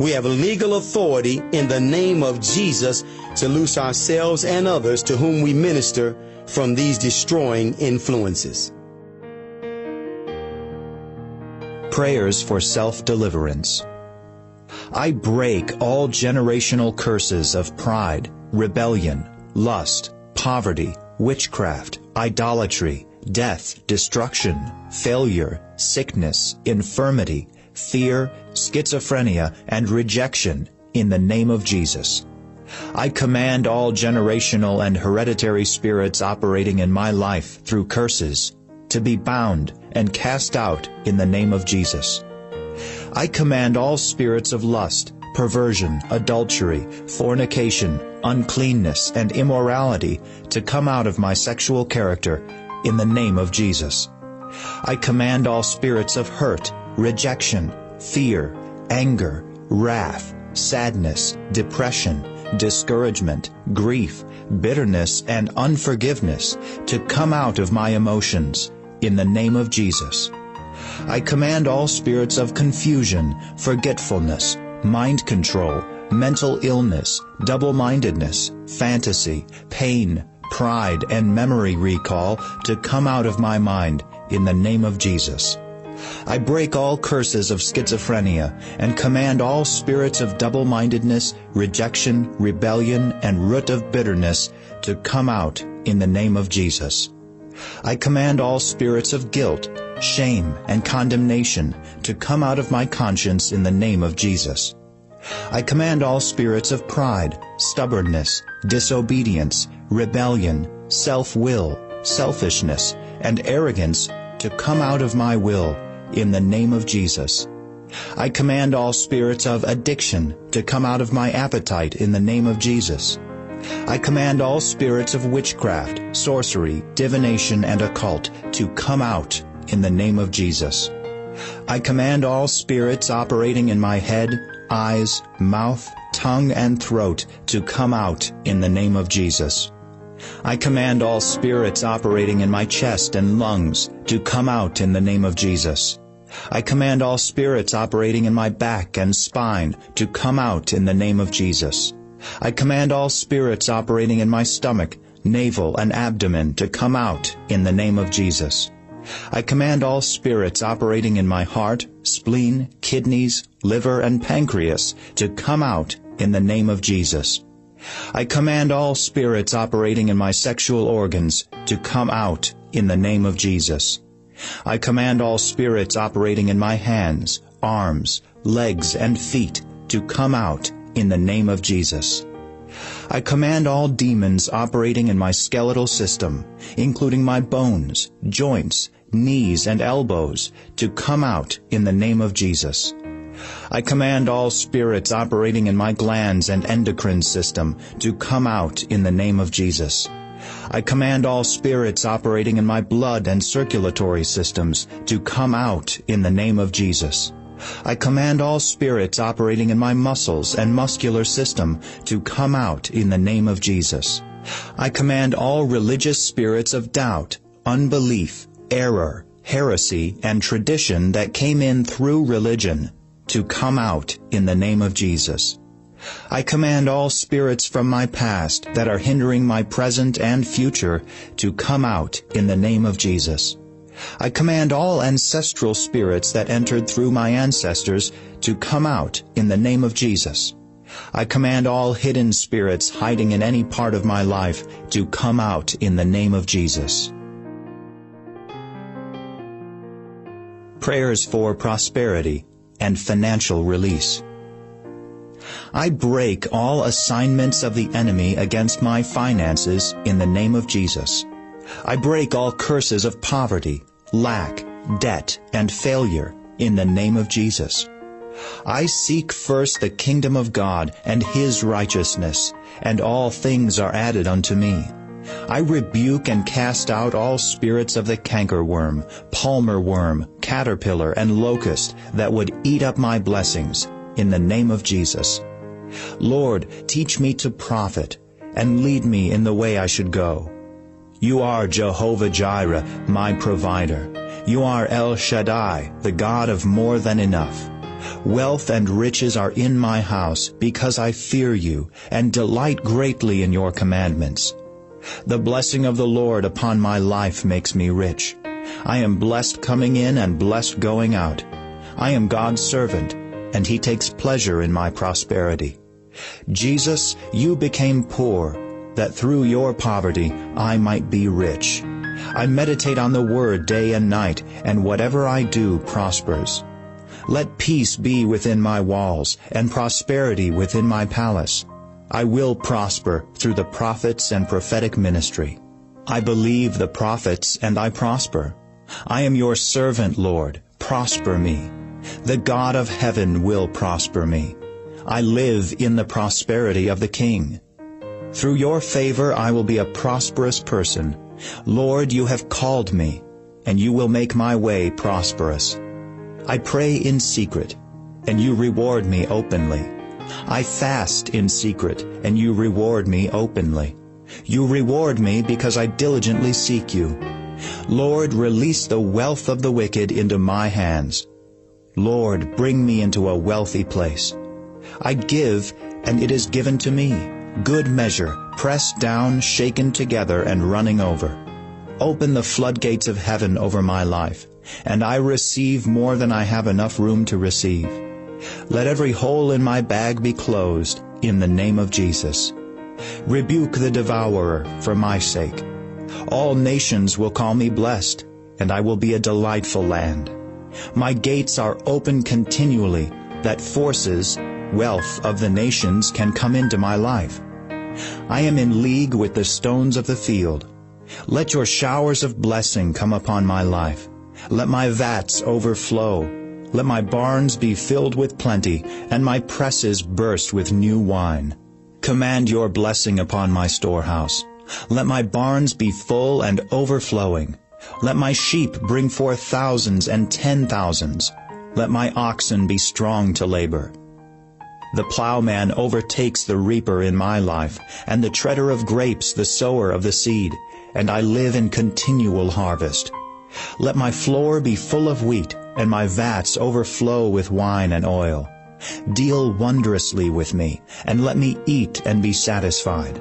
[SPEAKER 2] We have legal authority in the name of Jesus to loose ourselves and others to whom we minister from these destroying influences.
[SPEAKER 1] Prayers for self-deliverance. I break all generational curses of pride, rebellion, lust, poverty, witchcraft, idolatry, death, destruction, failure, sickness, infirmity, fear, schizophrenia, and rejection in the name of Jesus. I command all generational and hereditary spirits operating in my life through curses to be bound and cast out in the name of Jesus. I command all spirits of lust, perversion, adultery, fornication, uncleanness, and immorality to come out of my sexual character in the name of Jesus. I command all spirits of hurt, rejection, fear, anger, wrath, sadness, depression, discouragement, grief, bitterness, and unforgiveness to come out of my emotions in the name of Jesus. I command all spirits of confusion, forgetfulness, mind control, mental illness, double-mindedness, fantasy, pain, pride, and memory recall to come out of my mind in the name of Jesus. I break all curses of schizophrenia and command all spirits of double-mindedness, rejection, rebellion, and root of bitterness to come out in the name of Jesus. I command all spirits of guilt, shame, and condemnation to come out of my conscience in the name of Jesus. I command all spirits of pride, stubbornness, disobedience, rebellion, self-will, selfishness, and arrogance to come out of my will in the name of Jesus. I command all spirits of addiction to come out of my appetite in the name of Jesus. I command all spirits of witchcraft, sorcery, divination, and occult to come out in the name of Jesus. I command all spirits operating in my head, eyes, mouth, tongue, and throat to come out in the name of Jesus. I command all spirits operating in my chest and lungs to come out in the name of Jesus. I command all spirits operating in my back and spine to come out in the name of Jesus. I command all spirits operating in my stomach, navel, and abdomen to come out in the name of Jesus. I command all spirits operating in my heart, spleen, kidneys, liver, and pancreas to come out in the name of Jesus. I command all spirits operating in my sexual organs to come out in the name of Jesus. I command all spirits operating in my hands, arms, legs, and feet to come out in the name of Jesus. I command all demons operating in my skeletal system, including my bones, joints, knees, and elbows, to come out in the name of Jesus. I command all spirits operating in my glands and endocrine system to come out in the name of Jesus. I command all spirits operating in my blood and circulatory systems to come out in the name of Jesus. I command all spirits operating in my muscles and muscular system to come out in the name of Jesus. I command all religious spirits of doubt, unbelief, error, heresy, and tradition that came in through religion to come out in the name of Jesus. I command all spirits from my past that are hindering my present and future to come out in the name of Jesus. I command all ancestral spirits that entered through my ancestors to come out in the name of Jesus. I command all hidden spirits hiding in any part of my life to come out in the name of Jesus. Prayers for prosperity and financial release. I break all assignments of the enemy against my finances in the name of Jesus. I break all curses of poverty, lack, debt, and failure in the name of Jesus. I seek first the kingdom of God and His righteousness, and all things are added unto me. I rebuke and cast out all spirits of the cankerworm, palmer worm, caterpillar, and locust that would eat up my blessings, in the name of Jesus. Lord, teach me to profit, and lead me in the way I should go. You are Jehovah Jireh, my provider. You are El Shaddai, the God of more than enough. Wealth and riches are in my house, because I fear you, and delight greatly in your commandments. The blessing of the Lord upon my life makes me rich. I am blessed coming in and blessed going out. I am God's servant, and he takes pleasure in my prosperity. Jesus, you became poor, that through your poverty I might be rich. I meditate on the word day and night, and whatever I do prospers. Let peace be within my walls, and prosperity within my palace. I will prosper through the prophets and prophetic ministry. I believe the prophets, and I prosper. I am your servant, Lord. Prosper me. The God of heaven will prosper me. I live in the prosperity of the King. Through your favor I will be a prosperous person. Lord, you have called me, and you will make my way prosperous. I pray in secret, and you reward me openly. I fast in secret, and you reward me openly. You reward me because I diligently seek you. Lord, release the wealth of the wicked into my hands. Lord, bring me into a wealthy place. I give, and it is given to me good measure, pressed down, shaken together, and running over. Open the floodgates of heaven over my life, and I receive more than I have enough room to receive. Let every hole in my bag be closed, in the name of Jesus. Rebuke the devourer for my sake. All nations will call me blessed, and I will be a delightful land. My gates are open continually, that forces wealth of the nations can come into my life. I am in league with the stones of the field. Let your showers of blessing come upon my life. Let my vats overflow. Let my barns be filled with plenty, and my presses burst with new wine. Command your blessing upon my storehouse. Let my barns be full and overflowing. Let my sheep bring forth thousands and ten thousands. Let my oxen be strong to labor. The plowman overtakes the reaper in my life, and the treader of grapes the sower of the seed, and I live in continual harvest. Let my floor be full of wheat, and my vats overflow with wine and oil. Deal wondrously with me, and let me eat and be satisfied.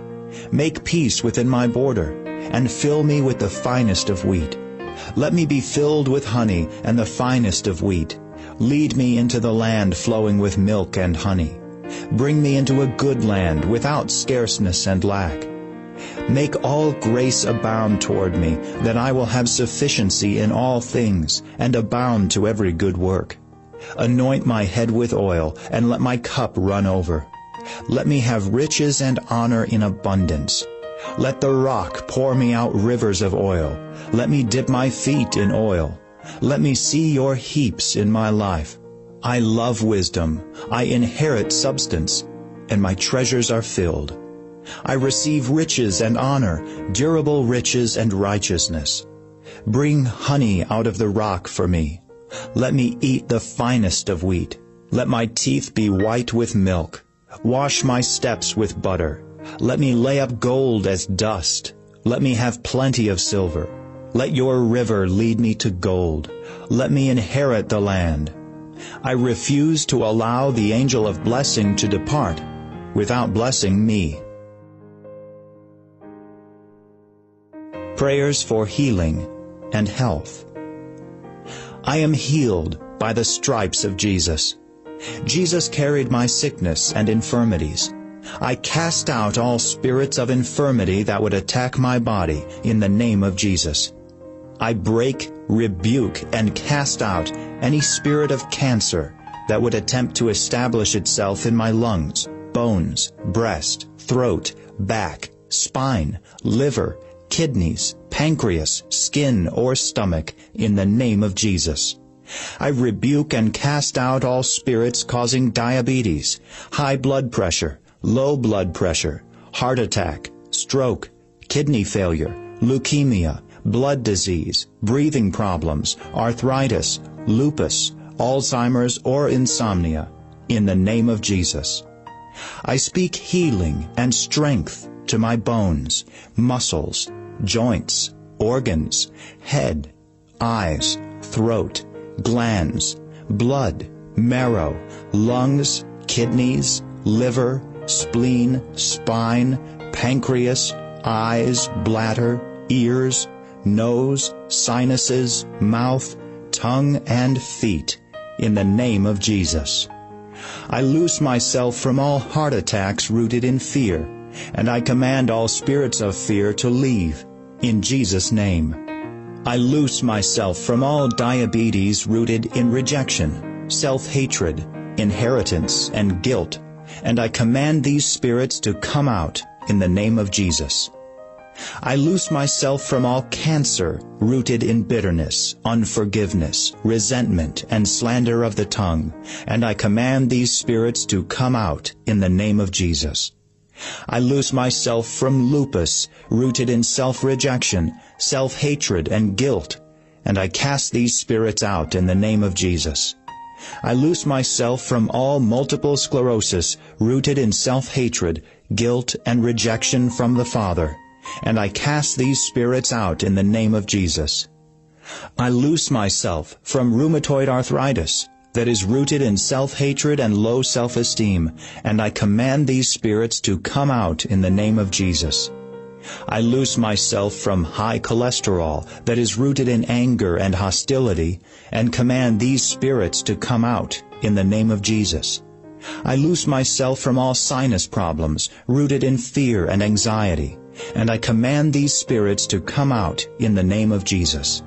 [SPEAKER 1] Make peace within my border, and fill me with the finest of wheat. Let me be filled with honey and the finest of wheat. Lead me into the land flowing with milk and honey. Bring me into a good land without scarceness and lack. Make all grace abound toward me, that I will have sufficiency in all things, and abound to every good work. Anoint my head with oil, and let my cup run over. Let me have riches and honor in abundance. Let the rock pour me out rivers of oil. Let me dip my feet in oil. Let me see your heaps in my life. I love wisdom. I inherit substance, and my treasures are filled. I receive riches and honor, durable riches and righteousness. Bring honey out of the rock for me. Let me eat the finest of wheat. Let my teeth be white with milk. Wash my steps with butter. Let me lay up gold as dust. Let me have plenty of silver. Let your river lead me to gold. Let me inherit the land. I refuse to allow the angel of blessing to depart without blessing me. Prayers for healing and health. I am healed by the stripes of Jesus. Jesus carried my sickness and infirmities. I cast out all spirits of infirmity that would attack my body in the name of Jesus. I break, rebuke, and cast out any spirit of cancer that would attempt to establish itself in my lungs, bones, breast, throat, back, spine, liver, kidneys, pancreas, skin, or stomach in the name of Jesus. I rebuke and cast out all spirits causing diabetes, high blood pressure, low blood pressure, heart attack, stroke, kidney failure, leukemia, blood disease, breathing problems, arthritis, lupus, Alzheimer's, or insomnia in the name of Jesus. I speak healing and strength to my bones, muscles, joints, organs, head, eyes, throat, glands, blood, marrow, lungs, kidneys, liver, spleen, spine, pancreas, eyes, bladder, ears, nose, sinuses, mouth, tongue, and feet in the name of Jesus. I loose myself from all heart attacks rooted in fear, and I command all spirits of fear to leave in Jesus' name. I loose myself from all diabetes rooted in rejection, self-hatred, inheritance, and guilt, and I command these spirits to come out in the name of Jesus. I loose myself from all cancer rooted in bitterness, unforgiveness, resentment, and slander of the tongue, and I command these spirits to come out in the name of Jesus. I loose myself from lupus, rooted in self-rejection, self-hatred, and guilt, and I cast these spirits out in the name of Jesus. I loose myself from all multiple sclerosis, rooted in self-hatred, guilt, and rejection from the Father, and I cast these spirits out in the name of Jesus. I loose myself from rheumatoid arthritis, that is rooted in self-hatred and low self-esteem, and I command these spirits to come out in the name of Jesus. I loose myself from high cholesterol that is rooted in anger and hostility, and command these spirits to come out in the name of Jesus. I loose myself from all sinus problems rooted in fear and anxiety, and I command these spirits to come out in the name of Jesus.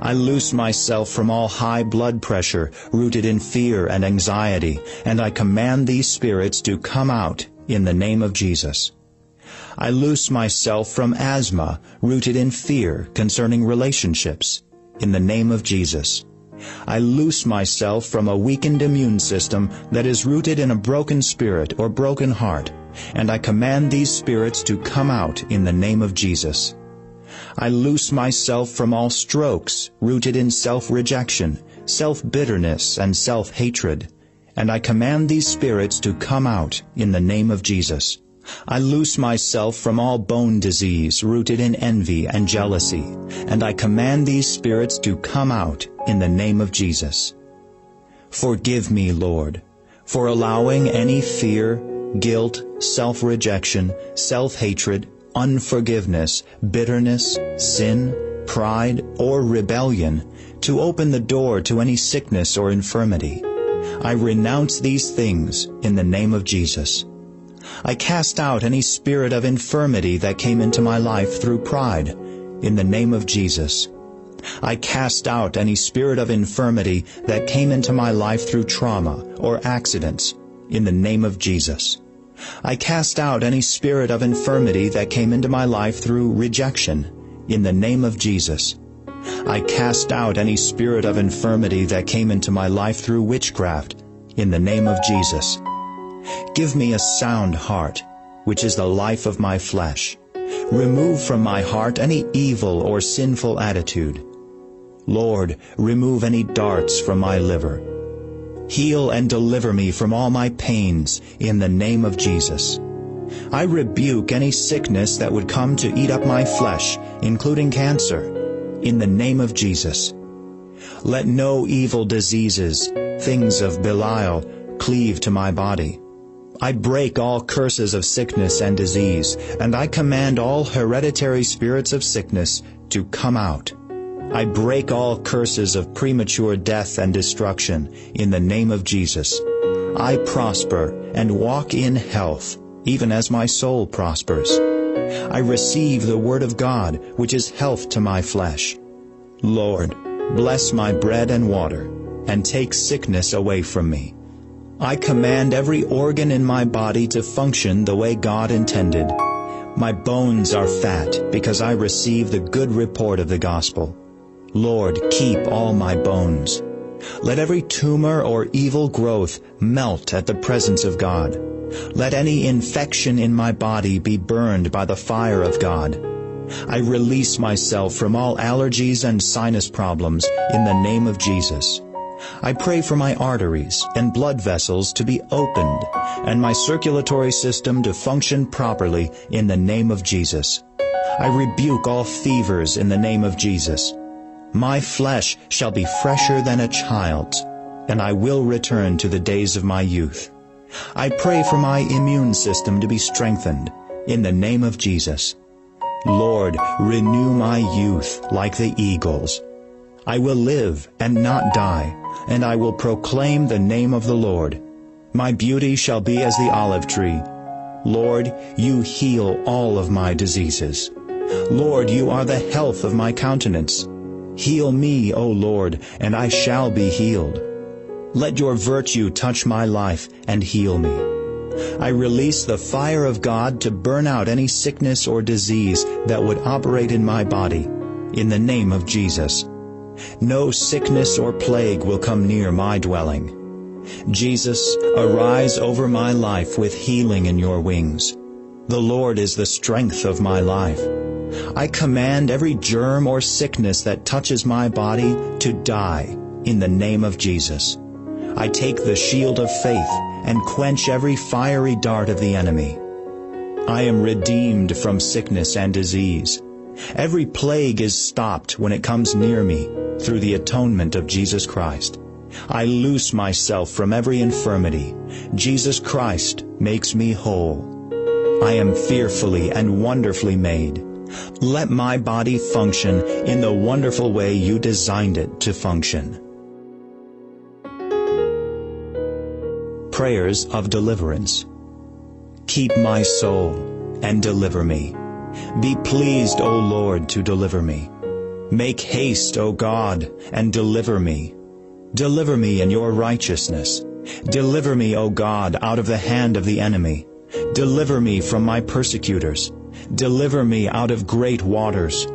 [SPEAKER 1] I loose myself from all high blood pressure rooted in fear and anxiety, and I command these spirits to come out in the name of Jesus. I loose myself from asthma rooted in fear concerning relationships, in the name of Jesus. I loose myself from a weakened immune system that is rooted in a broken spirit or broken heart, and I command these spirits to come out in the name of Jesus. I loose myself from all strokes rooted in self-rejection, self-bitterness, and self-hatred, and I command these spirits to come out in the name of Jesus. I loose myself from all bone disease rooted in envy and jealousy, and I command these spirits to come out in the name of Jesus. Forgive me, Lord, for allowing any fear, guilt, self-rejection, self-hatred, unforgiveness, bitterness, sin, pride, or rebellion to open the door to any sickness or infirmity. I renounce these things in the name of Jesus. I cast out any spirit of infirmity that came into my life through pride in the name of Jesus. I cast out any spirit of infirmity that came into my life through trauma or accidents in the name of Jesus. I cast out any spirit of infirmity that came into my life through rejection in the name of Jesus. I cast out any spirit of infirmity that came into my life through witchcraft in the name of Jesus. Give me a sound heart, which is the life of my flesh. Remove from my heart any evil or sinful attitude. Lord, remove any darts from my liver. Heal and deliver me from all my pains in the name of Jesus. I rebuke any sickness that would come to eat up my flesh, including cancer, in the name of Jesus. Let no evil diseases, things of Belial, cleave to my body. I break all curses of sickness and disease, and I command all hereditary spirits of sickness to come out. I break all curses of premature death and destruction in the name of Jesus. I prosper and walk in health, even as my soul prospers. I receive the word of God, which is health to my flesh. Lord, bless my bread and water, and take sickness away from me. I command every organ in my body to function the way God intended. My bones are fat because I receive the good report of the gospel. Lord, keep all my bones. Let every tumor or evil growth melt at the presence of God. Let any infection in my body be burned by the fire of God. I release myself from all allergies and sinus problems in the name of Jesus. I pray for my arteries and blood vessels to be opened and my circulatory system to function properly in the name of Jesus. I rebuke all fevers in the name of Jesus. My flesh shall be fresher than a child's, and I will return to the days of my youth. I pray for my immune system to be strengthened in the name of Jesus. Lord, renew my youth like the eagles. I will live and not die, and I will proclaim the name of the Lord. My beauty shall be as the olive tree. Lord, you heal all of my diseases. Lord, you are the health of my countenance. Heal me, O Lord, and I shall be healed. Let your virtue touch my life and heal me. I release the fire of God to burn out any sickness or disease that would operate in my body. In the name of Jesus. No sickness or plague will come near my dwelling. Jesus, arise over my life with healing in your wings. The Lord is the strength of my life. I command every germ or sickness that touches my body to die in the name of Jesus. I take the shield of faith and quench every fiery dart of the enemy. I am redeemed from sickness and disease. Every plague is stopped when it comes near me through the atonement of Jesus Christ. I loose myself from every infirmity. Jesus Christ makes me whole. I am fearfully and wonderfully made. Let my body function in the wonderful way you designed it to function. Prayers of Deliverance Keep my soul and deliver me. Be pleased, O Lord, to deliver me. Make haste, O God, and deliver me. Deliver me in your righteousness. Deliver me, O God, out of the hand of the enemy. Deliver me from my persecutors. Deliver me out of great waters.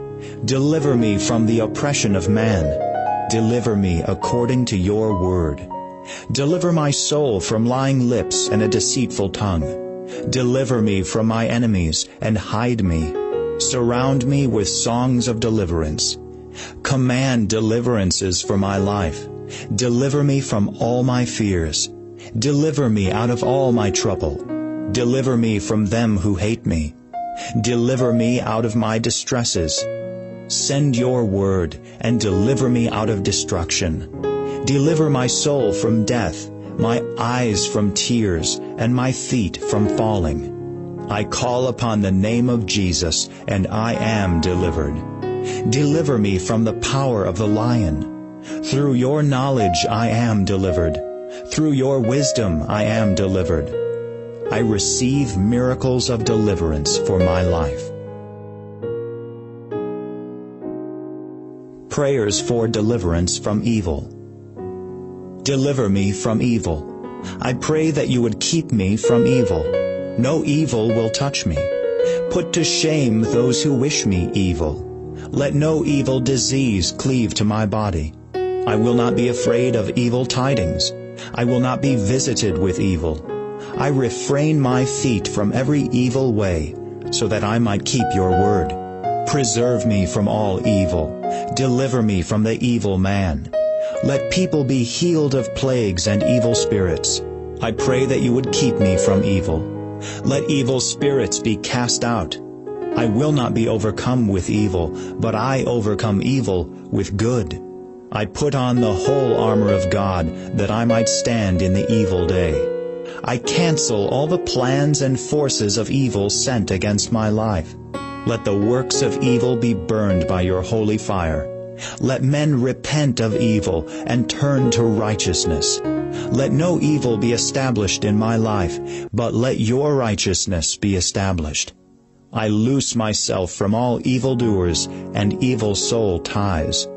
[SPEAKER 1] Deliver me from the oppression of man. Deliver me according to your word. Deliver my soul from lying lips and a deceitful tongue. Deliver me from my enemies and hide me. Surround me with songs of deliverance. Command deliverances for my life. Deliver me from all my fears. Deliver me out of all my trouble. Deliver me from them who hate me. Deliver me out of my distresses. Send your word and deliver me out of destruction. Deliver my soul from death, my eyes from tears, and my feet from falling. I call upon the name of Jesus, and I am delivered. Deliver me from the power of the lion. Through your knowledge I am delivered. Through your wisdom I am delivered. I receive miracles of deliverance for my life. Prayers for deliverance from evil. Deliver me from evil. I pray that you would keep me from evil. No evil will touch me. Put to shame those who wish me evil. Let no evil disease cleave to my body. I will not be afraid of evil tidings. I will not be visited with evil. I refrain my feet from every evil way, so that I might keep your word. Preserve me from all evil. Deliver me from the evil man. Let people be healed of plagues and evil spirits. I pray that you would keep me from evil. Let evil spirits be cast out. I will not be overcome with evil, but I overcome evil with good. I put on the whole armor of God, that I might stand in the evil day. I cancel all the plans and forces of evil sent against my life. Let the works of evil be burned by your holy fire. Let men repent of evil and turn to righteousness. Let no evil be established in my life, but let your righteousness be established. I loose myself from all evildoers and evil soul ties.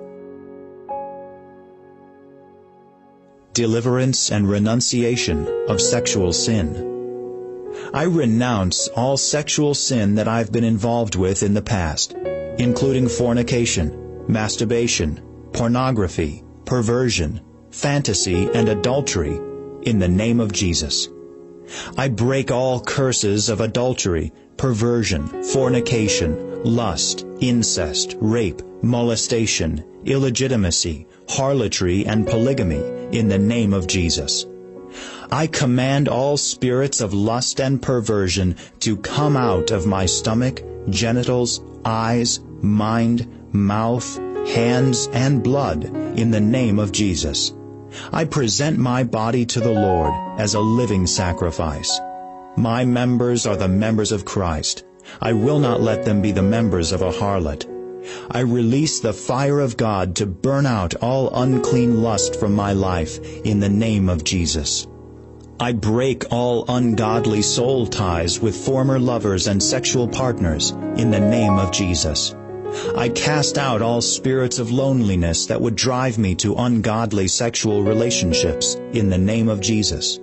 [SPEAKER 1] Deliverance and renunciation of sexual sin. I renounce all sexual sin that I've been involved with in the past, including fornication, masturbation, pornography, perversion, fantasy, and adultery in the name of Jesus. I break all curses of adultery, perversion, fornication, lust, incest, rape, molestation, illegitimacy, harlotry, and polygamy in the name of Jesus. I command all spirits of lust and perversion to come out of my stomach, genitals, eyes, mind, mouth, hands, and blood in the name of Jesus. I present my body to the Lord as a living sacrifice. My members are the members of Christ. I will not let them be the members of a harlot. I release the fire of God to burn out all unclean lust from my life in the name of Jesus. I break all ungodly soul ties with former lovers and sexual partners in the name of Jesus. I cast out all spirits of loneliness that would drive me to ungodly sexual relationships in the name of Jesus.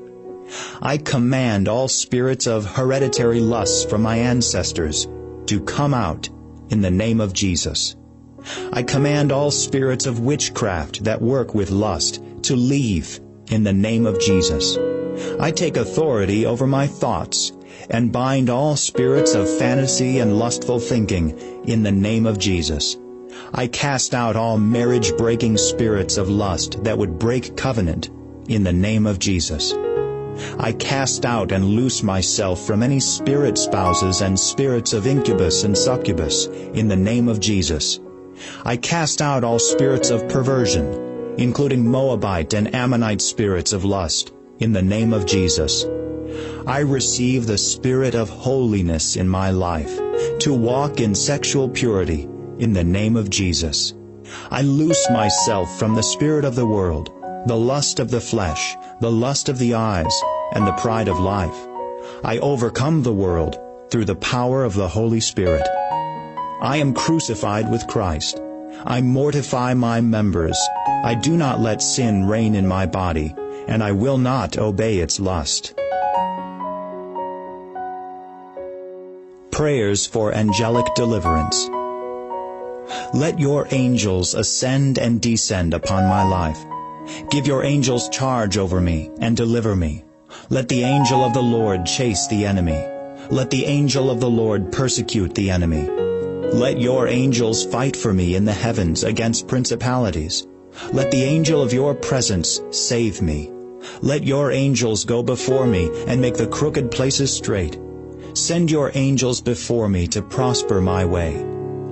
[SPEAKER 1] I command all spirits of hereditary lusts from my ancestors to come out in the name of Jesus. I command all spirits of witchcraft that work with lust to leave in the name of Jesus. I take authority over my thoughts and bind all spirits of fantasy and lustful thinking in the name of Jesus. I cast out all marriage-breaking spirits of lust that would break covenant in the name of Jesus. I cast out and loose myself from any spirit spouses and spirits of incubus and succubus in the name of Jesus. I cast out all spirits of perversion, including Moabite and Ammonite spirits of lust, in the name of Jesus. I receive the spirit of holiness in my life, to walk in sexual purity in the name of Jesus. I loose myself from the spirit of the world, the lust of the flesh, the lust of the eyes, and the pride of life. I overcome the world through the power of the Holy Spirit. I am crucified with Christ. I mortify my members. I do not let sin reign in my body, and I will not obey its lust. Prayers for angelic deliverance. Let your angels ascend and descend upon my life. Give your angels charge over me and deliver me. Let the angel of the Lord chase the enemy. Let the angel of the Lord persecute the enemy. Let your angels fight for me in the heavens against principalities. Let the angel of your presence save me. Let your angels go before me and make the crooked places straight. Send your angels before me to prosper my way.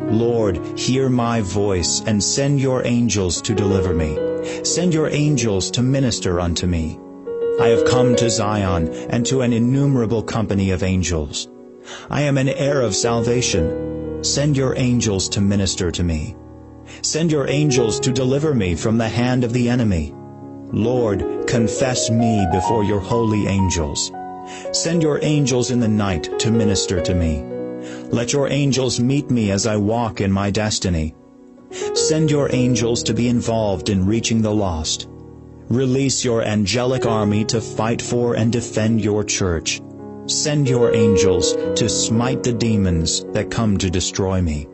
[SPEAKER 1] Lord, hear my voice and send your angels to deliver me. Send your angels to minister unto me. I have come to Zion and to an innumerable company of angels. I am an heir of salvation. Send your angels to minister to me. Send your angels to deliver me from the hand of the enemy. Lord, confess me before your holy angels. Send your angels in the night to minister to me. Let your angels meet me as I walk in my destiny. Send your angels to be involved in reaching the lost. Release your angelic army to fight for and defend your church. Send your angels to smite the demons that come to destroy me.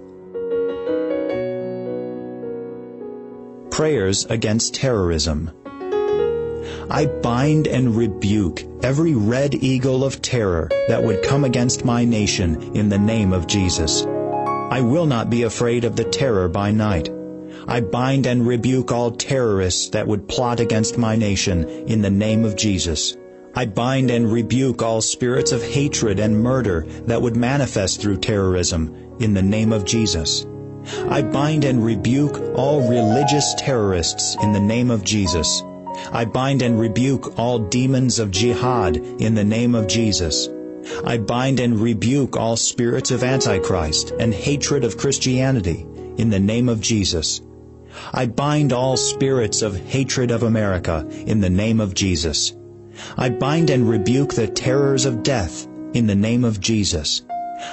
[SPEAKER 1] Prayers against terrorism. I bind and rebuke every red eagle of terror that would come against my nation in the name of Jesus. I will not be afraid of the terror by night. I bind and rebuke all terrorists that would plot against my nation in the name of Jesus. I bind and rebuke all spirits of hatred and murder that would manifest through terrorism in the name of Jesus. I bind and rebuke all religious terrorists in the name of Jesus. I bind and rebuke all demons of jihad in the name of Jesus. I bind and rebuke all spirits of Antichrist and hatred of Christianity in the name of Jesus. I bind all spirits of hatred of America in the name of Jesus. I bind and rebuke the terrors of death in the name of Jesus.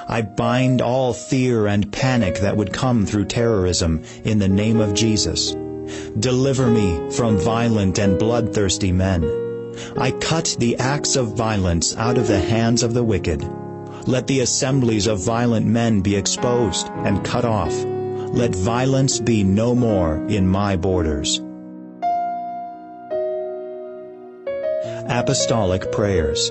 [SPEAKER 1] I bind all fear and panic that would come through terrorism in the name of Jesus. Deliver me from violent and bloodthirsty men. I cut the acts of violence out of the hands of the wicked. Let the assemblies of violent men be exposed and cut off. Let violence be no more in my borders. Apostolic Prayers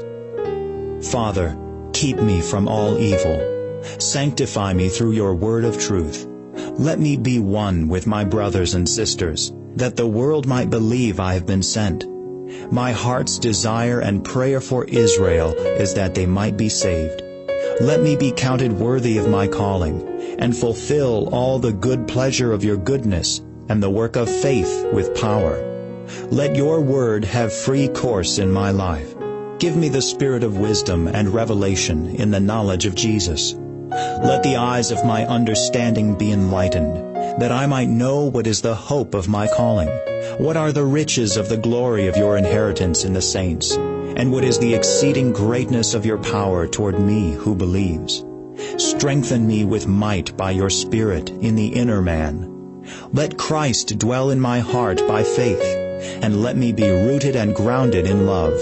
[SPEAKER 1] Father, keep me from all evil. Sanctify me through your word of truth. Let me be one with my brothers and sisters, that the world might believe I have been sent. My heart's desire and prayer for Israel is that they might be saved. Let me be counted worthy of my calling, and fulfill all the good pleasure of your goodness and the work of faith with power. Let your word have free course in my life. Give me the spirit of wisdom and revelation in the knowledge of Jesus. Let the eyes of my understanding be enlightened, that I might know what is the hope of my calling, what are the riches of the glory of your inheritance in the saints, and what is the exceeding greatness of your power toward me who believes. Strengthen me with might by your Spirit in the inner man. Let Christ dwell in my heart by faith, and let me be rooted and grounded in love,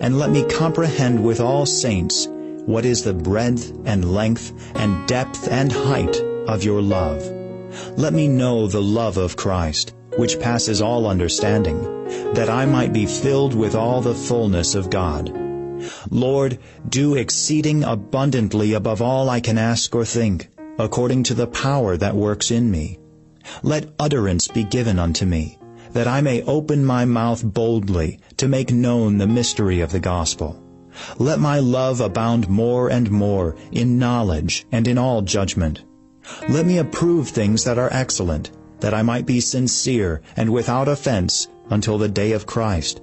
[SPEAKER 1] and let me comprehend with all saints what is the breadth and length and depth and height of your love. Let me know the love of Christ, which passes all understanding, that I might be filled with all the fullness of God. Lord, do exceeding abundantly above all I can ask or think, according to the power that works in me. Let utterance be given unto me, that I may open my mouth boldly to make known the mystery of the gospel let my love abound more and more in knowledge and in all judgment. Let me approve things that are excellent, that I might be sincere and without offense until the day of Christ.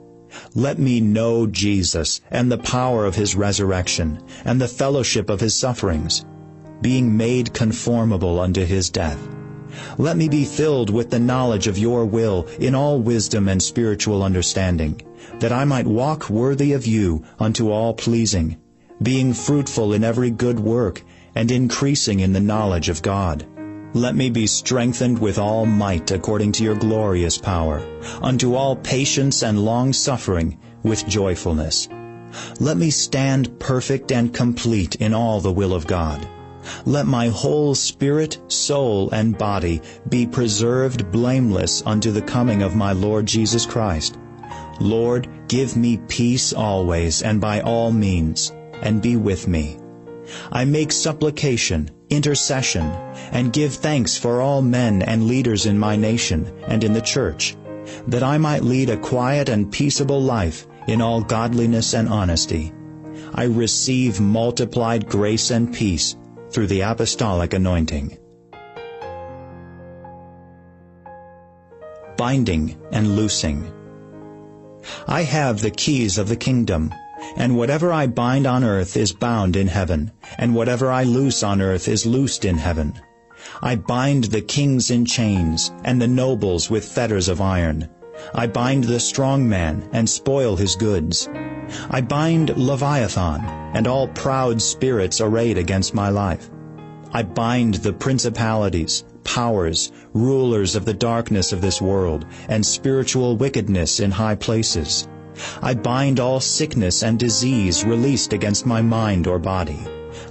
[SPEAKER 1] Let me know Jesus and the power of his resurrection and the fellowship of his sufferings, being made conformable unto his death. Let me be filled with the knowledge of your will in all wisdom and spiritual understanding, that I might walk worthy of you unto all pleasing, being fruitful in every good work, and increasing in the knowledge of God. Let me be strengthened with all might according to your glorious power, unto all patience and long-suffering with joyfulness. Let me stand perfect and complete in all the will of God. Let my whole spirit, soul, and body be preserved blameless unto the coming of my Lord Jesus Christ. Lord, give me peace always and by all means, and be with me. I make supplication, intercession, and give thanks for all men and leaders in my nation and in the church, that I might lead a quiet and peaceable life in all godliness and honesty. I receive multiplied grace and peace through the apostolic anointing. Binding and loosing. I have the keys of the kingdom, and whatever I bind on earth is bound in heaven, and whatever I loose on earth is loosed in heaven. I bind the kings in chains, and the nobles with fetters of iron. I bind the strong man, and spoil his goods. I bind Leviathan, and all proud spirits arrayed against my life. I bind the principalities, powers, rulers of the darkness of this world, and spiritual wickedness in high places. I bind all sickness and disease released against my mind or body.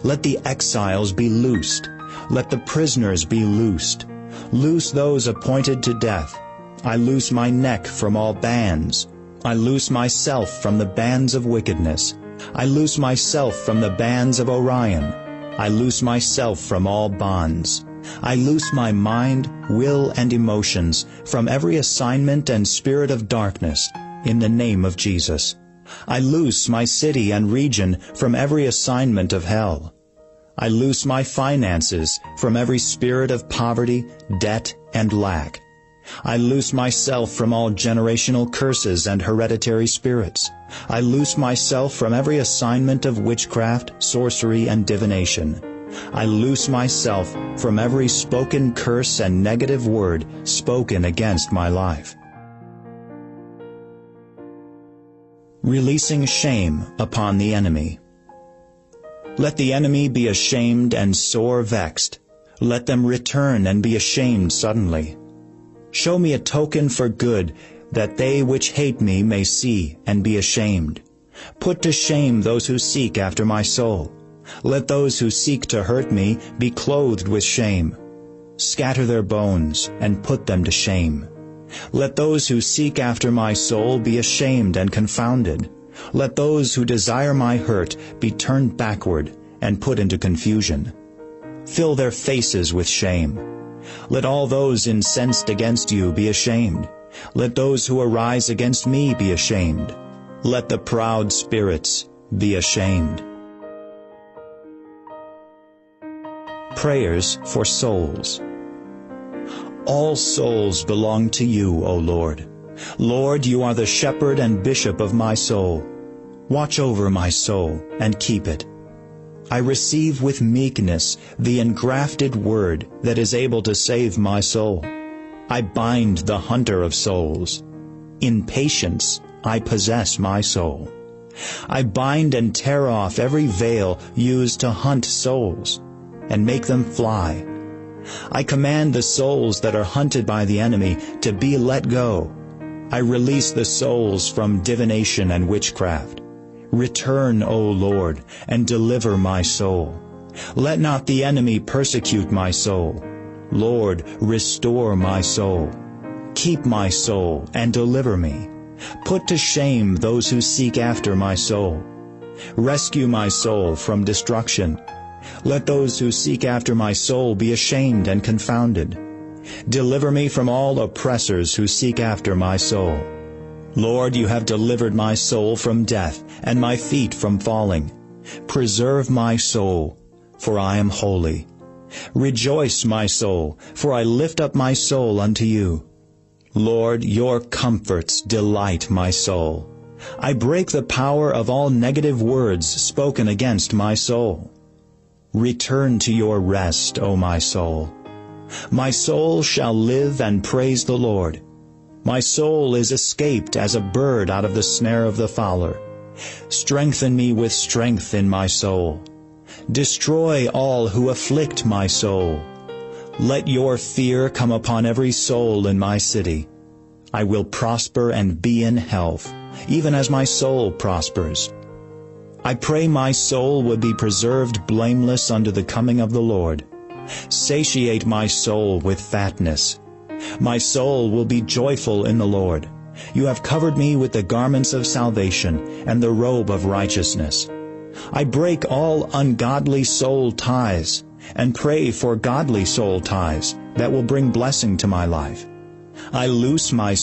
[SPEAKER 1] Let the exiles be loosed. Let the prisoners be loosed. Loose those appointed to death. I loose my neck from all bands. I loose myself from the bands of wickedness. I loose myself from the bands of Orion. I loose myself from all bonds. I loose my mind, will, and emotions from every assignment and spirit of darkness in the name of Jesus. I loose my city and region from every assignment of hell. I loose my finances from every spirit of poverty, debt, and lack. I loose myself from all generational curses and hereditary spirits. I loose myself from every assignment of witchcraft, sorcery, and divination. I loose myself from every spoken curse and negative word spoken against my life. Releasing shame upon the enemy. Let the enemy be ashamed and sore vexed. Let them return and be ashamed suddenly. Show me a token for good, that they which hate me may see and be ashamed. Put to shame those who seek after my soul. Let those who seek to hurt me be clothed with shame. Scatter their bones and put them to shame. Let those who seek after my soul be ashamed and confounded. Let those who desire my hurt be turned backward and put into confusion. Fill their faces with shame. Let all those incensed against you be ashamed. Let those who arise against me be ashamed. Let the proud spirits be ashamed. Prayers for Souls All souls belong to you, O Lord. Lord, you are the shepherd and bishop of my soul. Watch over my soul and keep it. I receive with meekness the engrafted word that is able to save my soul. I bind the hunter of souls. In patience I possess my soul. I bind and tear off every veil used to hunt souls and make them fly. I command the souls that are hunted by the enemy to be let go. I release the souls from divination and witchcraft. Return, O Lord, and deliver my soul. Let not the enemy persecute my soul. Lord, restore my soul. Keep my soul and deliver me. Put to shame those who seek after my soul. Rescue my soul from destruction let those who seek after my soul be ashamed and confounded. Deliver me from all oppressors who seek after my soul. Lord, you have delivered my soul from death, and my feet from falling. Preserve my soul, for I am holy. Rejoice, my soul, for I lift up my soul unto you. Lord, your comforts delight my soul. I break the power of all negative words spoken against my soul. Return to your rest, O my soul. My soul shall live and praise the Lord. My soul is escaped as a bird out of the snare of the fowler. Strengthen me with strength in my soul. Destroy all who afflict my soul. Let your fear come upon every soul in my city. I will prosper and be in health, even as my soul prospers. I pray my soul would be preserved blameless unto the coming of the Lord. Satiate my soul with fatness. My soul will be joyful in the Lord. You have covered me with the garments of salvation and the robe of righteousness. I break all ungodly soul ties and pray for godly soul ties that will bring blessing to my life. I loose my